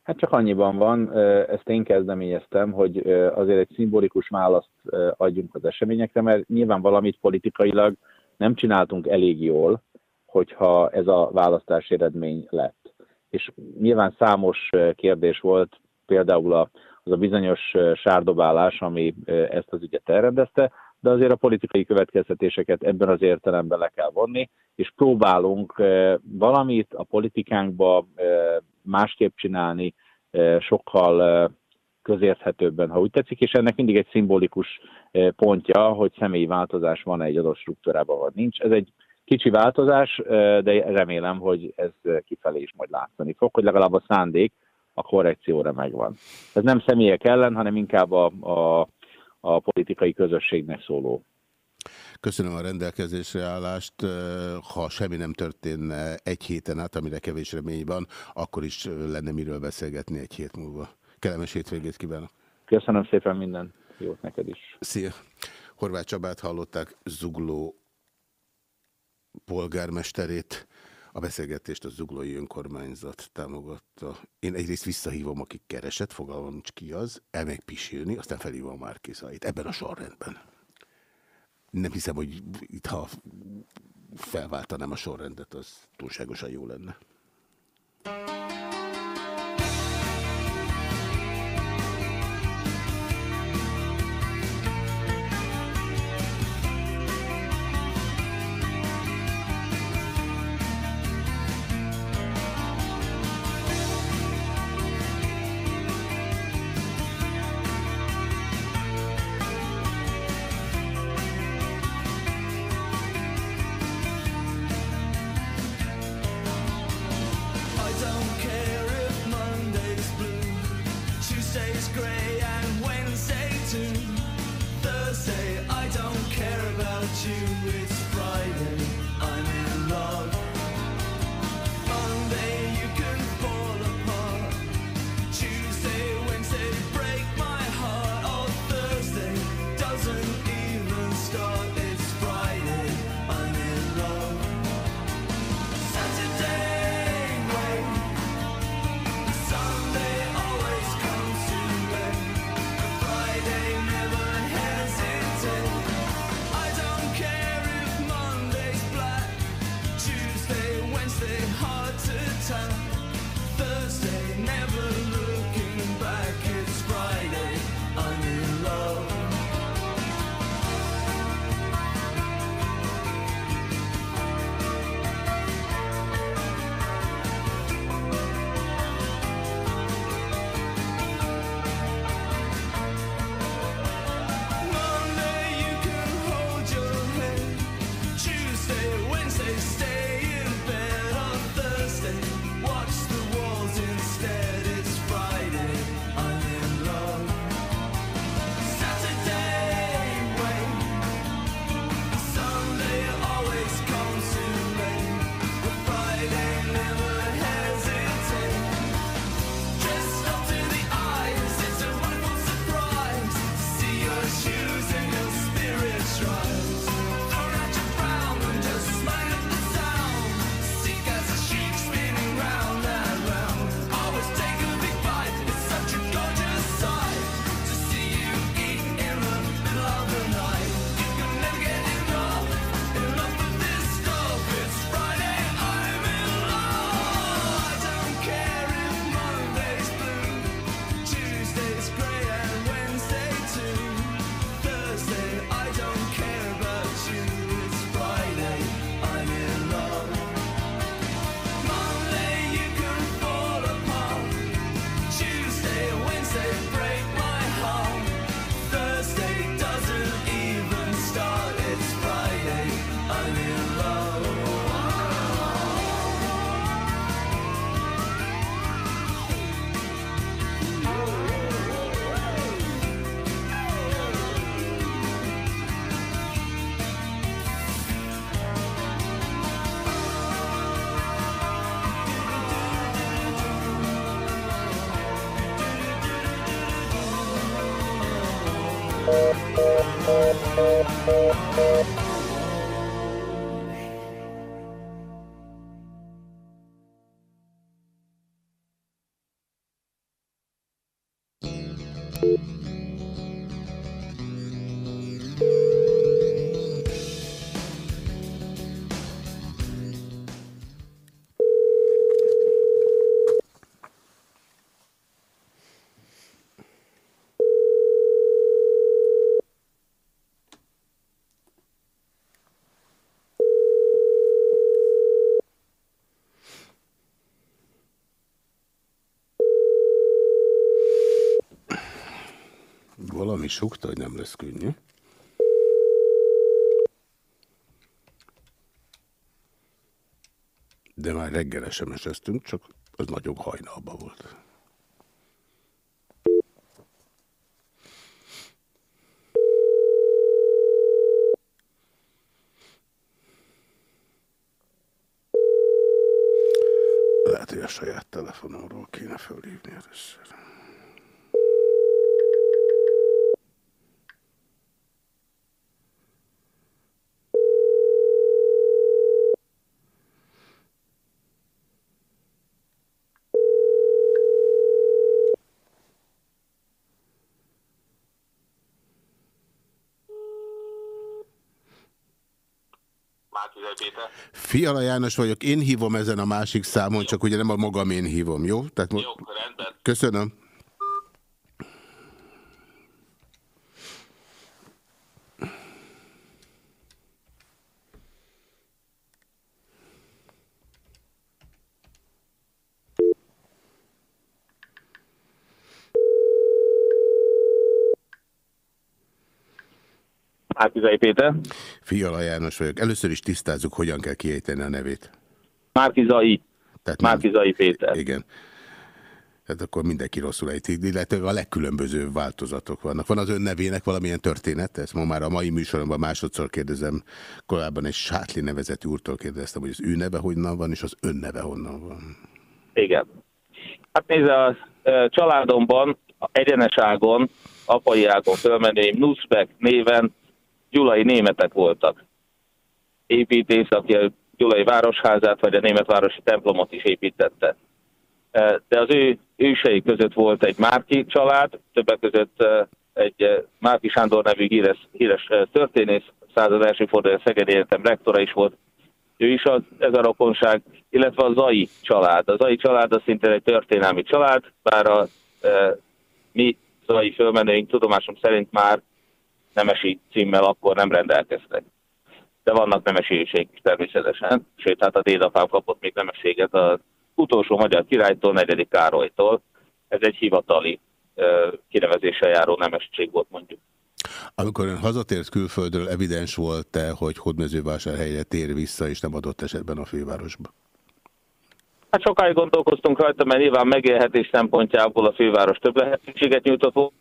Speaker 7: Hát csak annyiban van, ezt én kezdeményeztem, hogy azért egy szimbolikus választ adjunk az eseményekre, mert nyilván valamit politikailag nem csináltunk elég jól, hogyha ez a választási eredmény lett. És nyilván számos kérdés volt, például az a bizonyos sárdobálás, ami ezt az ügyet elrendezte, de azért a politikai következtetéseket ebben az értelemben le kell vonni, és próbálunk valamit a politikánkba másképp csinálni, sokkal közérthetőbben, ha úgy tetszik, és ennek mindig egy szimbolikus pontja, hogy személyi változás van egy adott struktúrában, vagy nincs. Ez egy kicsi változás, de remélem, hogy ez kifelé is majd látszani fog, hogy legalább a szándék a korrekcióra megvan. Ez nem személyek ellen, hanem inkább a, a a politikai közösségnek szóló.
Speaker 1: Köszönöm a rendelkezésre állást. Ha semmi nem történne egy héten át, amire kevés remény van, akkor is lenne miről beszélgetni egy hét múlva. Kellemes hétvégét kívánok!
Speaker 7: Köszönöm szépen minden jót neked is!
Speaker 1: Szia! Horváth Csabát hallották, Zugló polgármesterét. A beszélgetést a Zuglói Önkormányzat támogatta. Én egyrészt visszahívom, akik keresett, fogalmam nincs ki az, elmegy pisilni, aztán felhívom a Márkizait. Ebben a sorrendben. Nem hiszem, hogy itt ha felváltanám a sorrendet, az túlságosan jó lenne. Valami sokta, hogy nem lesz könnyű. De már reggel sms csak az nagyon hajnalba volt. Lehet, hogy a saját telefonomról kéne fölhívni először. Péter. Fiala János vagyok, én hívom ezen a másik számon, jó. csak ugye nem a magam én hívom, jó? Tehát jó, rendben. Köszönöm.
Speaker 8: Márkizai Péter.
Speaker 1: Fiala János vagyok. Először is tisztázzuk, hogyan kell kiejteni a nevét.
Speaker 8: Márkizai. Tehát Márkizai Péter.
Speaker 1: Igen. Hát akkor mindenki rosszul ejti, illetve a legkülönbözőbb változatok vannak. Van az ön nevének valamilyen történet? Ezt ma már a mai műsoromban másodszor kérdezem. Korábban egy Sátli nevezetű úrtól kérdeztem, hogy az ő neve honnan van, és az ön neve honnan van.
Speaker 8: Igen. Hát nézd, a családomban egyeneságon, apai ágon fölmenőim Nuszbek néven gyulai németek voltak. Építész, aki a gyulai városházát vagy a németvárosi templomot is építette. E, de az ő ősei között volt egy Márki család, többek között e, egy e, Márki Sándor nevű híres, híres történész, század első forduló Szegedi Egyetem rektora is volt. Ő is az, ez a rokonság, illetve a Zai család. A Zai család az szintén egy történelmi család, bár a e, mi Zai fölmenőink tudomásom szerint már nemesi címmel akkor nem rendelkeztek. De vannak nemesi is természetesen, sőt, hát a dédapám kapott még nemességet az utolsó magyar királytól, negyedik Károlytól. Ez egy hivatali kinevezéssel járó nemesség volt mondjuk.
Speaker 1: Amikor ön hazatért külföldről, evidens volt-e, hogy Hódmezővásárhelyre tér vissza, és nem adott esetben a fővárosba?
Speaker 8: Hát sokáig gondolkoztunk rajta, mert nyilván megélhetés szempontjából a főváros több lehetőséget nyújtott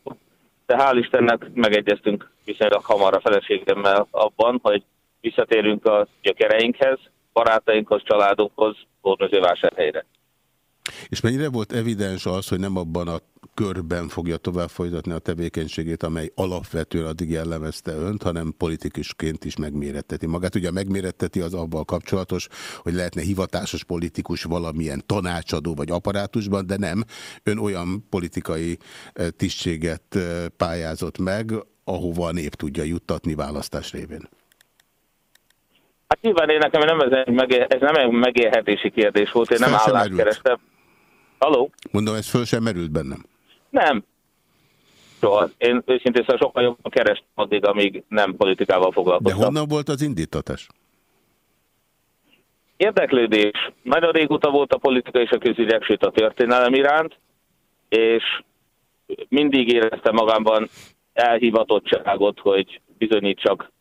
Speaker 8: de hál' Istennek megegyeztünk viszonylag hamar a feleségemmel abban, hogy visszatérünk a gyökereinkhez, barátainkhoz, családunkhoz, Hódmezővásárhelyre.
Speaker 1: És mennyire volt evidens az, hogy nem abban a körben fogja tovább folytatni a tevékenységét, amely alapvetően addig jellemezte önt, hanem politikusként is megméretteti magát. Ugye megméretteti az abban kapcsolatos, hogy lehetne hivatásos politikus valamilyen tanácsadó vagy apparátusban, de nem. Ön olyan politikai eh, tisztséget eh, pályázott meg, ahova a nép tudja juttatni választás révén.
Speaker 8: Hát nyilván én nekem nem ez, egy ez nem egy megélhetési kérdés volt, én nem állást Haló?
Speaker 1: Mondom, ez föl sem merült bennem.
Speaker 8: Nem. Soha. Én őszintén szóval sokkal jobban kerestem addig, amíg nem politikával foglalkoztam.
Speaker 1: De honnan volt az indítatás?
Speaker 8: Érdeklődés. Nagyon régóta volt a politika és a közügyek, sőt a történelem iránt, és mindig éreztem magamban elhivatottságot, hogy bizonyítsak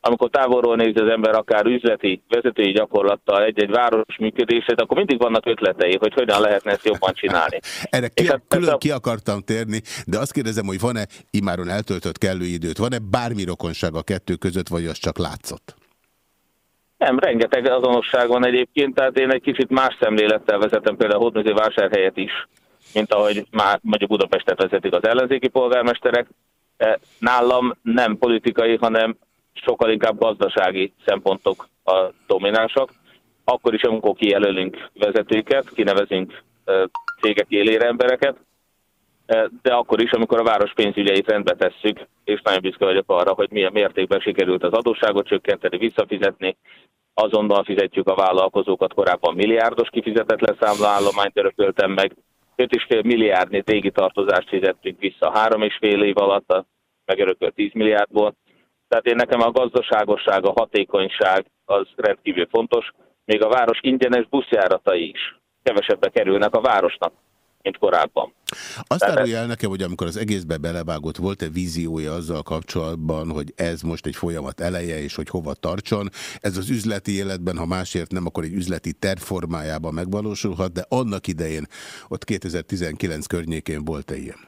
Speaker 8: amikor távolról néz az ember akár üzleti, vezetői gyakorlattal egy-egy város működését, akkor mindig vannak ötletei, hogy hogyan lehetne ezt jobban csinálni.
Speaker 1: Erre ki, hát külön a... ki akartam térni, de azt kérdezem, hogy van-e imáron eltöltött kellő időt, van-e bármi rokonság a kettő között, vagy az csak látszott?
Speaker 8: Nem, rengeteg azonosság van egyébként, tehát én egy kicsit más szemlélettel vezetem például a Hódműző vásárhelyet is, mint ahogy már mondjuk Budapestet vezetik az ellenzéki polgármesterek, Nálam nem politikai, hanem sokkal inkább gazdasági szempontok a dominánsak. Akkor is, amikor kijelölünk vezetőket, kinevezünk cégek élére embereket, de akkor is, amikor a város pénzügyeit rendbe tesszük, és nagyon büszke vagyok arra, hogy milyen mértékben sikerült az adósságot csökkenteni, visszafizetni, azonnal fizetjük a vállalkozókat, korábban milliárdos kifizetetlen számlaállományt örököltem meg, 5,5 milliárdnyi régi tartozást fizettünk vissza három és fél év alatt, a megörökölt 10 milliárdból. Tehát én nekem a gazdaságosság, a hatékonyság az rendkívül fontos, még a város ingyenes buszjáratai is kevesebbe kerülnek a városnak mint korábban.
Speaker 1: Azt árulja el nekem, hogy amikor az egészbe belevágott, volt-e víziója azzal kapcsolatban, hogy ez most egy folyamat eleje, és hogy hova tartson. Ez az üzleti életben, ha másért nem, akkor egy üzleti tervformájában megvalósulhat, de annak idején, ott 2019 környékén volt-e ilyen?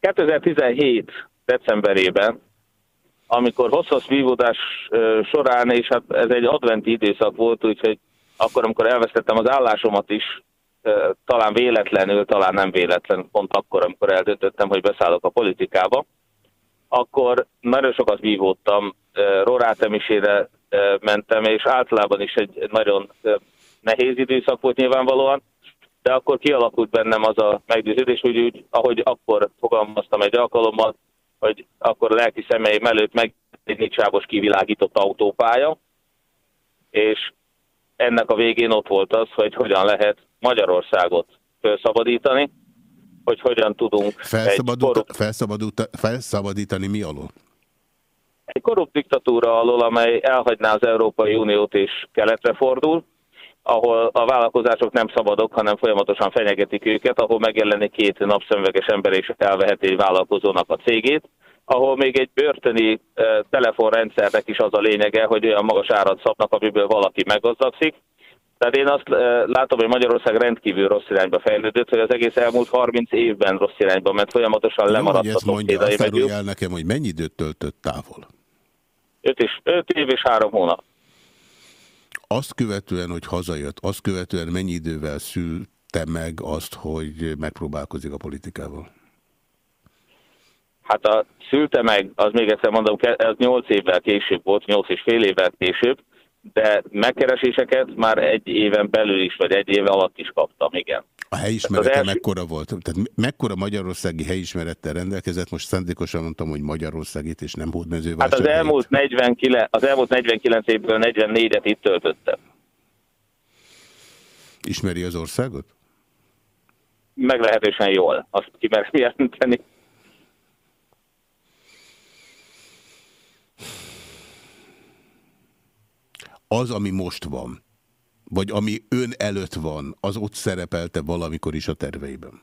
Speaker 8: 2017 decemberében, amikor hosszas vívódás során, és hát ez egy adventi időszak volt, úgyhogy akkor, amikor elvesztettem az állásomat is, talán véletlenül, talán nem véletlen, pont akkor, amikor eldöntöttem, hogy beszállok a politikába, akkor nagyon sokat vívódtam, rorátemisére mentem, és általában is egy nagyon nehéz időszak volt nyilvánvalóan, de akkor kialakult bennem az a meggyőződés, hogy úgy, ahogy akkor fogalmaztam egy alkalommal, hogy akkor a lelki szemeim előtt meg egy négysávos kivilágított autópálya, és ennek a végén ott volt az, hogy hogyan lehet Magyarországot felszabadítani, hogy hogyan tudunk
Speaker 1: korrupt... felszabadítani mi alól?
Speaker 8: Egy korrupt diktatúra alól, amely elhagyná az Európai Uniót és keletre fordul, ahol a vállalkozások nem szabadok, hanem folyamatosan fenyegetik őket, ahol megjelenik két napszemveges ember és elveheti egy vállalkozónak a cégét, ahol még egy börtöni telefonrendszernek is az a lényege, hogy olyan magas árat szabnak, amiből valaki meggazdagszik, tehát én azt látom, hogy Magyarország rendkívül rossz irányba fejlődött, hogy az egész elmúlt 30 évben rossz irányba, mert folyamatosan lemaradt
Speaker 1: a mondja, azt el nekem, hogy mennyi időt töltött távol?
Speaker 8: 5 és, öt év és három hónap.
Speaker 1: Azt követően, hogy hazajött, azt követően mennyi idővel szülte meg azt, hogy megpróbálkozik a politikával?
Speaker 8: Hát a szülte meg, az még egyszer mondom, ez 8 évvel később volt, 8 és fél évvel később, de megkereséseket már egy éven belül is, vagy egy éve alatt is kaptam, igen.
Speaker 1: A helyismerete első... mekkora volt? Tehát mekkora magyarországi helyismerettel rendelkezett? Most szándékosan mondtam, hogy Magyarországit, és nem hódmezővásárhelyét.
Speaker 8: Hát az elmúlt, 49, az elmúlt 49 évből 44-et itt töltöttem.
Speaker 1: Ismeri az országot?
Speaker 8: Meglehetősen jól, azt kimerem jelenteni.
Speaker 1: az, ami most van, vagy ami ön előtt van, az ott szerepelte valamikor is a terveiben?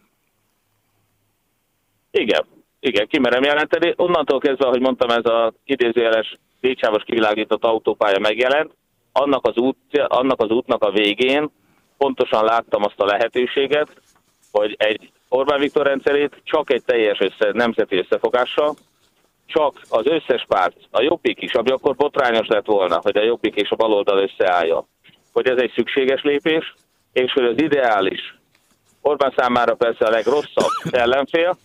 Speaker 8: Igen, igen, kimerem jelenteni. Onnantól kezdve, ahogy mondtam, ez az idézőjeles légsávos kivilágított autópálya megjelent, annak az, út, annak az útnak a végén pontosan láttam azt a lehetőséget, hogy egy Orbán Viktor rendszerét csak egy teljes össze, nemzeti összefogással, csak az összes párt, a Jobbik is, ami akkor botrányos lett volna, hogy a Jobbik és a baloldal összeállja, hogy ez egy szükséges lépés, és hogy az ideális, Orbán számára persze a legrosszabb ellenfél,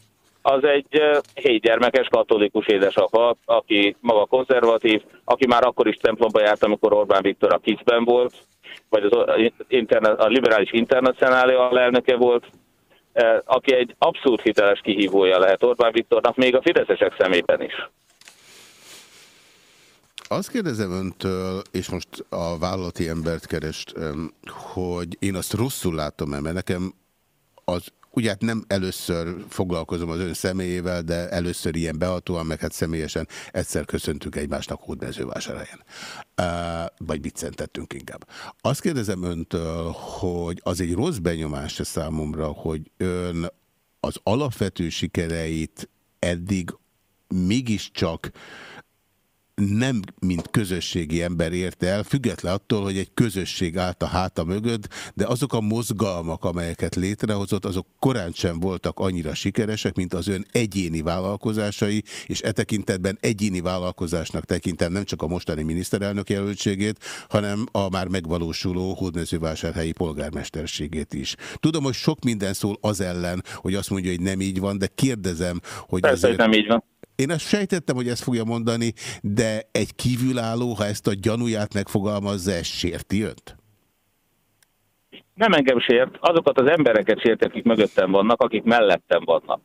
Speaker 8: az egy hétgyermekes katolikus édesapa, aki maga konzervatív, aki már akkor is templomba járt, amikor Orbán Viktor a kicben volt, vagy az a liberális internacionália alelnöke volt, aki egy abszolút hiteles kihívója lehet Orbán Viktornak, még a fideszesek szemében is.
Speaker 1: Azt kérdezem öntől, és most a vállalati embert kerest, hogy én azt rosszul látom-e, mert nekem az ugye hát nem először foglalkozom az ön személyével, de először ilyen behatóan, meg hát személyesen egyszer köszöntünk egymásnak hódmezővásárhelyen. Uh, vagy viccentettünk inkább. Azt kérdezem öntől, hogy az egy rossz benyomás számomra, hogy ön az alapvető sikereit eddig mégiscsak nem mint közösségi ember érte el, független attól, hogy egy közösség állt a háta mögött, de azok a mozgalmak, amelyeket létrehozott, azok korán sem voltak annyira sikeresek, mint az ön egyéni vállalkozásai, és e tekintetben egyéni vállalkozásnak tekintem nem csak a mostani miniszterelnök jelöltségét, hanem a már megvalósuló hódmezővásárhelyi polgármesterségét is. Tudom, hogy sok minden szól az ellen, hogy azt mondja, hogy nem így van, de kérdezem, hogy...
Speaker 8: Persze,
Speaker 1: azért...
Speaker 8: hogy nem így van.
Speaker 1: Én ezt sejtettem, hogy ezt fogja mondani, de egy kívülálló, ha ezt a gyanúját megfogalmazza, ez sérti önt?
Speaker 8: Nem engem sért, azokat az embereket sért, akik mögöttem vannak, akik mellettem vannak.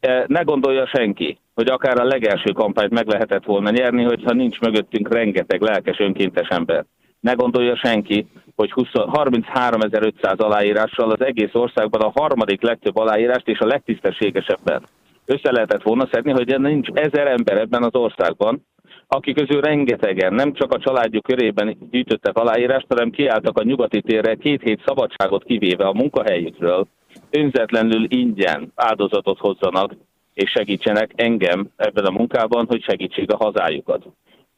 Speaker 8: E, ne gondolja senki, hogy akár a legelső kampányt meg lehetett volna nyerni, hogyha nincs mögöttünk rengeteg lelkes önkéntes ember. Ne gondolja senki, hogy 33.500 aláírással az egész országban a harmadik legtöbb aláírást és a legtisztességesebben össze lehetett volna szedni, hogy nincs ezer ember ebben az országban, akik közül rengetegen nem csak a családjuk körében gyűjtöttek aláírást, hanem kiálltak a nyugati térre két hét szabadságot kivéve a munkahelyükről, önzetlenül ingyen áldozatot hozzanak, és segítsenek engem ebben a munkában, hogy segítsék a hazájukat.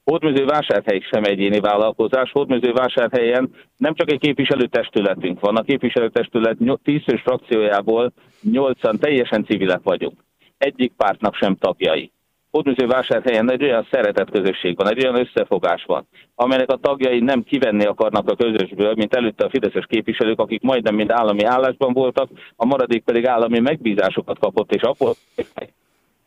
Speaker 8: Hódműző vásárhely sem egyéni vállalkozás. Hódműző vásárhelyen nem csak egy képviselőtestületünk van, a képviselőtestület 10 frakciójából 8 teljesen civilek vagyunk egyik pártnak sem tagjai. Hódműző vásárhelyen egy olyan szeretett közösség van, egy olyan összefogás van, amelynek a tagjai nem kivenni akarnak a közösből, mint előtte a fideszes képviselők, akik majdnem mind állami állásban voltak, a maradék pedig állami megbízásokat kapott, és akkor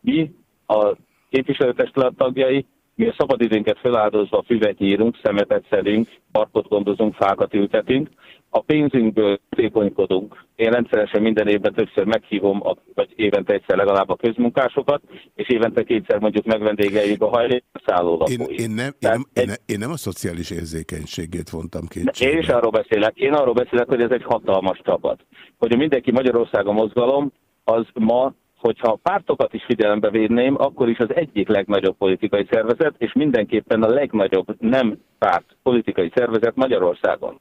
Speaker 8: mi a képviselőtestület tagjai, mi a szabadidőnket feláldozva füvet írunk, szemetet szedünk, parkot gondozunk, fákat ültetünk, a pénzünkből tékonykodunk. Én rendszeresen minden évben többször meghívom, a, vagy évente egyszer legalább a közmunkásokat, és évente kétszer mondjuk megvendégeljük a hajlékszálló
Speaker 1: én, én, nem, én, nem, én, nem, én nem a szociális érzékenységét vontam kétségbe.
Speaker 8: Én is arról beszélek. Én arról beszélek, hogy ez egy hatalmas csapat. Hogy a mindenki Magyarországon mozgalom, az ma hogyha pártokat is figyelembe védném, akkor is az egyik legnagyobb politikai szervezet, és mindenképpen a legnagyobb nem párt politikai szervezet Magyarországon.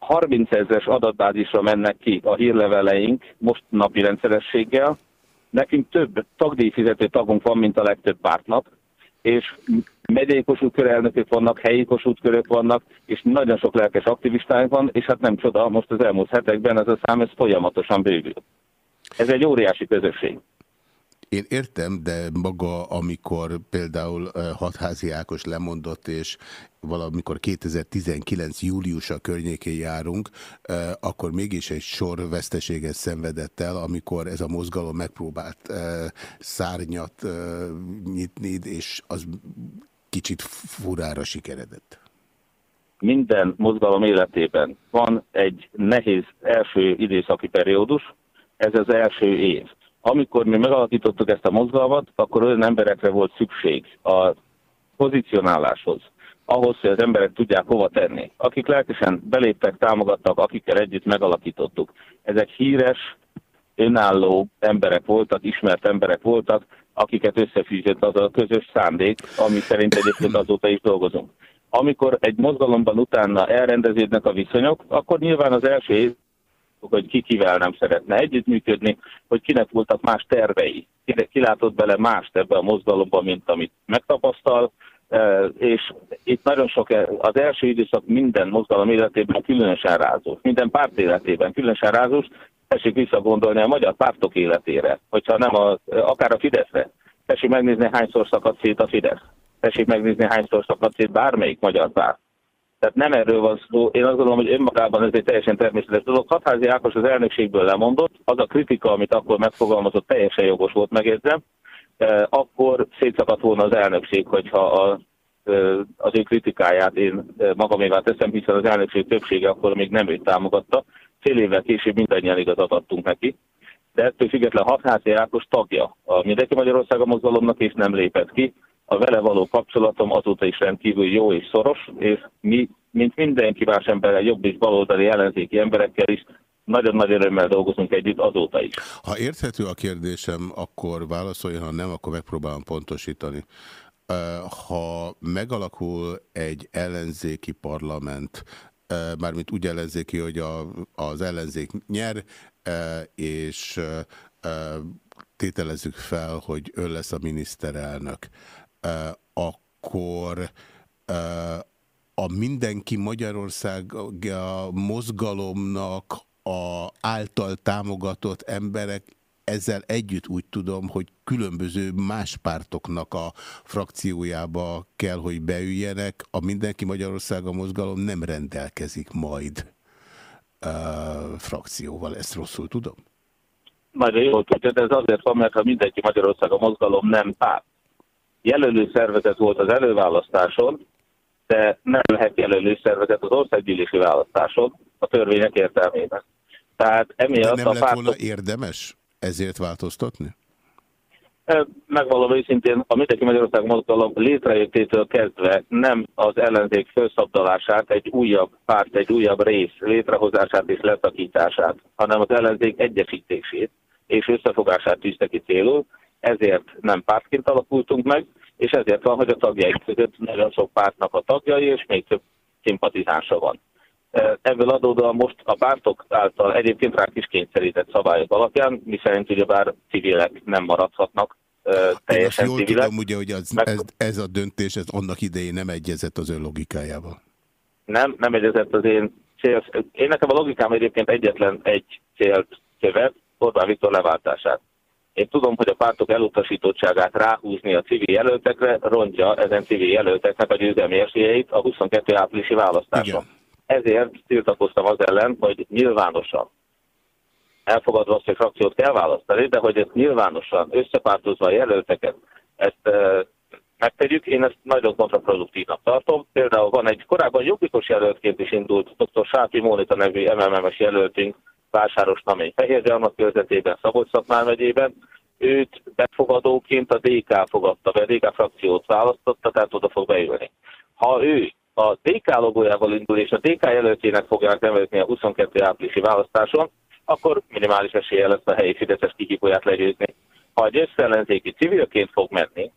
Speaker 8: 30 ezres adatbázisra mennek ki a hírleveleink most napi rendszerességgel. Nekünk több tagdíjfizető tagunk van, mint a legtöbb pártnak, és megyei körelnökök vannak, helyi kosútkörök vannak, és nagyon sok lelkes aktivistáink van, és hát nem csoda, most az elmúlt hetekben ez a szám ez folyamatosan bővül. Ez egy óriási közösség.
Speaker 1: Én értem, de maga, amikor például Hatházi Ákos lemondott, és valamikor 2019. júliusa környékén járunk, akkor mégis egy sor veszteséget szenvedett el, amikor ez a mozgalom megpróbált szárnyat nyitni, és az kicsit furára sikeredett.
Speaker 8: Minden mozgalom életében van egy nehéz első időszaki periódus, ez az első év. Amikor mi megalakítottuk ezt a mozgalmat, akkor olyan emberekre volt szükség a pozícionáláshoz, ahhoz, hogy az emberek tudják hova tenni. Akik lelkesen beléptek, támogattak, akikkel együtt megalakítottuk. Ezek híres, önálló emberek voltak, ismert emberek voltak, akiket összefűzött az a közös szándék, ami szerint egyébként azóta is dolgozunk. Amikor egy mozgalomban utána elrendeződnek a viszonyok, akkor nyilván az első év hogy ki kivel nem szeretne együttműködni, hogy kinek voltak más tervei, ki látott bele mást ebbe a mozgalomba, mint amit megtapasztal, e, és itt nagyon sok, e, az első időszak minden mozgalom életében különösen rázós, minden párt életében különösen rázós, tessék visszagondolni a magyar pártok életére, hogyha nem a, akár a Fideszre. Tessék megnézni, hányszor szakadt szét a Fidesz. Tessék megnézni, hányszor szakadt szét bármelyik magyar párt. Tehát nem erről van szó. Én azt gondolom, hogy önmagában ez egy teljesen természetes dolog. Hatházi Ákos az elnökségből lemondott, az a kritika, amit akkor megfogalmazott, teljesen jogos volt, megjegyzem. E, akkor szétszakadt volna az elnökség, hogyha a, e, az ő kritikáját én e, magamévá teszem, hiszen az elnökség többsége akkor még nem őt támogatta. Fél évvel később mindannyian igazat adtunk neki. De ettől független Hatházi Ákos tagja a Mindenki Magyarország a mozgalomnak, és nem lépett ki a vele való kapcsolatom azóta is rendkívül jó és szoros, és mi, mint mindenki más emberrel, jobb és baloldali ellenzéki emberekkel is, nagyon nagy örömmel dolgozunk együtt azóta is.
Speaker 1: Ha érthető a kérdésem, akkor válaszoljon, ha nem, akkor megpróbálom pontosítani. Ha megalakul egy ellenzéki parlament, mármint úgy ellenzéki, hogy a, az ellenzék nyer, és tételezzük fel, hogy ön lesz a miniszterelnök akkor a Mindenki Magyarország a mozgalomnak a által támogatott emberek ezzel együtt úgy tudom, hogy különböző más pártoknak a frakciójába kell, hogy beüljenek. A Mindenki Magyarország a mozgalom nem rendelkezik majd uh, frakcióval. Ezt rosszul tudom?
Speaker 8: Nagyon jól tudja, de ez azért van, mert ha Mindenki Magyarország a mozgalom nem párt. Jelölő szervezet volt az előválasztáson, de nem lehet jelölő szervezet az országgyűlési választáson a törvények értelmében. Tehát emiatt
Speaker 1: de nem lett pártok... volna érdemes ezért változtatni?
Speaker 8: Megvalóan őszintén, a Mindenki Magyarország mozgalom létrejöttétől kezdve nem az ellenzék felszabdalását, egy újabb párt, egy újabb rész létrehozását és leszakítását, hanem az ellenzék egyesítését és összefogását tűzte ki célul, ezért nem pártként alakultunk meg, és ezért van, hogy a tagjaik között nagyon sok pártnak a tagjai, és még több szimpatizánsa van. Ebből adódóan most a pártok által egyébként rá is kényszerített szabályok alapján, miszerint ugyebár civilek nem maradhatnak teljesen
Speaker 1: Én jól civilek. tudom, ugye, hogy az, ez, ez a döntés ez annak idején nem egyezett az ön logikájával.
Speaker 8: Nem, nem egyezett az én cél. Én nekem a logikám egyébként egyetlen egy célt követ, Orbán Viktor leváltását. Én tudom, hogy a pártok elutasítottságát ráhúzni a civil jelöltekre rontja ezen civil jelölteknek a győzelmi esélyeit a 22 áprilisi választáson. Igen ezért tiltakoztam az ellen, hogy nyilvánosan elfogadva azt, hogy frakciót kell választani, de hogy ezt nyilvánosan összepártozva a jelölteket, ezt e, megtegyük, én ezt nagyon kontraproduktívnak tartom. Például van egy korábban jobbikos jelöltként is indult dr. Sápi Mónika nevű MMM-es jelöltünk Vásáros Namény Fehérgyalmak körzetében, Szabolcs-Szakmár megyében. Őt befogadóként a DK fogadta be, a DK frakciót választotta, tehát oda fog beülni. Ha ő a DK logójával indul, és a DK jelöltjének fogják nevezni a 22 áprilisi választáson, akkor minimális esélye lesz a helyi Fideszes kihívóját legyőzni. Ha egy összellenzéki civilként fog menni,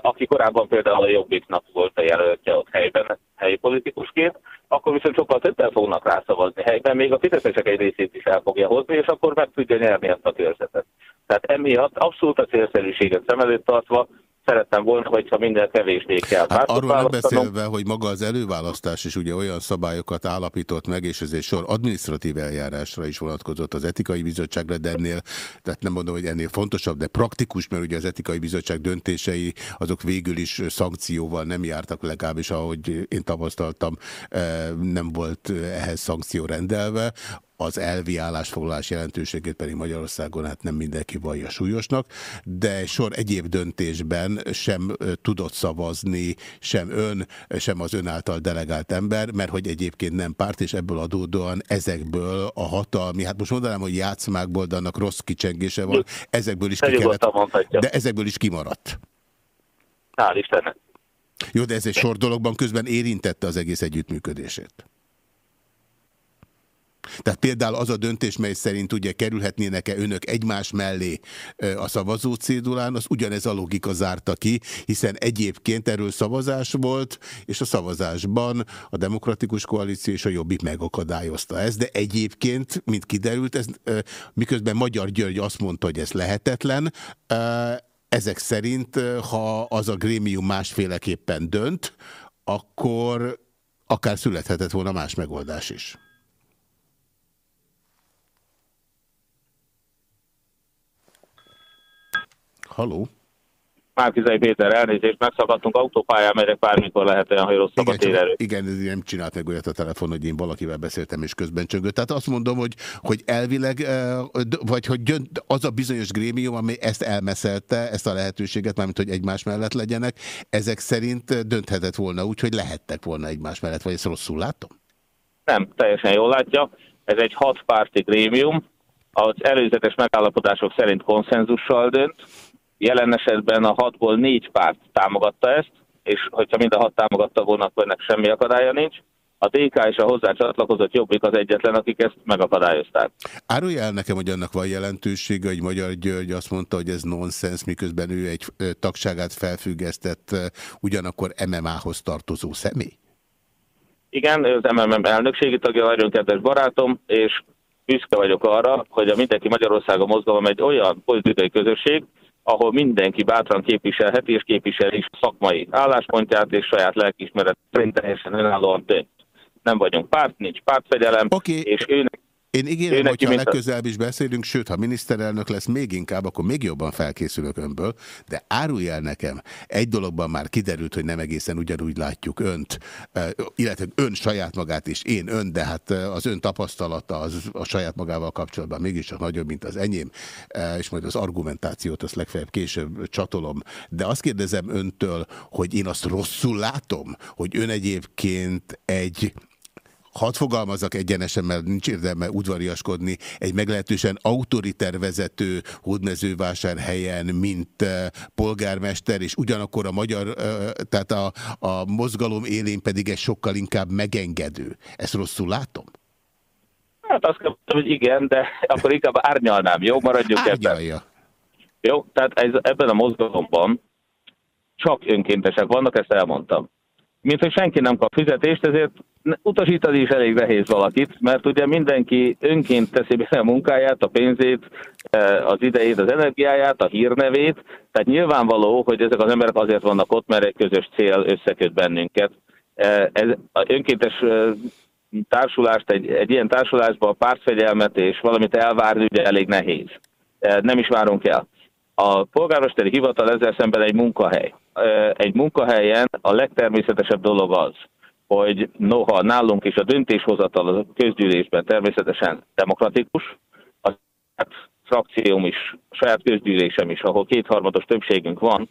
Speaker 8: aki korábban például a Jobbiknak volt a jelöltje ott helyben, helyi politikusként, akkor viszont sokkal többen fognak rászavazni helyben, még a fideszesek egy részét is el fogja hozni, és akkor meg tudja nyerni ezt a körzetet. Tehát emiatt abszolút a célszerűséget szem előtt tartva szerettem volna, hogyha minden kevésbé kell.
Speaker 1: Hát arról nem beszélve, hogy maga az előválasztás is ugye olyan szabályokat állapított meg, és ez egy sor administratív eljárásra is vonatkozott az etikai bizottságra, de ennél, tehát nem mondom, hogy ennél fontosabb, de praktikus, mert ugye az etikai bizottság döntései azok végül is szankcióval nem jártak, legalábbis ahogy én tapasztaltam, eh, nem volt ehhez szankció rendelve az elvi állásfoglalás jelentőségét pedig Magyarországon hát nem mindenki vallja súlyosnak, de sor egyéb döntésben sem tudott szavazni sem ön, sem az ön által delegált ember, mert hogy egyébként nem párt, és ebből adódóan ezekből a hatalmi, hát most mondanám, hogy játszmákból, de annak rossz kicsengése van, ezekből is ki kellett, de ezekből is kimaradt.
Speaker 8: Hál' Istennek.
Speaker 1: Jó, de ez egy sor dologban közben érintette az egész együttműködését. Tehát például az a döntés, mely szerint ugye kerülhetnének-e önök egymás mellé a szavazó cédulán, az ugyanez a logika zárta ki, hiszen egyébként erről szavazás volt, és a szavazásban a Demokratikus Koalíció és a Jobbik megakadályozta ezt, de egyébként, mint kiderült, ez, miközben Magyar György azt mondta, hogy ez lehetetlen, ezek szerint, ha az a grémium másféleképpen dönt, akkor akár születhetett volna más megoldás is. Haló?
Speaker 8: Márkizai Péter, elnézést, megszakadtunk autópályán, megyek bármikor lehet olyan, hogy rosszabb igen, a térerő.
Speaker 1: Igen, nem csinált meg olyat a telefon, hogy én valakivel beszéltem és közben csöngött. Tehát azt mondom, hogy, hogy elvileg, vagy hogy az a bizonyos grémium, ami ezt elmeszelte, ezt a lehetőséget, mármint hogy egymás mellett legyenek, ezek szerint dönthetett volna úgy, hogy lehettek volna egymás mellett, vagy ezt rosszul látom?
Speaker 8: Nem, teljesen jól látja. Ez egy hat párti grémium, az előzetes megállapodások szerint konszenzussal dönt, Jelen esetben a hatból négy párt támogatta ezt, és hogyha mind a hat támogatta volna, akkor ennek semmi akadálya nincs. A DK és a hozzá csatlakozott Jobbik az egyetlen, akik ezt megakadályozták.
Speaker 1: Árulja el nekem, hogy annak van jelentősége, hogy Magyar György azt mondta, hogy ez nonsens, miközben ő egy tagságát felfüggesztett, ugyanakkor MMA-hoz tartozó személy?
Speaker 8: Igen, az MMM elnökségi tagja, nagyon kedves barátom, és büszke vagyok arra, hogy a Mindenki Magyarországon mozgalom egy olyan politikai közösség, ahol mindenki bátran képviselheti és képviseli is szakmai álláspontját és saját lelkismeret szerint teljesen önállóan dönt. Nem vagyunk párt, nincs pártfegyelem,
Speaker 1: okay. és
Speaker 8: őnek
Speaker 1: én ígérem, hogy ha legközelebb is beszélünk, sőt, ha miniszterelnök lesz még inkább, akkor még jobban felkészülök önből, de árulj el nekem, egy dologban már kiderült, hogy nem egészen ugyanúgy látjuk önt, illetve ön saját magát is, én ön, de hát az ön tapasztalata az a saját magával kapcsolatban mégiscsak nagyobb, mint az enyém, és majd az argumentációt azt legfeljebb később csatolom. De azt kérdezem öntől, hogy én azt rosszul látom, hogy ön egyébként egy hadd fogalmazok egyenesen, mert nincs érdelme udvariaskodni, egy meglehetősen autoritervezető helyen, mint uh, polgármester, és ugyanakkor a magyar, uh, tehát a, a mozgalom élén pedig egy sokkal inkább megengedő. Ezt rosszul látom?
Speaker 8: Hát azt mondtam, hogy igen, de akkor inkább árnyalnám, jó? Maradjuk
Speaker 1: Árnyalja.
Speaker 8: ebben. Jó, tehát ez, ebben a mozgalomban csak önkéntesek vannak, ezt elmondtam mint hogy senki nem kap fizetést, ezért utasítani is elég nehéz valakit, mert ugye mindenki önként teszi be a munkáját, a pénzét, e, az idejét, az energiáját, a hírnevét, tehát nyilvánvaló, hogy ezek az emberek azért vannak ott, mert egy közös cél összeköt bennünket. E, ez, önkéntes e, társulást, egy, egy ilyen társulásban a pártfegyelmet és valamit elvárni ugye elég nehéz. Nem is várunk el. A polgármesteri hivatal ezzel szemben egy munkahely. Egy munkahelyen a legtermészetesebb dolog az, hogy noha nálunk is a döntéshozatal a közgyűlésben természetesen demokratikus, a frakcióm is, a saját közgyűlésem is, ahol kétharmados többségünk van,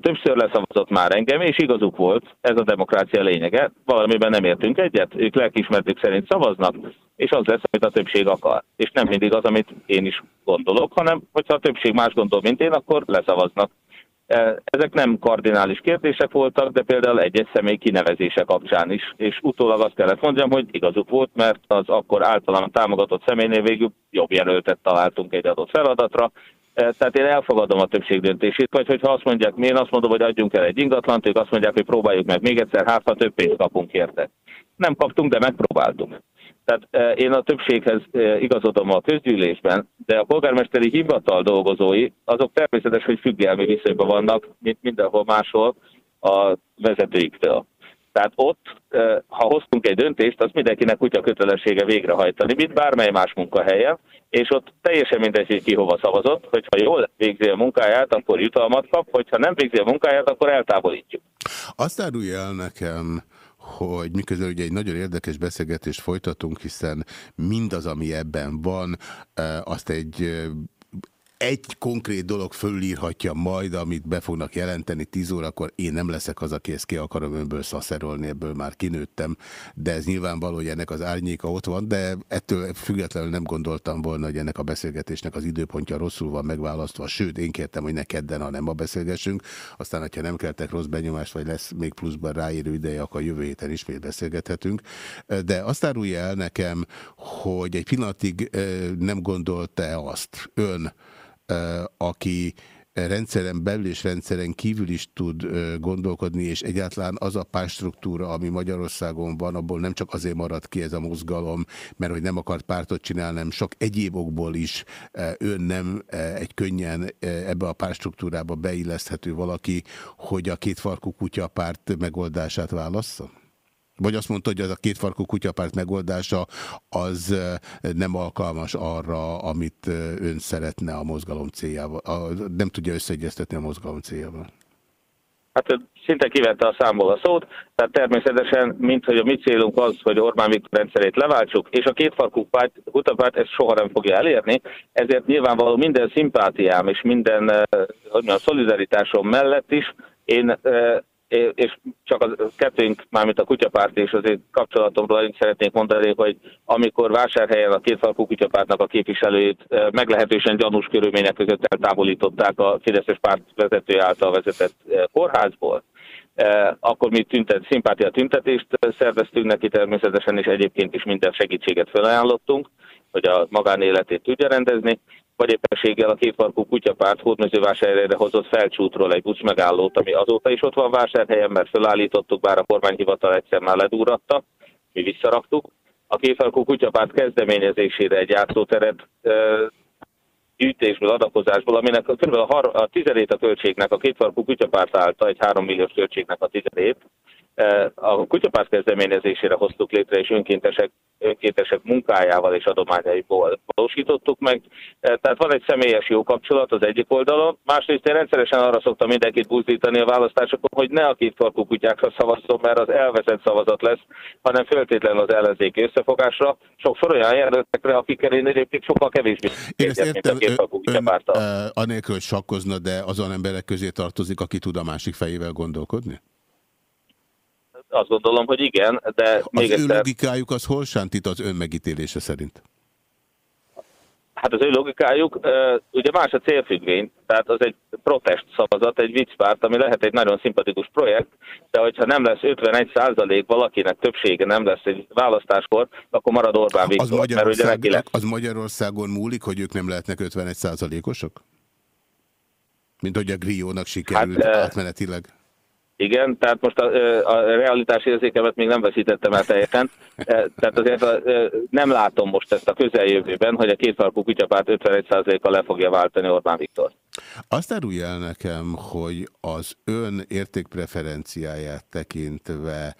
Speaker 8: Többször leszavazott már engem, és igazuk volt, ez a demokrácia lényege. Valamiben nem értünk egyet, ők lelkismertük szerint szavaznak, és az lesz, amit a többség akar. És nem mindig az, amit én is gondolok, hanem hogyha a többség más gondol, mint én, akkor leszavaznak. Ezek nem kardinális kérdések voltak, de például egyes személy kinevezése kapcsán is. És utólag azt kellett mondjam, hogy igazuk volt, mert az akkor általán támogatott személynél végül jobb jelöltet találtunk egy adott feladatra, tehát én elfogadom a többség döntését, vagy hogyha azt mondják, én azt mondom, hogy adjunk el egy ingatlant, ők azt mondják, hogy próbáljuk meg még egyszer, hát ha több pénzt kapunk érte. Nem kaptunk, de megpróbáltunk. Tehát én a többséghez igazodom a közgyűlésben, de a polgármesteri hivatal dolgozói, azok természetes, hogy függelmi viszonyban vannak, mint mindenhol máshol a vezetőiktől. Tehát ott, ha hoztunk egy döntést, az mindenkinek kutya kötelessége végrehajtani, mint bármely más munkahelyen, és ott teljesen mindegy, hogy ki hova szavazott, hogyha jól végzi a munkáját, akkor jutalmat kap, hogyha nem végzi a munkáját, akkor eltávolítjuk.
Speaker 1: Azt árulja el nekem, hogy miközben ugye egy nagyon érdekes beszélgetést folytatunk, hiszen mindaz, ami ebben van, azt egy egy konkrét dolog fölírhatja majd, amit be fognak jelenteni 10 órakor, én nem leszek az, aki ezt ki akarom önből szaszerolni, ebből már kinőttem, de ez nyilvánvaló, hogy ennek az árnyéka ott van, de ettől függetlenül nem gondoltam volna, hogy ennek a beszélgetésnek az időpontja rosszul van megválasztva, sőt, én kértem, hogy ne kedden, hanem ma beszélgessünk, aztán, ha nem keltek rossz benyomást, vagy lesz még pluszban ráérő ideje, akkor jövő héten ismét beszélgethetünk, de azt árulja el nekem, hogy egy pillanatig nem gondolta-e azt ön, aki rendszeren belül és rendszeren kívül is tud gondolkodni, és egyáltalán az a párstruktúra, ami Magyarországon van, abból nem csak azért maradt ki ez a mozgalom, mert hogy nem akart pártot csinálni, hanem sok egyéb okból is ön nem egy könnyen ebbe a párstruktúrába beilleszthető valaki, hogy a kétfarkú kutyapárt megoldását válassza? Vagy azt mondta, hogy az a kétfarkú kutyapárt megoldása az nem alkalmas arra, amit ön szeretne a mozgalom céljával, nem tudja összeegyeztetni a mozgalom céljával.
Speaker 8: Hát szinte kivette a számból a szót, tehát természetesen, mint hogy a mi célunk az, hogy Orbán Viktor rendszerét leváltsuk, és a kétfarkú kutyapárt ezt soha nem fogja elérni, ezért nyilvánvaló minden szimpátiám és minden hogy mondjam, szolidaritásom mellett is én és csak a kettőnk, mármint a kutyapárt és azért kapcsolatomról én szeretnék mondani, hogy amikor vásárhelyen a kétfalkú kutyapártnak a képviselőjét meglehetősen gyanús körülmények között eltávolították a Fideszes párt vezető által vezetett kórházból, akkor mi tüntet, szimpátia tüntetést szerveztünk neki természetesen, és egyébként is minden segítséget felajánlottunk, hogy a magánéletét tudja rendezni vagy éppenséggel a kétfarkú kutyapárt hódmezővásárhelyre hozott felcsútról egy busz megállót, ami azóta is ott van vásárhelyen, mert felállítottuk, bár a kormányhivatal egyszer már ledúratta, mi visszaraktuk. A kétfarkú kutyapárt kezdeményezésére egy játszóteret gyűjtésből, adakozásból, aminek kb. a, har- a tizedét a költségnek, a kétfarkú kutyapárt állta, egy három milliós költségnek a tizedét, a kutyapárt kezdeményezésére hoztuk létre, és önkéntesek, önkéntesek munkájával és adományaiból valósítottuk meg. Tehát van egy személyes jó kapcsolat az egyik oldalon. Másrészt én rendszeresen arra szoktam mindenkit buzdítani a választásokon, hogy ne a két farkú kutyákra szavazzon, mert az elvezett szavazat lesz, hanem föltétlenül az ellenzéki összefogásra. Sokszor olyan jelöltekre, akikkel én egyébként sokkal kevésbé
Speaker 1: én ezt értem, ön, ön, anélkül, hogy sakkozna, de azon emberek közé tartozik, aki tud a másik fejével gondolkodni?
Speaker 8: Azt gondolom, hogy igen, de
Speaker 1: az
Speaker 8: még
Speaker 1: egyszer... ő logikájuk az hol sántít az ön megítélése szerint?
Speaker 8: Hát az ő logikájuk, ugye más a célfüggvény, tehát az egy protest szavazat, egy viccpárt, ami lehet egy nagyon szimpatikus projekt, de hogyha nem lesz 51 százalék valakinek többsége nem lesz egy választáskor, akkor marad Orbán Viktor.
Speaker 1: Az, Magyarország, mert ugye az Magyarországon múlik, hogy ők nem lehetnek 51 százalékosok? Mint hogy a Griónak sikerült hát, átmenetileg.
Speaker 8: Igen, tehát most a, a realitás érzékemet még nem veszítettem el teljesen. Tehát azért nem látom most ezt a közeljövőben, hogy a kétfarkú kutyapárt 51%-kal le fogja váltani Orbán Viktor.
Speaker 1: Azt árulj el nekem, hogy az ön értékpreferenciáját tekintve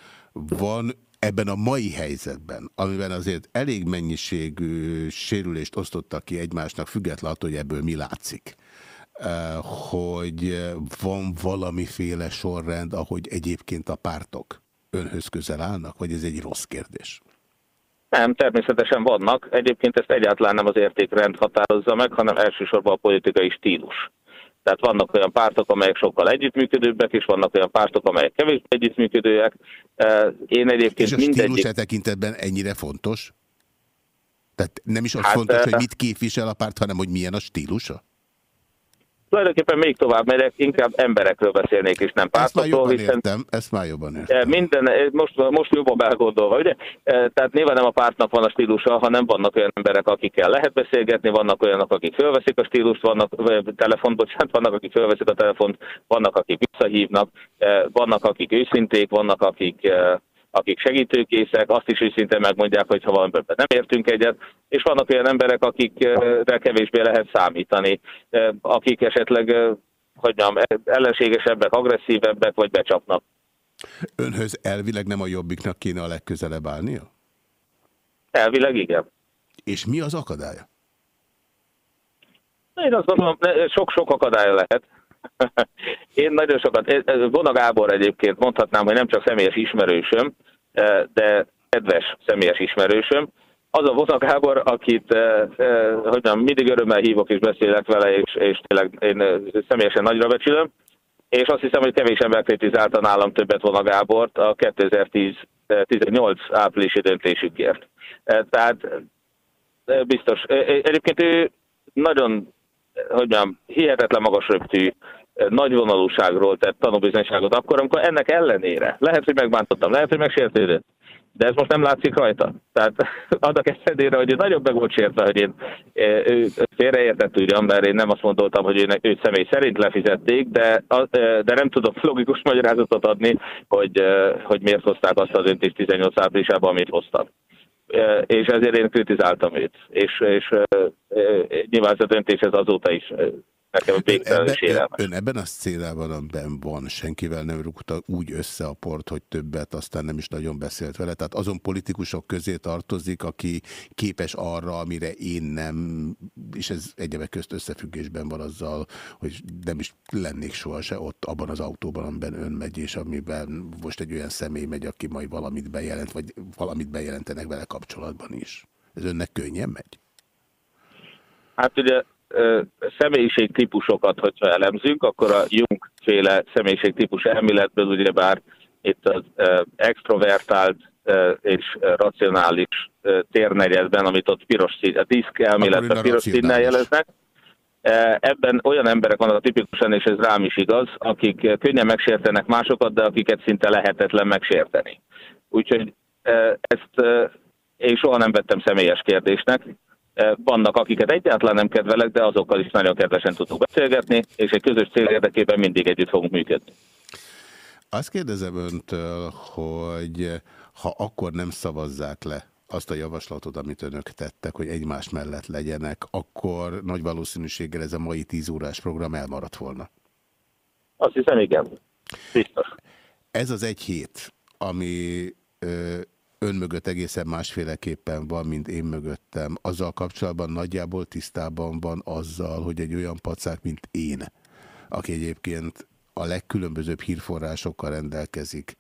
Speaker 1: van ebben a mai helyzetben, amiben azért elég mennyiségű sérülést osztottak ki egymásnak, függetlenül attól, hogy ebből mi látszik hogy van valamiféle sorrend, ahogy egyébként a pártok önhöz közel állnak, vagy ez egy rossz kérdés?
Speaker 8: Nem, természetesen vannak. Egyébként ezt egyáltalán nem az értékrend határozza meg, hanem elsősorban a politikai stílus. Tehát vannak olyan pártok, amelyek sokkal együttműködőbbek, és vannak olyan pártok, amelyek kevésbé együttműködőek. Én egyébként és a
Speaker 1: mindegyik... stílus e tekintetben ennyire fontos? Tehát nem is az hát, fontos, hogy mit képvisel a párt, hanem hogy milyen a stílusa?
Speaker 8: Tulajdonképpen még tovább megyek, inkább emberekről beszélnék, és nem pártokról.
Speaker 1: Hiszen... értem, ezt már jobban értem.
Speaker 8: Eh, minden, eh, most, most jobban belgondolva, ugye? Eh, tehát nyilván nem a pártnak van a stílusa, hanem vannak olyan emberek, akikkel lehet beszélgetni, vannak olyanok, akik fölveszik a stílust, vannak telefont, bocsánat, vannak, akik fölveszik a telefont, vannak, akik visszahívnak, vannak, akik őszinték, vannak, akik akik segítőkészek, azt is őszintén megmondják, hogy ha valamiben nem értünk egyet, és vannak olyan emberek, akikre kevésbé lehet számítani, akik esetleg, hogy mondjam, ellenségesebbek, agresszívebbek, vagy becsapnak.
Speaker 1: Önhöz elvileg nem a jobbiknak kéne a legközelebb állnia?
Speaker 8: Elvileg igen.
Speaker 1: És mi az akadálya?
Speaker 8: Én azt gondolom, sok-sok akadálya lehet. Én nagyon sokat, Vona Gábor egyébként mondhatnám, hogy nem csak személyes ismerősöm, eh, de kedves személyes ismerősöm. Az a Vona Gábor, akit eh, eh, hogy nem, mindig örömmel hívok és beszélek vele, és, és tényleg én személyesen nagyra becsülöm, és azt hiszem, hogy kevés ember kritizálta nálam többet Vona Gábort a 2018 áprilisi döntésükért. Tehát biztos. Egyébként ő nagyon hogy mondjam, hihetetlen magas röptű, eh, nagy vonalúságról tett tanúbizonyságot akkor, amikor ennek ellenére, lehet, hogy megbántottam, lehet, hogy megsértődött, de ez most nem látszik rajta. Tehát annak ellenére, hogy ő nagyobb meg volt sértve, hogy én eh, ő félreértett ugyan, mert én nem azt mondottam, hogy őnek, őt személy szerint lefizették, de, eh, de nem tudom logikus magyarázatot adni, hogy, hogy miért hozták azt az döntést 18 áprilisában, amit hoztak és ezért én kritizáltam őt. És, és nyilván ez a döntés ez azóta is nekem
Speaker 1: végtelenül sérelmes. Ön ebben a szélában, amiben van, senkivel nem rúgta úgy össze a port, hogy többet, aztán nem is nagyon beszélt vele. Tehát azon politikusok közé tartozik, aki képes arra, amire én nem, és ez egyebek közt összefüggésben van azzal, hogy nem is lennék sohasem ott abban az autóban, amiben ön megy, és amiben most egy olyan személy megy, aki majd valamit bejelent, vagy valamit bejelentenek vele kapcsolatban is. Ez önnek könnyen megy?
Speaker 8: Hát ugye személyiségtípusokat, hogyha elemzünk, akkor a Jung-féle személyiségtípus elméletből ugyebár itt az extrovertált és racionális térnegyedben, amit ott piros szín, a diszk elméletben piros színnel jeleznek, Ebben olyan emberek vannak tipikusan, és ez rám is igaz, akik könnyen megsértenek másokat, de akiket szinte lehetetlen megsérteni. Úgyhogy ezt én soha nem vettem személyes kérdésnek, vannak, akiket egyáltalán nem kedvelek, de azokkal is nagyon kedvesen tudunk beszélgetni, és egy közös cél érdekében mindig együtt fogunk működni.
Speaker 1: Azt kérdezem öntől, hogy ha akkor nem szavazzák le azt a javaslatot, amit önök tettek, hogy egymás mellett legyenek, akkor nagy valószínűséggel ez a mai tíz órás program elmaradt volna.
Speaker 8: Azt hiszem, igen. Biztos.
Speaker 1: Ez az egy hét, ami ö, ön mögött egészen másféleképpen van, mint én mögöttem, azzal kapcsolatban nagyjából tisztában van azzal, hogy egy olyan pacák, mint én, aki egyébként a legkülönbözőbb hírforrásokkal rendelkezik,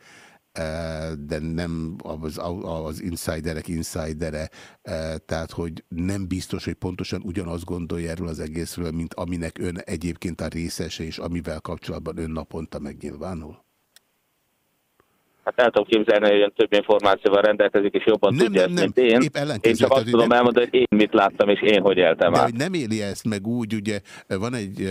Speaker 1: e, de nem az, az insiderek insidere, e, tehát hogy nem biztos, hogy pontosan ugyanazt gondolja erről az egészről, mint aminek ön egyébként a részese, és amivel kapcsolatban ön naponta megnyilvánul?
Speaker 8: Hát el tudom képzelni, hogy olyan több információval rendelkezik, és jobban nem, tudja nem, ezt, mint én. Én csak azt tudom nem... elmondani, hogy én mit láttam, és én hogy éltem
Speaker 1: át. hogy nem éli ezt meg úgy, ugye van egy uh,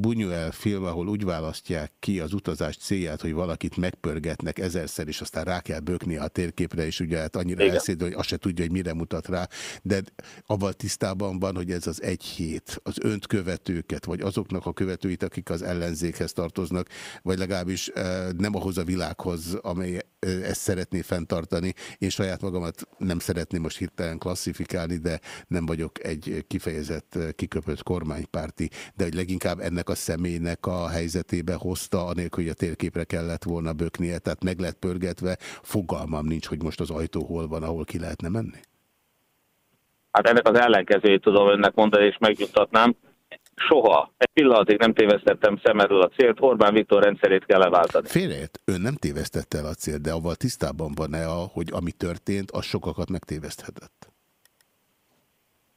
Speaker 1: Buñuel film, ahol úgy választják ki az utazás célját, hogy valakit megpörgetnek ezerszer, és aztán rá kell bökni a térképre, és ugye hát annyira elszédül, hogy azt se tudja, hogy mire mutat rá. De avval tisztában van, hogy ez az egy hét, az önt követőket, vagy azoknak a követőit, akik az ellenzékhez tartoznak, vagy legalábbis uh, nem ahhoz a világhoz, amely ezt szeretné fenntartani. Én saját magamat nem szeretném most hirtelen klasszifikálni, de nem vagyok egy kifejezett kiköpött kormánypárti, de hogy leginkább ennek a személynek a helyzetébe hozta, anélkül, hogy a térképre kellett volna böknie, tehát meg lett pörgetve, fogalmam nincs, hogy most az ajtó hol van, ahol ki lehetne menni.
Speaker 8: Hát ennek az ellenkezőjét tudom önnek mondani, és megnyugtatnám soha, egy pillanatig nem tévesztettem szem elől a célt, Orbán Viktor rendszerét kell leváltani.
Speaker 1: Félreért, ön nem tévesztette el a célt, de avval tisztában van-e, hogy ami történt, az sokakat megtéveszthetett?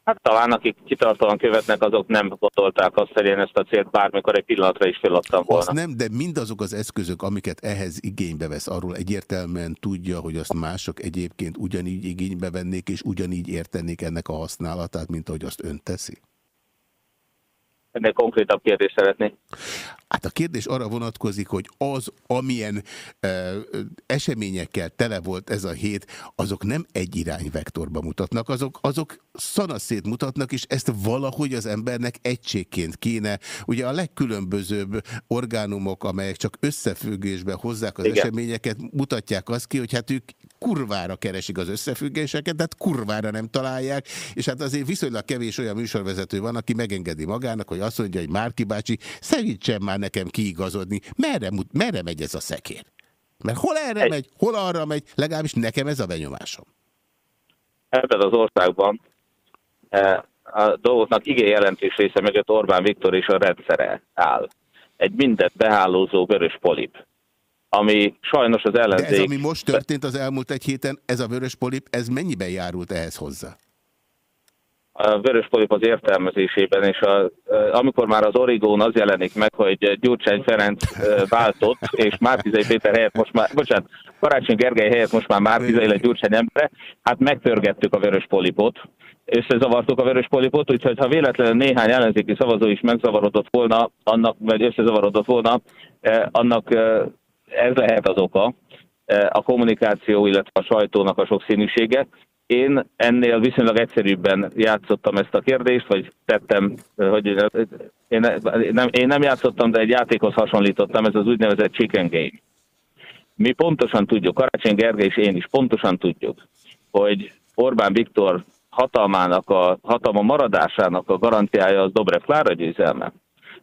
Speaker 8: Hát talán akik kitartóan követnek, azok nem gondolták azt, hogy én ezt a célt bármikor egy pillanatra is feladtam volna.
Speaker 1: Azt nem, de mindazok az eszközök, amiket ehhez igénybe vesz, arról egyértelműen tudja, hogy azt mások egyébként ugyanígy igénybe vennék, és ugyanígy értenék ennek a használatát, mint ahogy azt ön teszi?
Speaker 8: Ennél konkrétabb kérdést szeretnék.
Speaker 1: Hát a kérdés arra vonatkozik, hogy az, amilyen ö, eseményekkel tele volt ez a hét, azok nem egy irányvektorba mutatnak, azok, azok szanaszét mutatnak, és ezt valahogy az embernek egységként kéne. Ugye a legkülönbözőbb orgánumok, amelyek csak összefüggésben hozzák az Igen. eseményeket, mutatják azt ki, hogy hát ők kurvára keresik az összefüggéseket, tehát kurvára nem találják, és hát azért viszonylag kevés olyan műsorvezető van, aki megengedi magának, hogy azt mondja, hogy Márki bácsi, segítsen már nekem kiigazodni, merre, merre megy ez a szekér? Mert hol erre Egy. megy, hol arra megy, legalábbis nekem ez a benyomásom.
Speaker 8: Ebben az országban e, a dolgoknak igen jelentős része mögött Orbán Viktor és a rendszere áll. Egy mindent behálózó vörös polip ami sajnos az ellenzék... De
Speaker 1: ez, ami most történt az elmúlt egy héten, ez a vörös polip, ez mennyiben járult ehhez hozzá?
Speaker 8: a vörös polip az értelmezésében, és a, amikor már az origón az jelenik meg, hogy Gyurcsány Ferenc váltott, és Márkizai Péter helyett most már, bocsánat, Karácsony Gergely helyett most már Márkizai lett Gyurcsány embre, hát megtörgettük a vörös polipot, összezavartuk a vörös polipot, úgyhogy ha véletlenül néhány ellenzéki szavazó is megzavarodott volna, annak, vagy összezavarodott volna, annak ez lehet az oka, a kommunikáció, illetve a sajtónak a sokszínűsége. Én ennél viszonylag egyszerűbben játszottam ezt a kérdést, vagy tettem, hogy én nem, én nem játszottam, de egy játékhoz hasonlítottam, ez az úgynevezett chicken game. Mi pontosan tudjuk, Karácsony Gergely és én is pontosan tudjuk, hogy Orbán Viktor hatalmának, a hatalma maradásának a garanciája az Dobrev Klára győzelme.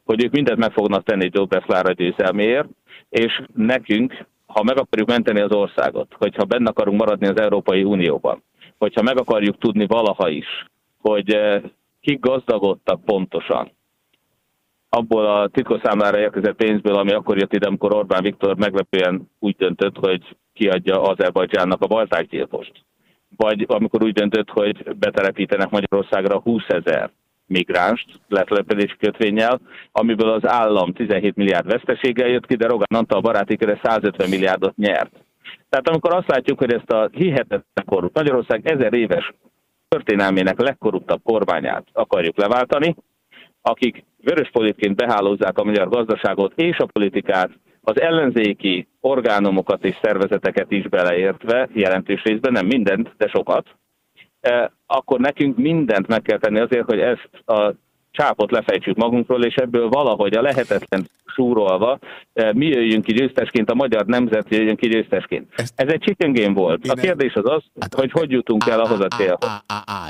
Speaker 8: Hogy ők mindent meg fognak tenni Dobrev Klára győzelméért, és nekünk, ha meg akarjuk menteni az országot, hogyha benne akarunk maradni az Európai Unióban, hogyha meg akarjuk tudni valaha is, hogy eh, kik gazdagodtak pontosan, abból a titkoszámlára érkezett pénzből, ami akkor jött ide, amikor Orbán Viktor meglepően úgy döntött, hogy kiadja Azerbajdzsánnak a baltágygyilkost. Vagy amikor úgy döntött, hogy betelepítenek Magyarországra 20 ezer migránst letelepedési kötvényel, amiből az állam 17 milliárd veszteséggel jött ki, de Rogán Antal baráti 150 milliárdot nyert. Tehát amikor azt látjuk, hogy ezt a hihetetlen korrupt Magyarország ezer éves történelmének legkorruptabb kormányát akarjuk leváltani, akik vörös politként behálózzák a magyar gazdaságot és a politikát, az ellenzéki orgánumokat és szervezeteket is beleértve, jelentős részben, nem mindent, de sokat, akkor nekünk mindent meg kell tenni azért, hogy ezt a csápot lefejtsük magunkról, és ebből valahogy a lehetetlen súrolva eh, mi jöjjünk ki győztesként, a magyar nemzet jöjjön ki győztesként.
Speaker 1: Ezt-
Speaker 8: Ez egy chicken game volt. A kérdés az az,
Speaker 1: Hát,
Speaker 8: hogy hogy jutunk el ahhoz a célhoz.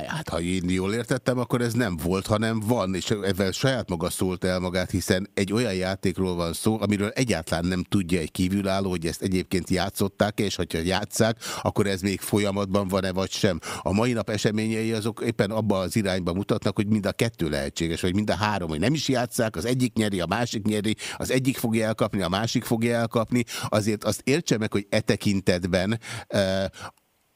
Speaker 1: Hát ha én jól értettem, akkor ez nem volt, hanem van, és ezzel saját maga szólt el magát, hiszen egy olyan játékról van szó, amiről egyáltalán nem tudja egy kívülálló, hogy ezt egyébként játszották és hogyha játszák, akkor ez még folyamatban van-e vagy sem. A mai nap eseményei azok éppen abba az irányba mutatnak, hogy mind a kettő lehetséges, vagy mind a három, hogy nem is játszák, az egyik nyeri, a másik nyeri, az egyik fogja elkapni, a másik fogja elkapni. Azért azt értse meg, hogy e tekintetben eh,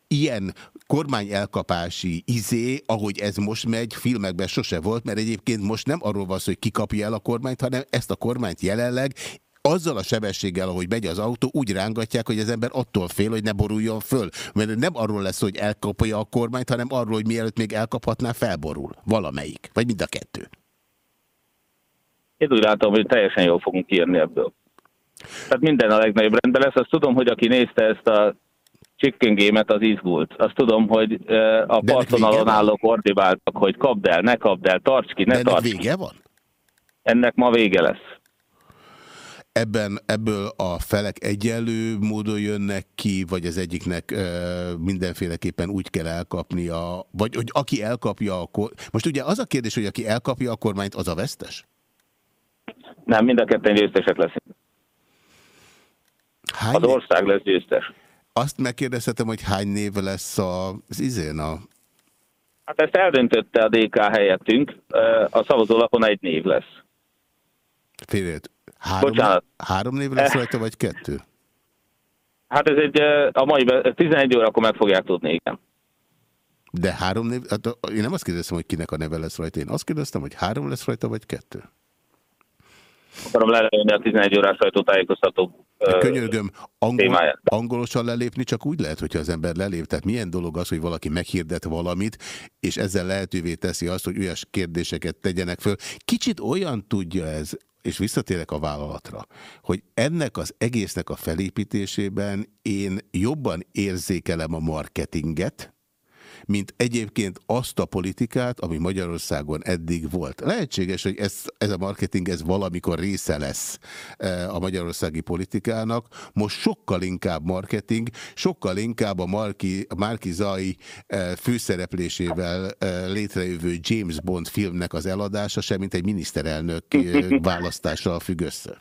Speaker 1: ilyen kormányelkapási izé, ahogy ez most megy, filmekben sose volt, mert egyébként most nem arról van szó, hogy kikapja el a kormányt, hanem ezt a kormányt jelenleg azzal a sebességgel, ahogy megy az autó, úgy rángatják, hogy az ember attól fél, hogy ne boruljon föl. Mert nem arról lesz, hogy elkapja a kormányt, hanem arról, hogy mielőtt még elkaphatná, felborul. Valamelyik. Vagy mind a kettő.
Speaker 8: Én úgy látom, hogy teljesen jól fogunk kijönni ebből. Tehát minden a legnagyobb rendben lesz. Azt tudom, hogy aki nézte ezt a chicken game-et, az izgult. Azt tudom, hogy a
Speaker 1: De
Speaker 8: partvonalon állók ordibáltak, hogy kapd el, ne kapd el, tarts ki,
Speaker 1: De
Speaker 8: ne
Speaker 1: ennek
Speaker 8: tarts ki.
Speaker 1: vége van?
Speaker 8: Ennek ma vége lesz.
Speaker 1: Ebben, ebből a felek egyenlő módon jönnek ki, vagy az egyiknek ö, mindenféleképpen úgy kell elkapnia, vagy hogy aki elkapja a kor... Most ugye az a kérdés, hogy aki elkapja a kormányt, az a vesztes?
Speaker 8: Nem, mind a ketten győztesek leszünk.
Speaker 1: Hány
Speaker 8: Az ország lesz győztes.
Speaker 1: Azt megkérdezhetem, hogy hány név lesz a, az izén a...
Speaker 8: Hát ezt eldöntötte a DK helyettünk. A szavazólapon egy név lesz.
Speaker 1: Félét. Három,
Speaker 8: Bocsánat.
Speaker 1: három név lesz rajta, vagy kettő?
Speaker 8: Hát ez egy, eh, a mai, be- 11 órakor meg fogják tudni, igen.
Speaker 1: De három név... Hát én nem azt kérdeztem, hogy kinek a neve lesz rajta, én azt kérdeztem, hogy három lesz rajta, vagy kettő.
Speaker 8: Akarom lelőni a 11 órás sajtótájékoztató. Eh,
Speaker 1: könyörgöm, angol, angolosan lelépni csak úgy lehet, hogyha az ember lelép. Tehát milyen dolog az, hogy valaki meghirdet valamit, és ezzel lehetővé teszi azt, hogy olyas kérdéseket tegyenek föl. Kicsit olyan tudja ez, és visszatérek a vállalatra, hogy ennek az egésznek a felépítésében én jobban érzékelem a marketinget, mint egyébként azt a politikát, ami Magyarországon eddig volt. Lehetséges, hogy ez, ez a marketing ez valamikor része lesz eh, a magyarországi politikának. Most sokkal inkább marketing, sokkal inkább a Marki, Márki Zai eh, főszereplésével eh, létrejövő James Bond filmnek az eladása, sem mint egy miniszterelnök választással függ össze.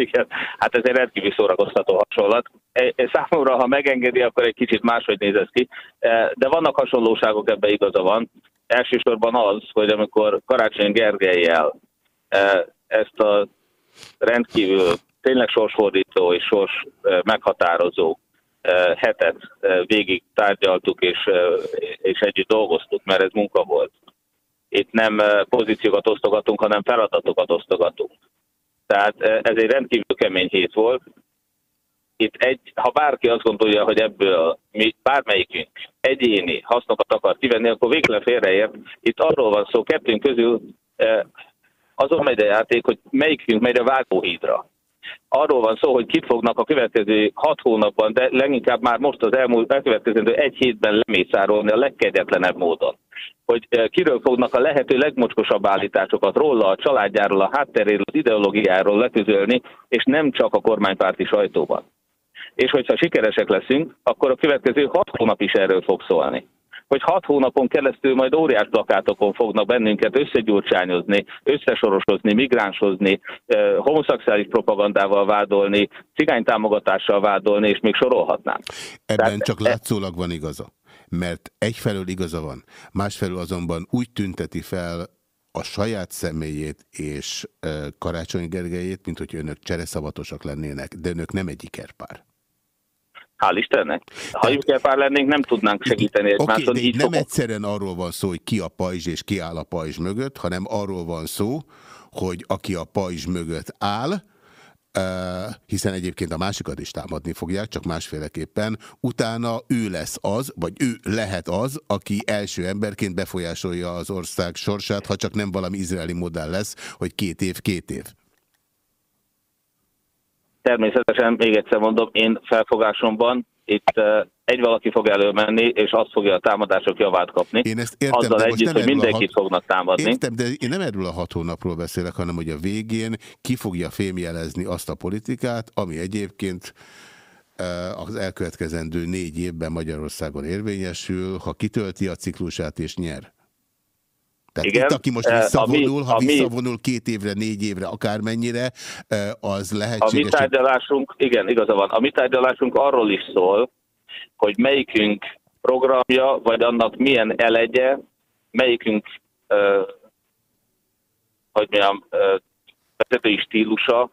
Speaker 8: Igen, hát ez egy rendkívül szórakoztató hasonlat. E- e- Számomra, ha megengedi, akkor egy kicsit máshogy néz ki. E, De vannak hasonlóságok, ebben igaza van. Elsősorban az, hogy amikor Karácsony Gergelyel ezt a rendkívül tényleg sorsfordító és sors meghatározó hetet végig tárgyaltuk és, és együtt dolgoztuk, mert ez munka volt. Itt nem pozíciókat osztogatunk, hanem feladatokat osztogatunk. Tehát eh, ez egy rendkívül kemény hét volt. Itt egy, ha bárki azt gondolja, hogy ebből mi, bármelyikünk egyéni hasznokat akar kivenni, akkor végleg félreért. Itt arról van szó, kettőnk közül eh, azon megy a játék, hogy melyikünk megy a vágóhídra. Arról van szó, hogy kit fognak a következő hat hónapban, de leginkább már most az elmúlt elkövetkezendő egy hétben lemészárolni a legkegyetlenebb módon hogy eh, kiről fognak a lehető legmocskosabb állításokat róla, a családjáról, a hátteréről, az ideológiáról leküzölni, és nem csak a kormánypárti sajtóban. És hogyha sikeresek leszünk, akkor a következő hat hónap is erről fog szólni. Hogy hat hónapon keresztül majd óriás plakátokon fognak bennünket összegyurcsányozni, összesorosozni, migránshozni, eh, homoszexuális propagandával vádolni, cigánytámogatással vádolni, és még sorolhatnám.
Speaker 1: Ebben
Speaker 8: Tehát-
Speaker 1: csak látszólag van igaza. Mert egyfelől igaza van, másfelől azonban úgy tünteti fel a saját személyét és Karácsony Gergelyét, mint hogy önök csereszavatosak lennének, de önök nem egy ikerpár.
Speaker 8: Hál' Istennek. Ha pár lennénk, nem tudnánk segíteni egymáson.
Speaker 1: de
Speaker 8: így
Speaker 1: nem
Speaker 8: fogok.
Speaker 1: egyszerűen arról van szó, hogy ki a pajzs és ki áll a pajzs mögött, hanem arról van szó, hogy aki a pajzs mögött áll, hiszen egyébként a másikat is támadni fogják, csak másféleképpen. Utána ő lesz az, vagy ő lehet az, aki első emberként befolyásolja az ország sorsát, ha csak nem valami izraeli modell lesz, hogy két év, két év.
Speaker 8: Természetesen, még egyszer mondom, én felfogásomban itt egy valaki fog előmenni, és azt fogja a támadások javát kapni.
Speaker 1: Én ezt értem,
Speaker 8: Azzal együtt, hogy mindenkit hat... fognak támadni.
Speaker 1: Értem, de én nem erről a hat hónapról beszélek, hanem hogy a végén ki fogja fémjelezni azt a politikát, ami egyébként az elkövetkezendő négy évben Magyarországon érvényesül, ha kitölti a ciklusát és nyer. Tehát Igen, itt, aki most visszavonul, ha visszavonul két évre, négy évre, akármennyire, az lehetséges.
Speaker 8: A mi tárgyalásunk, igen, igaza van, a mi tárgyalásunk arról is szól, hogy melyikünk programja, vagy annak milyen elegye, melyikünk uh, hogy mondjam, uh, vezetői stílusa, uh,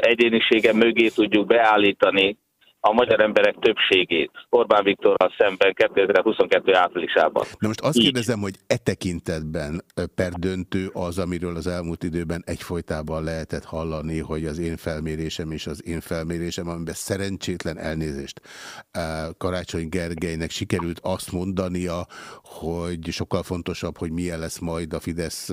Speaker 8: egyénisége mögé tudjuk beállítani a magyar emberek többségét Orbán Viktorral szemben 2022 áprilisában.
Speaker 1: Na most azt kérdezem, hogy e tekintetben per döntő az, amiről az elmúlt időben egyfolytában lehetett hallani, hogy az én felmérésem és az én felmérésem, amiben szerencsétlen elnézést Karácsony Gergelynek sikerült azt mondania, hogy sokkal fontosabb, hogy milyen lesz majd a Fidesz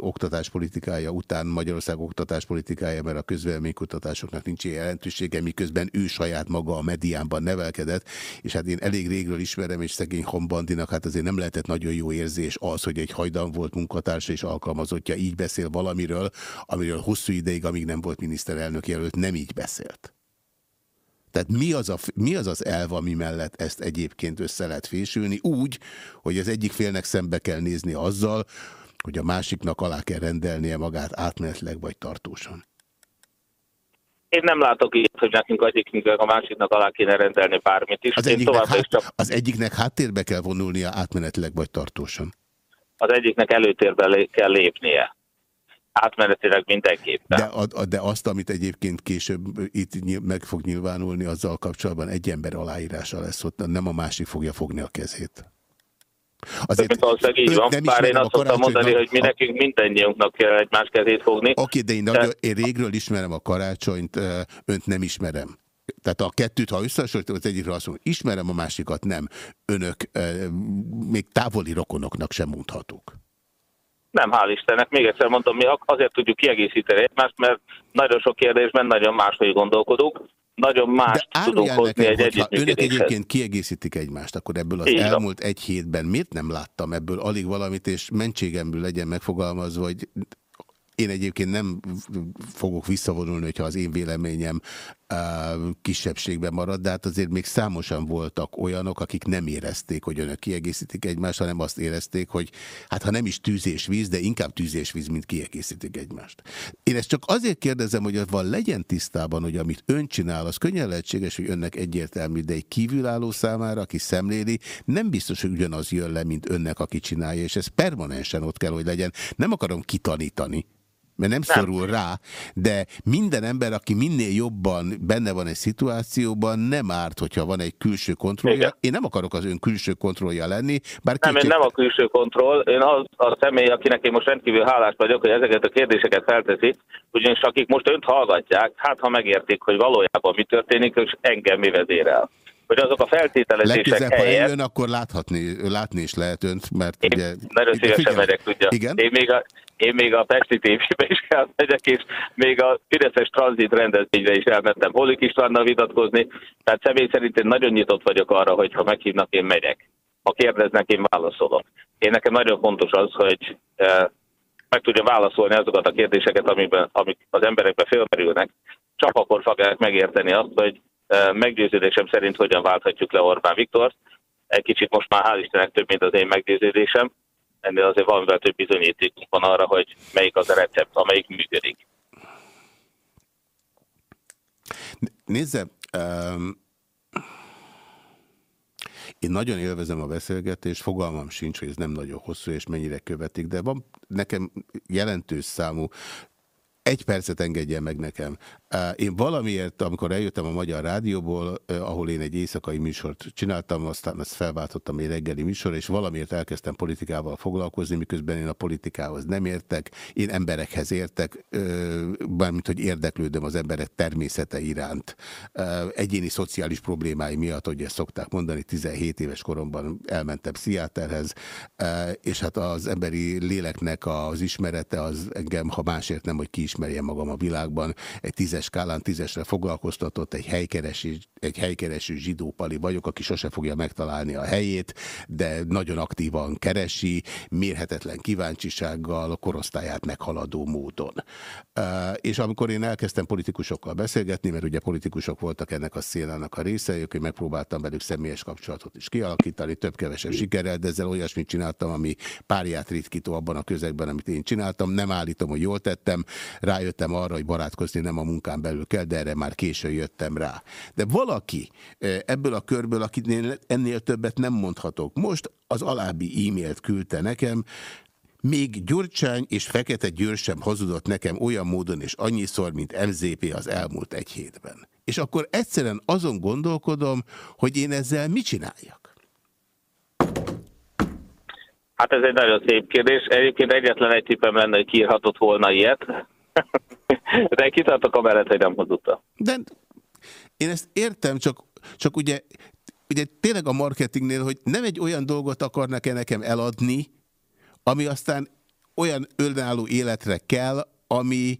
Speaker 1: oktatáspolitikája után Magyarország oktatáspolitikája, mert a közvéleménykutatásoknak nincs ilyen jelentősége, miközben ő saját maga maga a mediánban nevelkedett, és hát én elég régről ismerem, és szegény Hombandinak hát azért nem lehetett nagyon jó érzés az, hogy egy hajdan volt munkatársa és alkalmazottja így beszél valamiről, amiről hosszú ideig, amíg nem volt miniszterelnök jelölt, nem így beszélt. Tehát mi az, a, mi az az elv, ami mellett ezt egyébként össze lehet fésülni, úgy, hogy az egyik félnek szembe kell nézni azzal, hogy a másiknak alá kell rendelnie magát átmenetleg vagy tartósan.
Speaker 8: Én nem látok ilyet, hogy nekünk egyikünk a másiknak alá kéne rendelni bármit is.
Speaker 1: Az, egyiknek, hát, csak... az egyiknek háttérbe kell vonulnia átmenetileg vagy tartósan?
Speaker 8: Az egyiknek előtérbe lé kell lépnie. Átmenetileg mindenképpen.
Speaker 1: De, a, de azt, amit egyébként később itt meg fog nyilvánulni, azzal kapcsolatban egy ember aláírása lesz ott, nem a másik fogja fogni a kezét.
Speaker 8: Azért valószínűleg így van, bár én azt szoktam mondani, hogy mi a... nekünk mindennyiunknak kell egymás kezét fogni.
Speaker 1: Oké, de én, nagyon, én régről ismerem a karácsonyt, önt nem ismerem. Tehát a kettőt, ha összehasonlítom, az egyikről azt mondom, ismerem, a másikat nem. Önök még távoli rokonoknak sem mondhatók.
Speaker 8: Nem, hál' Istennek. Még egyszer mondom, mi azért tudjuk kiegészíteni egymást, mert nagyon sok kérdésben nagyon máshogy gondolkodunk nagyon más tudunk hozni egy együttműködéshez.
Speaker 1: Önök egyébként kiegészítik egymást, akkor ebből az Így elmúlt van. egy hétben miért nem láttam ebből alig valamit, és mentségemből legyen megfogalmazva, hogy én egyébként nem fogok visszavonulni, hogyha az én véleményem kisebbségben marad, de hát azért még számosan voltak olyanok, akik nem érezték, hogy önök kiegészítik egymást, hanem azt érezték, hogy hát ha nem is tűz víz, de inkább tűz víz, mint kiegészítik egymást. Én ezt csak azért kérdezem, hogy van legyen tisztában, hogy amit ön csinál, az könnyen lehetséges, hogy önnek egyértelmű, de egy kívülálló számára, aki szemléli, nem biztos, hogy ugyanaz jön le, mint önnek, aki csinálja, és ez permanensen ott kell, hogy legyen. Nem akarom kitanítani, mert nem, nem szorul rá, de minden ember, aki minél jobban benne van egy szituációban, nem árt, hogyha van egy külső kontrollja. Igen. Én nem akarok az ön külső kontrollja lenni. Bár
Speaker 8: nem, én nem a külső kontroll, én az a személy, akinek én most rendkívül hálás vagyok, hogy ezeket a kérdéseket felteszi, ugyanis akik most önt hallgatják, hát ha megértik, hogy valójában mi történik, és engem mi vezérel hogy azok a feltételezések
Speaker 1: Legközelebb, helyett... ha eljön, akkor láthatni, látni is lehet önt, mert
Speaker 8: én
Speaker 1: ugye...
Speaker 8: Nagyon szívesen megyek, tudja. Igen? Én még a, én még a Pesti tévébe is elmegyek, és még a Fideszes tranzit rendezvényre is elmentem Holik Istvánnal vitatkozni, tehát személy szerint én nagyon nyitott vagyok arra, hogy ha meghívnak, én megyek. Ha kérdeznek, én válaszolok. Én nekem nagyon fontos az, hogy eh, meg tudja válaszolni azokat a kérdéseket, amiben, amik az emberekbe fölmerülnek. Csak akkor fogják megérteni azt, hogy eh, meggyőződésem szerint hogyan válthatjuk le Orbán Viktort. Egy kicsit most már hál' Istennek több, mint az én meggyőződésem ennél azért valamivel több bizonyítékunk van arra, hogy melyik az a recept, amelyik működik.
Speaker 1: Nézze, um, én nagyon élvezem a beszélgetést, fogalmam sincs, hogy ez nem nagyon hosszú, és mennyire követik, de van nekem jelentős számú egy percet engedjen meg nekem. Én valamiért, amikor eljöttem a Magyar Rádióból, ahol én egy éjszakai műsort csináltam, aztán ezt felváltottam egy reggeli műsor, és valamiért elkezdtem politikával foglalkozni, miközben én a politikához nem értek. Én emberekhez értek, bármint, hogy érdeklődöm az emberek természete iránt. Egyéni szociális problémái miatt, hogy ezt szokták mondani, 17 éves koromban elmentem pszichiáterhez, és hát az emberi léleknek az ismerete az engem, ha másért nem, hogy kiismerjem magam a világban, egy tízes tízes skálán tízesre foglalkoztatott egy helykereső, egy helykereső zsidópali vagyok, aki sose fogja megtalálni a helyét, de nagyon aktívan keresi, mérhetetlen kíváncsisággal, a korosztályát meghaladó módon. És amikor én elkezdtem politikusokkal beszélgetni, mert ugye politikusok voltak ennek a szélának a része, hogy megpróbáltam velük személyes kapcsolatot is kialakítani, több-kevesebb sikerrel, de ezzel olyasmit csináltam, ami párját ritkító abban a közegben, amit én csináltam. Nem állítom, hogy jól tettem, rájöttem arra, hogy barátkozni nem a munkán belül kell, de erre már későn jöttem rá. De valaki ebből a körből, akinél ennél többet nem mondhatok, most az alábbi e-mailt küldte nekem, még Gyurcsány és Fekete Győr sem hazudott nekem olyan módon és annyiszor, mint MZP az elmúlt egy hétben. És akkor egyszerűen azon gondolkodom, hogy én ezzel mit csináljak?
Speaker 8: Hát ez egy nagyon szép kérdés. Egyébként egyetlen egy tippem lenne, hogy kiírhatott volna ilyet. De kitartok amellett, hogy nem hazudta.
Speaker 1: De én ezt értem, csak, csak ugye, ugye tényleg a marketingnél, hogy nem egy olyan dolgot akarnak-e nekem eladni, ami aztán olyan önálló életre kell, ami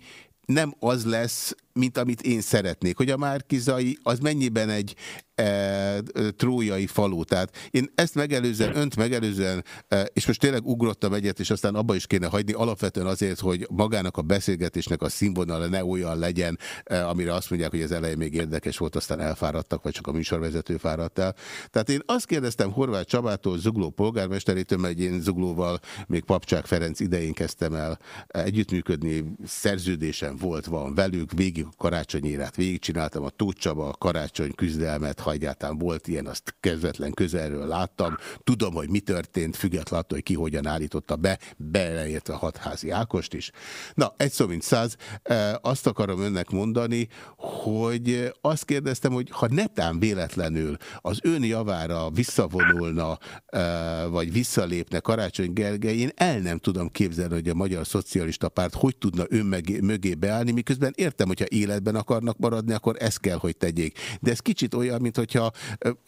Speaker 1: nem az lesz, mint amit én szeretnék. Hogy a Márkizai az mennyiben egy e, trójai falu. Tehát én ezt megelőzően, önt megelőzően, e, és most tényleg ugrottam egyet, és aztán abba is kéne hagyni, alapvetően azért, hogy magának a beszélgetésnek a színvonala ne olyan legyen, e, amire azt mondják, hogy az elején még érdekes volt, aztán elfáradtak, vagy csak a műsorvezető fáradt el. Tehát én azt kérdeztem Horváth Csabától, Zugló polgármesterétől, mert én Zuglóval még Papcsák Ferenc idején kezdtem el együttműködni, szerződésem volt, van velük, végig végig a karácsonyérát végigcsináltam, a Tóth Csaba, a karácsony küzdelmet, ha egyáltalán volt ilyen, azt kezdetlen közelről láttam. Tudom, hogy mi történt, függetlenül hogy ki hogyan állította be, beleértve hatházi Ákost is. Na, egy szó mint száz, azt akarom önnek mondani, hogy azt kérdeztem, hogy ha netán véletlenül az ön javára visszavonulna, vagy visszalépne Karácsony Gergely, én el nem tudom képzelni, hogy a Magyar Szocialista Párt hogy tudna ön mögé beállni, miközben értem, hogyha életben akarnak maradni, akkor ezt kell, hogy tegyék. De ez kicsit olyan, mintha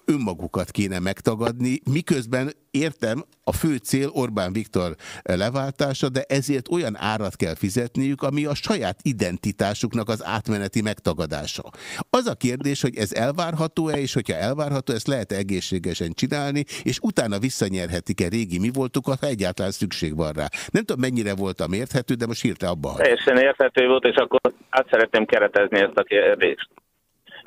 Speaker 1: önmagukat kéne megtagadni, miközben értem, a fő cél Orbán Viktor leváltása, de ezért olyan árat kell fizetniük, ami a saját identitásuknak az átmeneti megtagadása. Az a kérdés, hogy ez elvárható-e, és hogyha elvárható, ezt lehet -e egészségesen csinálni, és utána visszanyerhetik-e régi mi voltukat, ha egyáltalán szükség van rá. Nem tudom, mennyire voltam érthető, de most hirtelen abba
Speaker 8: Teljesen érthető volt, és akkor át szeretném keretezni ezt a kérdést.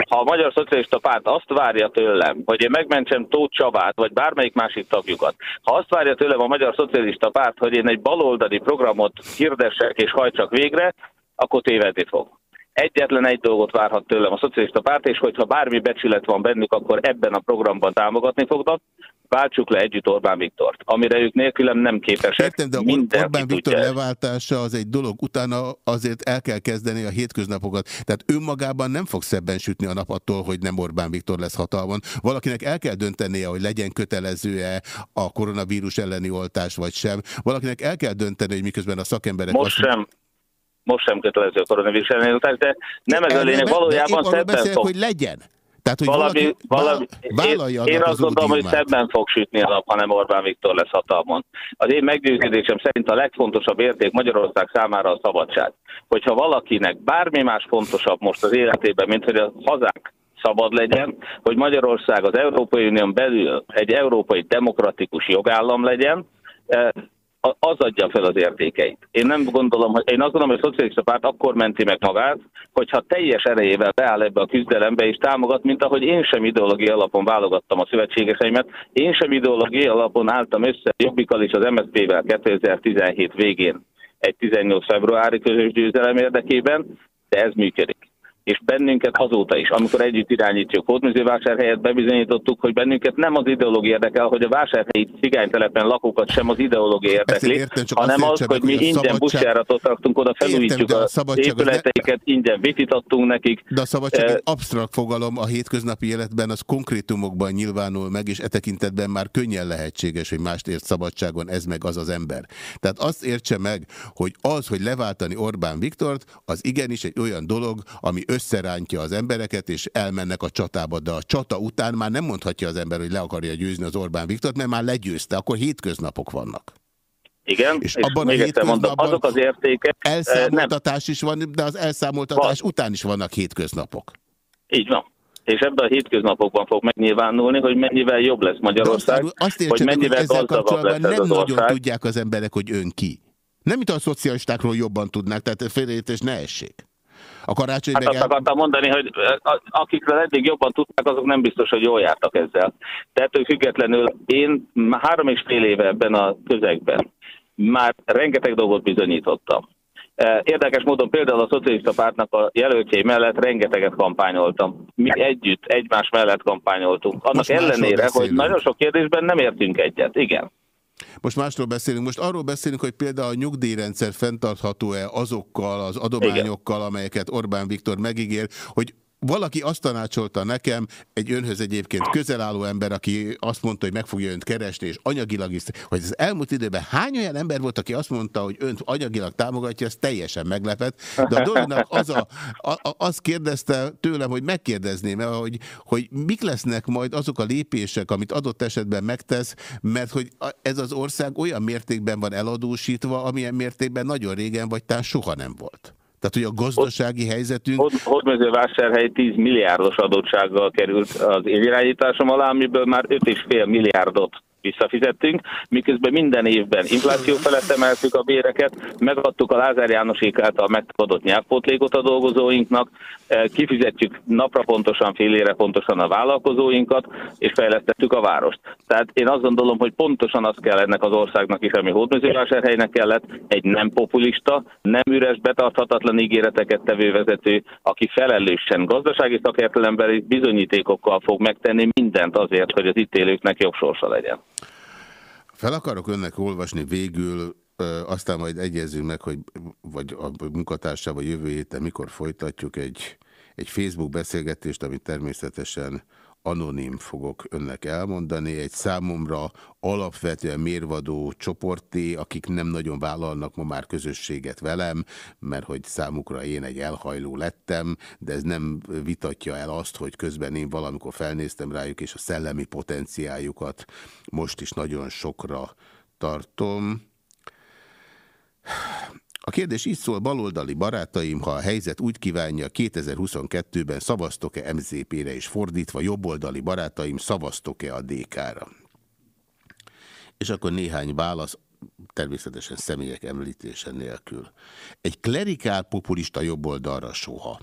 Speaker 8: Ha a Magyar Szocialista Párt azt várja tőlem, hogy én megmentsem Tóth Csabát, vagy bármelyik másik tagjukat, ha azt várja tőlem a Magyar Szocialista Párt, hogy én egy baloldali programot hirdessek és hajtsak végre, akkor tévedni fog. Egyetlen egy dolgot várhat tőlem a szocialista párt, és hogyha bármi becsület van bennük, akkor ebben a programban támogatni fognak, váltsuk le együtt Orbán Viktort, amire ők nélkülem nem képesek.
Speaker 1: Értem, de Mindenki Orbán Viktor tudja. leváltása az egy dolog, utána azért el kell kezdeni a hétköznapokat. Tehát önmagában nem fog szebben sütni a nap attól, hogy nem Orbán Viktor lesz hatalmon. Valakinek el kell döntenie, hogy legyen kötelező-e a koronavírus elleni oltás, vagy sem. Valakinek el kell dönteni, hogy miközben a szakemberek...
Speaker 8: Most azt... sem most sem kötelező a koronavírus elleni oltás, de nem ez a lényeg, valójában szebben
Speaker 1: fog. hogy legyen. Tehát, hogy
Speaker 8: valami, valami, vállalja én, én azt gondolom, hogy szebben fog sütni a nap, ha nem Orbán Viktor lesz hatalmon. Az én meggyőződésem szerint a legfontosabb érték Magyarország számára a szabadság. Hogyha valakinek bármi más fontosabb most az életében, mint hogy a hazák szabad legyen, hogy Magyarország az Európai Unión belül egy európai demokratikus jogállam legyen, eh, az adja fel az értékeit. Én nem gondolom, hogy én azt gondolom, hogy a szocialista párt akkor menti meg magát, hogyha teljes erejével beáll ebbe a küzdelembe és támogat, mint ahogy én sem ideológiai alapon válogattam a szövetségeseimet, én sem ideológiai alapon álltam össze Jobbikkal és az MSZP-vel 2017 végén egy 18 februári közös győzelem érdekében, de ez működik és bennünket azóta is, amikor együtt irányítjuk Hódműzővásárhelyet, bebizonyítottuk, hogy bennünket nem az ideológia érdekel, hogy a vásárhelyi cigánytelepen lakókat sem az ideológia érdekli, értem, hanem az, hogy mi ingyen szabadság... buszjáratot raktunk oda, felújítjuk értem, a, a épületeiket, ingyen vitit adtunk nekik.
Speaker 1: De a szabadság egy absztrakt fogalom a hétköznapi életben, az konkrétumokban nyilvánul meg, és e tekintetben már könnyen lehetséges, hogy mást ért szabadságon, ez meg az az ember. Tehát azt értse meg, hogy az, hogy leváltani Orbán Viktort, az igenis egy olyan dolog, ami összerántja az embereket, és elmennek a csatába, de a csata után már nem mondhatja az ember, hogy le akarja győzni az Orbán Viktort, mert már legyőzte, akkor hétköznapok vannak.
Speaker 8: Igen,
Speaker 1: és,
Speaker 8: és
Speaker 1: abban
Speaker 8: még
Speaker 1: a
Speaker 8: egyszer mondom, azok az értékek... eh, nem,
Speaker 1: elszámoltatás is van, de az elszámoltatás
Speaker 8: Van.
Speaker 1: után is vannak hétköznapok.
Speaker 8: így van. És ebben a hétköznapokban fog megnyilvánulni, hogy mennyivel jobb lesz
Speaker 1: De
Speaker 8: Magyarország,
Speaker 1: azt, azt
Speaker 8: hogy
Speaker 1: értsenek, hogy
Speaker 8: mennyivel
Speaker 1: ezzel
Speaker 8: gazdagabb
Speaker 1: kapcsolatban
Speaker 8: lesz
Speaker 1: nem
Speaker 8: az
Speaker 1: nagyon
Speaker 8: ország.
Speaker 1: tudják az emberek, hogy ön ki. Nem, mint a szocialistákról jobban tudnák, tehát félreértés ne essék. A karácsony
Speaker 8: Hát
Speaker 1: meg
Speaker 8: azt akartam mondani, hogy akikről eddig jobban tudták, azok nem biztos, hogy jól jártak ezzel. De ettől függetlenül én három és fél éve ebben a közegben már rengeteg dolgot bizonyítottam. Érdekes módon például a Szocialista Pártnak a jelöltjei mellett rengeteget kampányoltam. Mi együtt, egymás mellett kampányoltunk. Annak ellenére, hogy nagyon sok kérdésben nem értünk egyet. Igen.
Speaker 1: Most másról beszélünk. Most arról beszélünk, hogy például a nyugdíjrendszer fenntartható-e azokkal az adományokkal, amelyeket Orbán Viktor megígér, hogy valaki azt tanácsolta nekem, egy önhöz egyébként közel álló ember, aki azt mondta, hogy meg fogja önt keresni, és anyagilag is, hogy az elmúlt időben hány olyan ember volt, aki azt mondta, hogy önt anyagilag támogatja, ez teljesen meglepett, de a dolognak az a, a, a, azt kérdezte tőlem, hogy megkérdezném -e, hogy, hogy mik lesznek majd azok a lépések, amit adott esetben megtesz, mert hogy ez az ország olyan mértékben van eladósítva, amilyen mértékben nagyon régen vagy talán soha nem volt. Tehát, hogy a gazdasági helyzetünk...
Speaker 8: Hod- Hódmezővásárhely 10 milliárdos adottsággal került az én irányításom alá, amiből már 5,5 milliárdot visszafizettünk, miközben minden évben infláció felett emeltük a béreket, megadtuk a Lázár Jánosék által megtagadott nyelvpótlékot a dolgozóinknak, eh, kifizetjük napra pontosan, félére pontosan a vállalkozóinkat, és fejlesztettük a várost. Tehát én azt gondolom, hogy pontosan az kell ennek az országnak is, ami hódmezővásárhelynek kellett, egy nem populista, nem üres, betarthatatlan ígéreteket tevő vezető, aki felelősen gazdasági szakértelembeli bizonyítékokkal fog megtenni mindent azért, hogy az itt élőknek jobb sorsa legyen.
Speaker 1: Fel akarok önnek olvasni végül, aztán majd egyezünk meg, hogy vagy a munkatársával jövő héten mikor folytatjuk egy, egy Facebook beszélgetést, amit természetesen anonim fogok önnek elmondani, egy számomra alapvetően mérvadó csoporté, akik nem nagyon vállalnak ma már közösséget velem, mert hogy számukra én egy elhajló lettem, de ez nem vitatja el azt, hogy közben én valamikor felnéztem rájuk, és a szellemi potenciáljukat most is nagyon sokra tartom. A kérdés így szól, baloldali barátaim, ha a helyzet úgy kívánja, 2022-ben szavaztok-e MZP-re és fordítva, jobboldali barátaim, szavaztok-e a DK-ra? És akkor néhány válasz, természetesen személyek említése nélkül. Egy klerikál populista jobboldalra soha.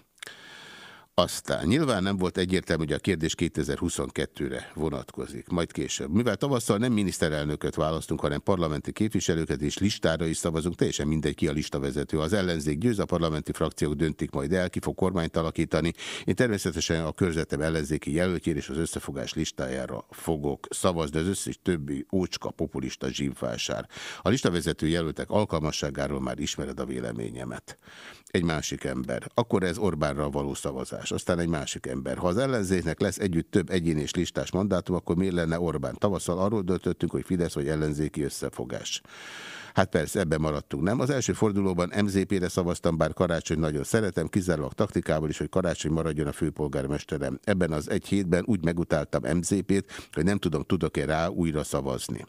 Speaker 1: Aztán nyilván nem volt egyértelmű, hogy a kérdés 2022-re vonatkozik, majd később. Mivel tavasszal nem miniszterelnököt választunk, hanem parlamenti képviselőket és listára is szavazunk, teljesen mindegy ki a listavezető. Az ellenzék győz, a parlamenti frakciók döntik majd el, ki fog kormányt alakítani. Én természetesen a körzetem ellenzéki jelöltjére és az összefogás listájára fogok szavazni, az összes többi ócska populista zsívvásár. A listavezető jelöltek alkalmasságáról már ismered a véleményemet. Egy másik ember. Akkor ez Orbánra való szavazás. Aztán egy másik ember. Ha az ellenzéknek lesz együtt több egyén és listás mandátum, akkor miért lenne Orbán? Tavasszal arról döntöttünk, hogy Fidesz vagy ellenzéki összefogás. Hát persze, ebben maradtunk, nem? Az első fordulóban MZP-re szavaztam, bár Karácsony nagyon szeretem, kizárólag taktikával is, hogy Karácsony maradjon a főpolgármesterem. Ebben az egy hétben úgy megutáltam MZP-t, hogy nem tudom, tudok-e rá újra szavazni.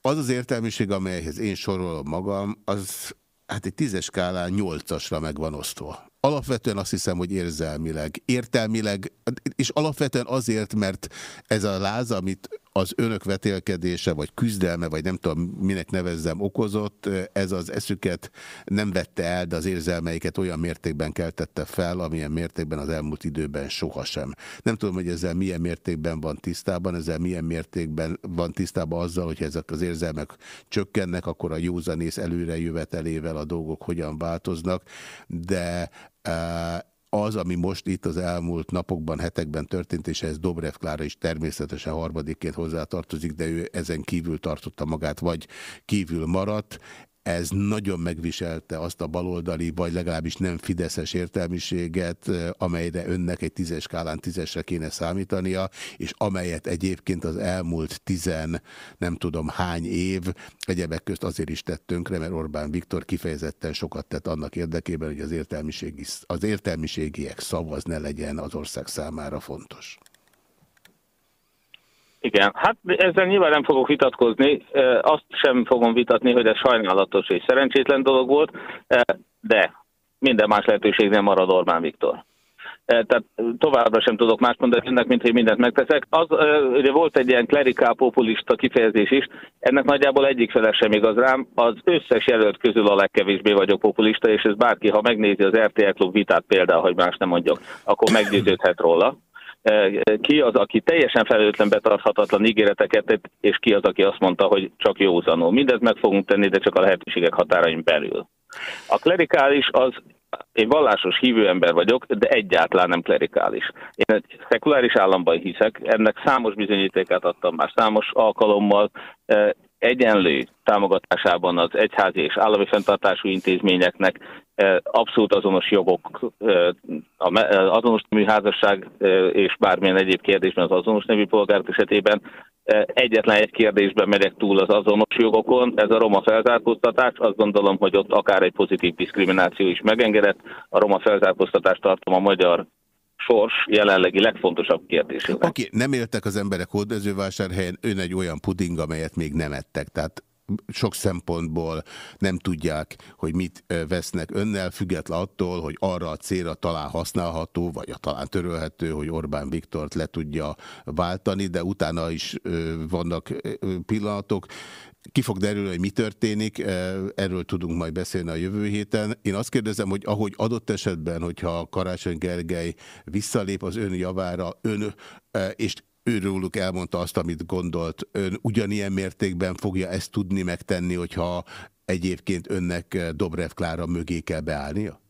Speaker 1: Az az értelmiség, amelyhez én sorolom magam, az hát egy tízes skálán nyolcasra meg van osztva. Alapvetően azt hiszem, hogy érzelmileg, értelmileg, és alapvetően azért, mert ez a láz, amit az önök vetélkedése, vagy küzdelme, vagy nem tudom, minek nevezzem, okozott, ez az eszüket nem vette el, de az érzelmeiket olyan mértékben keltette fel, amilyen mértékben az elmúlt időben sohasem. Nem tudom, hogy ezzel milyen mértékben van tisztában, ezzel milyen mértékben van tisztában azzal, hogy ezek az érzelmek csökkennek, akkor a józanész előrejövetelével a dolgok hogyan változnak, de az, ami most itt az elmúlt napokban, hetekben történt, és ez Dobrev Klára is természetesen harmadikként hozzátartozik, de ő ezen kívül tartotta magát, vagy kívül maradt, ez nagyon megviselte azt a baloldali, vagy legalábbis nem fideszes értelmiséget, amelyre önnek egy tízes skálán tízesre kéne számítania, és amelyet egyébként az elmúlt tizen, nem tudom hány év, egyebek közt azért is tett tönkre, mert Orbán Viktor kifejezetten sokat tett annak érdekében, hogy az, értelmiségi, az értelmiségiek szavaz ne legyen az ország számára fontos.
Speaker 8: Igen, hát ezzel nyilván nem fogok vitatkozni, azt sem fogom vitatni, hogy ez sajnálatos és szerencsétlen dolog volt, de minden más lehetőség nem marad Orbán Viktor. Tehát továbbra sem tudok más mondani ennek, mint hogy mindent megteszek. Az, ugye volt egy ilyen klerikál populista kifejezés is, ennek nagyjából egyik fele sem igaz rám. Az összes jelölt közül a legkevésbé vagyok populista, és ez bárki, ha megnézi az RTL Klub vitát például, hogy más nem mondjak, akkor meggyőződhet róla ki az, aki teljesen felelőtlen betarthatatlan ígéreteket és ki az, aki azt mondta, hogy csak józanul. Mindent meg fogunk tenni, de csak a lehetőségek határain belül. A klerikális az én vallásos hívő ember vagyok, de egyáltalán nem klerikális. Én egy szekuláris államban hiszek, ennek számos bizonyítékát adtam már számos alkalommal, egyenlő támogatásában az egyházi és állami fenntartású intézményeknek abszolút azonos jogok, az azonos nemű házasság és bármilyen egyéb kérdésben az azonos nemű polgárok esetében egyetlen egy kérdésben megyek túl az azonos jogokon, ez a roma felzárkóztatás, azt gondolom, hogy ott akár egy pozitív diszkrimináció is megengedett. A roma felzárkóztatást tartom a magyar sors jelenlegi legfontosabb kérdésének.
Speaker 1: Oké, okay, nem éltek az emberek hódmezővásárhelyen, ön egy olyan puding, amelyet még nem ettek, tehát sok szempontból nem tudják, hogy mit vesznek önnel, független attól, hogy arra a célra talán használható, vagy a talán törölhető, hogy Orbán Viktort le tudja váltani, de utána is vannak pillanatok. Ki fog derülni, hogy mi történik, erről tudunk majd beszélni a jövő héten. Én azt kérdezem, hogy ahogy adott esetben, hogyha Karácsony Gergely visszalép az ön javára, ön, és őróluk elmondta azt, amit gondolt. Ön ugyanilyen mértékben fogja ezt tudni megtenni, hogyha egyébként önnek Dobrev Klára mögé kell beállnia?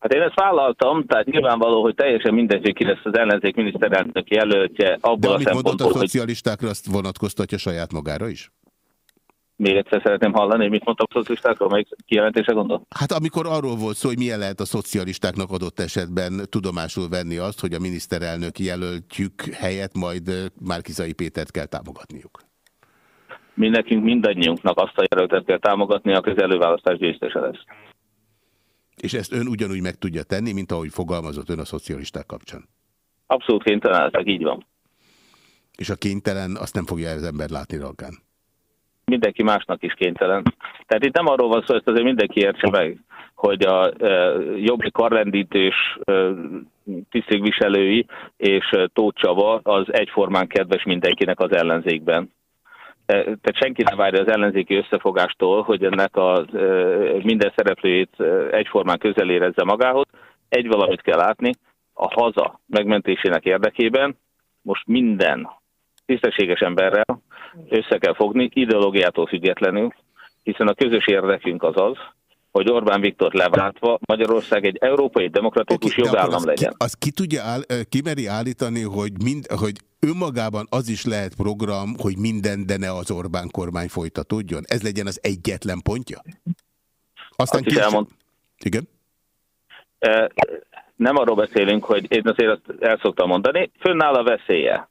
Speaker 8: Hát én ezt vállaltam, tehát nyilvánvaló, hogy teljesen mindegy, hogy ki lesz az ellenzék miniszterelnök jelöltje. Abból De
Speaker 1: amit a mondott a szocialistákra, azt vonatkoztatja saját magára is?
Speaker 8: Még egyszer szeretném hallani, mit mondtak a szocialistákról, melyik kijelentése gondol?
Speaker 1: Hát amikor arról volt szó, hogy milyen lehet a szocialistáknak adott esetben tudomásul venni azt, hogy a miniszterelnök jelöltjük helyett majd Márkizai Pétert kell támogatniuk.
Speaker 8: Mi nekünk mindannyiunknak azt a jelöltet kell támogatni, aki az előválasztás győztese lesz.
Speaker 1: És ezt ön ugyanúgy meg tudja tenni, mint ahogy fogalmazott ön a szocialisták kapcsán?
Speaker 8: Abszolút kénytelen, így van.
Speaker 1: És a kénytelen azt nem fogja az ember látni ragán?
Speaker 8: mindenki másnak is kénytelen. Tehát itt nem arról van szó, hogy azért mindenki értse meg, hogy a e, jobbik karrendítős e, tisztségviselői és e, Tóth Csaba az egyformán kedves mindenkinek az ellenzékben. Tehát senki nem várja az ellenzéki összefogástól, hogy ennek a minden szereplőjét egyformán közel érezze magához. Egy valamit kell látni, a haza megmentésének érdekében most minden tisztességes emberrel össze kell fogni, ideológiától függetlenül, hiszen a közös érdekünk az az, hogy Orbán Viktor leváltva Magyarország egy európai demokratikus okay, jogállam legyen.
Speaker 1: Ki, az ki tudja áll, kimeri állítani, hogy, mind, hogy önmagában az is lehet program, hogy minden, de ne az Orbán kormány folytatódjon? Ez legyen az egyetlen pontja?
Speaker 8: Aztán Azt elmond...
Speaker 1: Igen?
Speaker 8: Nem arról beszélünk, hogy én azért azt el szoktam mondani, fönnáll a veszélye,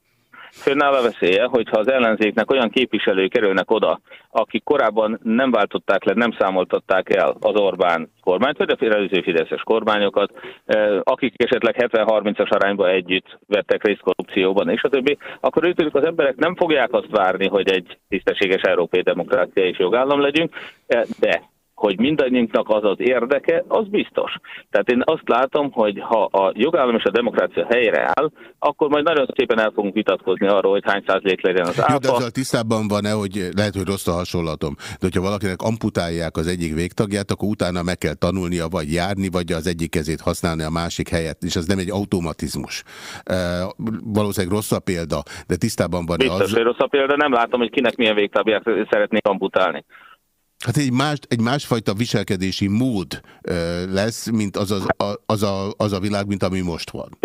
Speaker 8: fönnáll a veszélye, hogyha az ellenzéknek olyan képviselői kerülnek oda, akik korábban nem váltották le, nem számoltatták el az Orbán kormányt, vagy a előző Fideszes kormányokat, eh, akik esetleg 70-30-as arányban együtt vettek részt korrupcióban, és a többi, akkor őtőlük az emberek nem fogják azt várni, hogy egy tisztességes európai demokrácia és jogállam legyünk, eh, de hogy mindannyiunknak az az érdeke, az biztos. Tehát én azt látom, hogy ha a jogállam és a demokrácia helyre áll, akkor majd nagyon szépen el fogunk vitatkozni arról, hogy hány százalék legyen az áfa. Jó, de
Speaker 1: azzal tisztában van-e, hogy lehet, hogy rossz a hasonlatom, de hogyha valakinek amputálják az egyik végtagját, akkor utána meg kell tanulnia, vagy járni, vagy az egyik kezét használni a másik helyett, és az nem egy automatizmus. E, valószínűleg rossz a példa, de tisztában van-e
Speaker 8: az... Biztos, hogy rossz a példa, nem látom, hogy kinek milyen végtagját szeretnék amputálni.
Speaker 1: Hát egy, más, egy másfajta viselkedési mód lesz, mint az, az, az, a, az a világ, mint ami most van.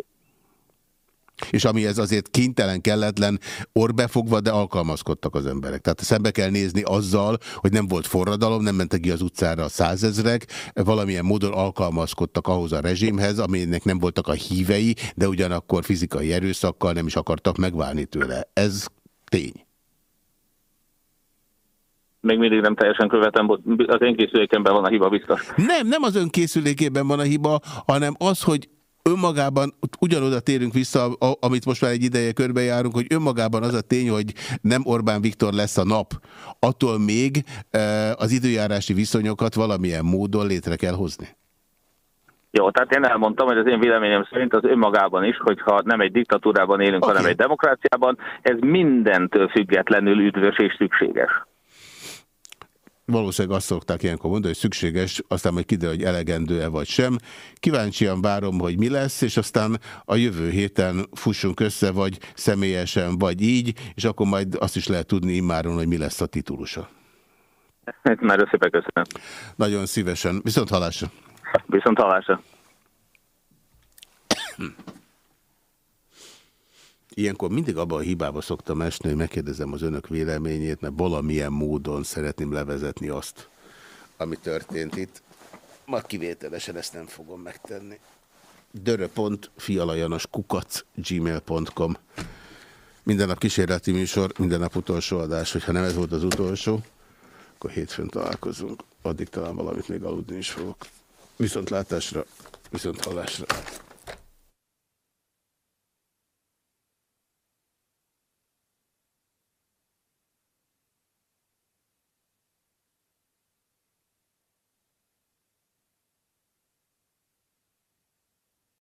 Speaker 1: És ami ez azért kénytelen, kelletlen, orbefogva, de alkalmazkodtak az emberek. Tehát szembe kell nézni azzal, hogy nem volt forradalom, nem mentek ki az utcára a százezrek, valamilyen módon alkalmazkodtak ahhoz a rezsimhez, aminek nem voltak a hívei, de ugyanakkor fizikai erőszakkal nem is akartak megválni tőle. Ez tény
Speaker 8: még mindig nem teljesen követem, az én készülékemben van a hiba biztos.
Speaker 1: Nem, nem az ön készülékében van a hiba, hanem az, hogy önmagában ugyanoda térünk vissza, amit most már egy ideje körbejárunk, hogy önmagában az a tény, hogy nem Orbán Viktor lesz a nap, attól még az időjárási viszonyokat valamilyen módon létre kell hozni.
Speaker 8: Jó, tehát én elmondtam, hogy az én véleményem szerint az önmagában is, hogyha nem egy diktatúrában élünk, okay. hanem egy demokráciában, ez mindentől függetlenül üdvös és szükséges.
Speaker 1: Valószínűleg azt szokták ilyenkor mondani, hogy szükséges, aztán majd kiderül, hogy elegendő-e vagy sem. Kíváncsian várom, hogy mi lesz, és aztán a jövő héten fussunk össze, vagy személyesen, vagy így, és akkor majd azt is lehet tudni immáron, hogy mi lesz a titulusa.
Speaker 8: Nagyon szépen köszönöm.
Speaker 1: Nagyon szívesen. Viszont hallásra.
Speaker 8: Viszont hallásra.
Speaker 1: Ilyenkor mindig abban a hibába szoktam esni, hogy megkérdezem az önök véleményét, mert valamilyen módon szeretném levezetni azt, ami történt itt. Ma kivételesen ezt nem fogom megtenni. kukac Minden nap kísérleti műsor, minden nap utolsó adás. Hogyha nem ez volt az utolsó, akkor hétfőn találkozunk. Addig talán valamit még aludni is fogok. Viszont látásra, viszont hallásra.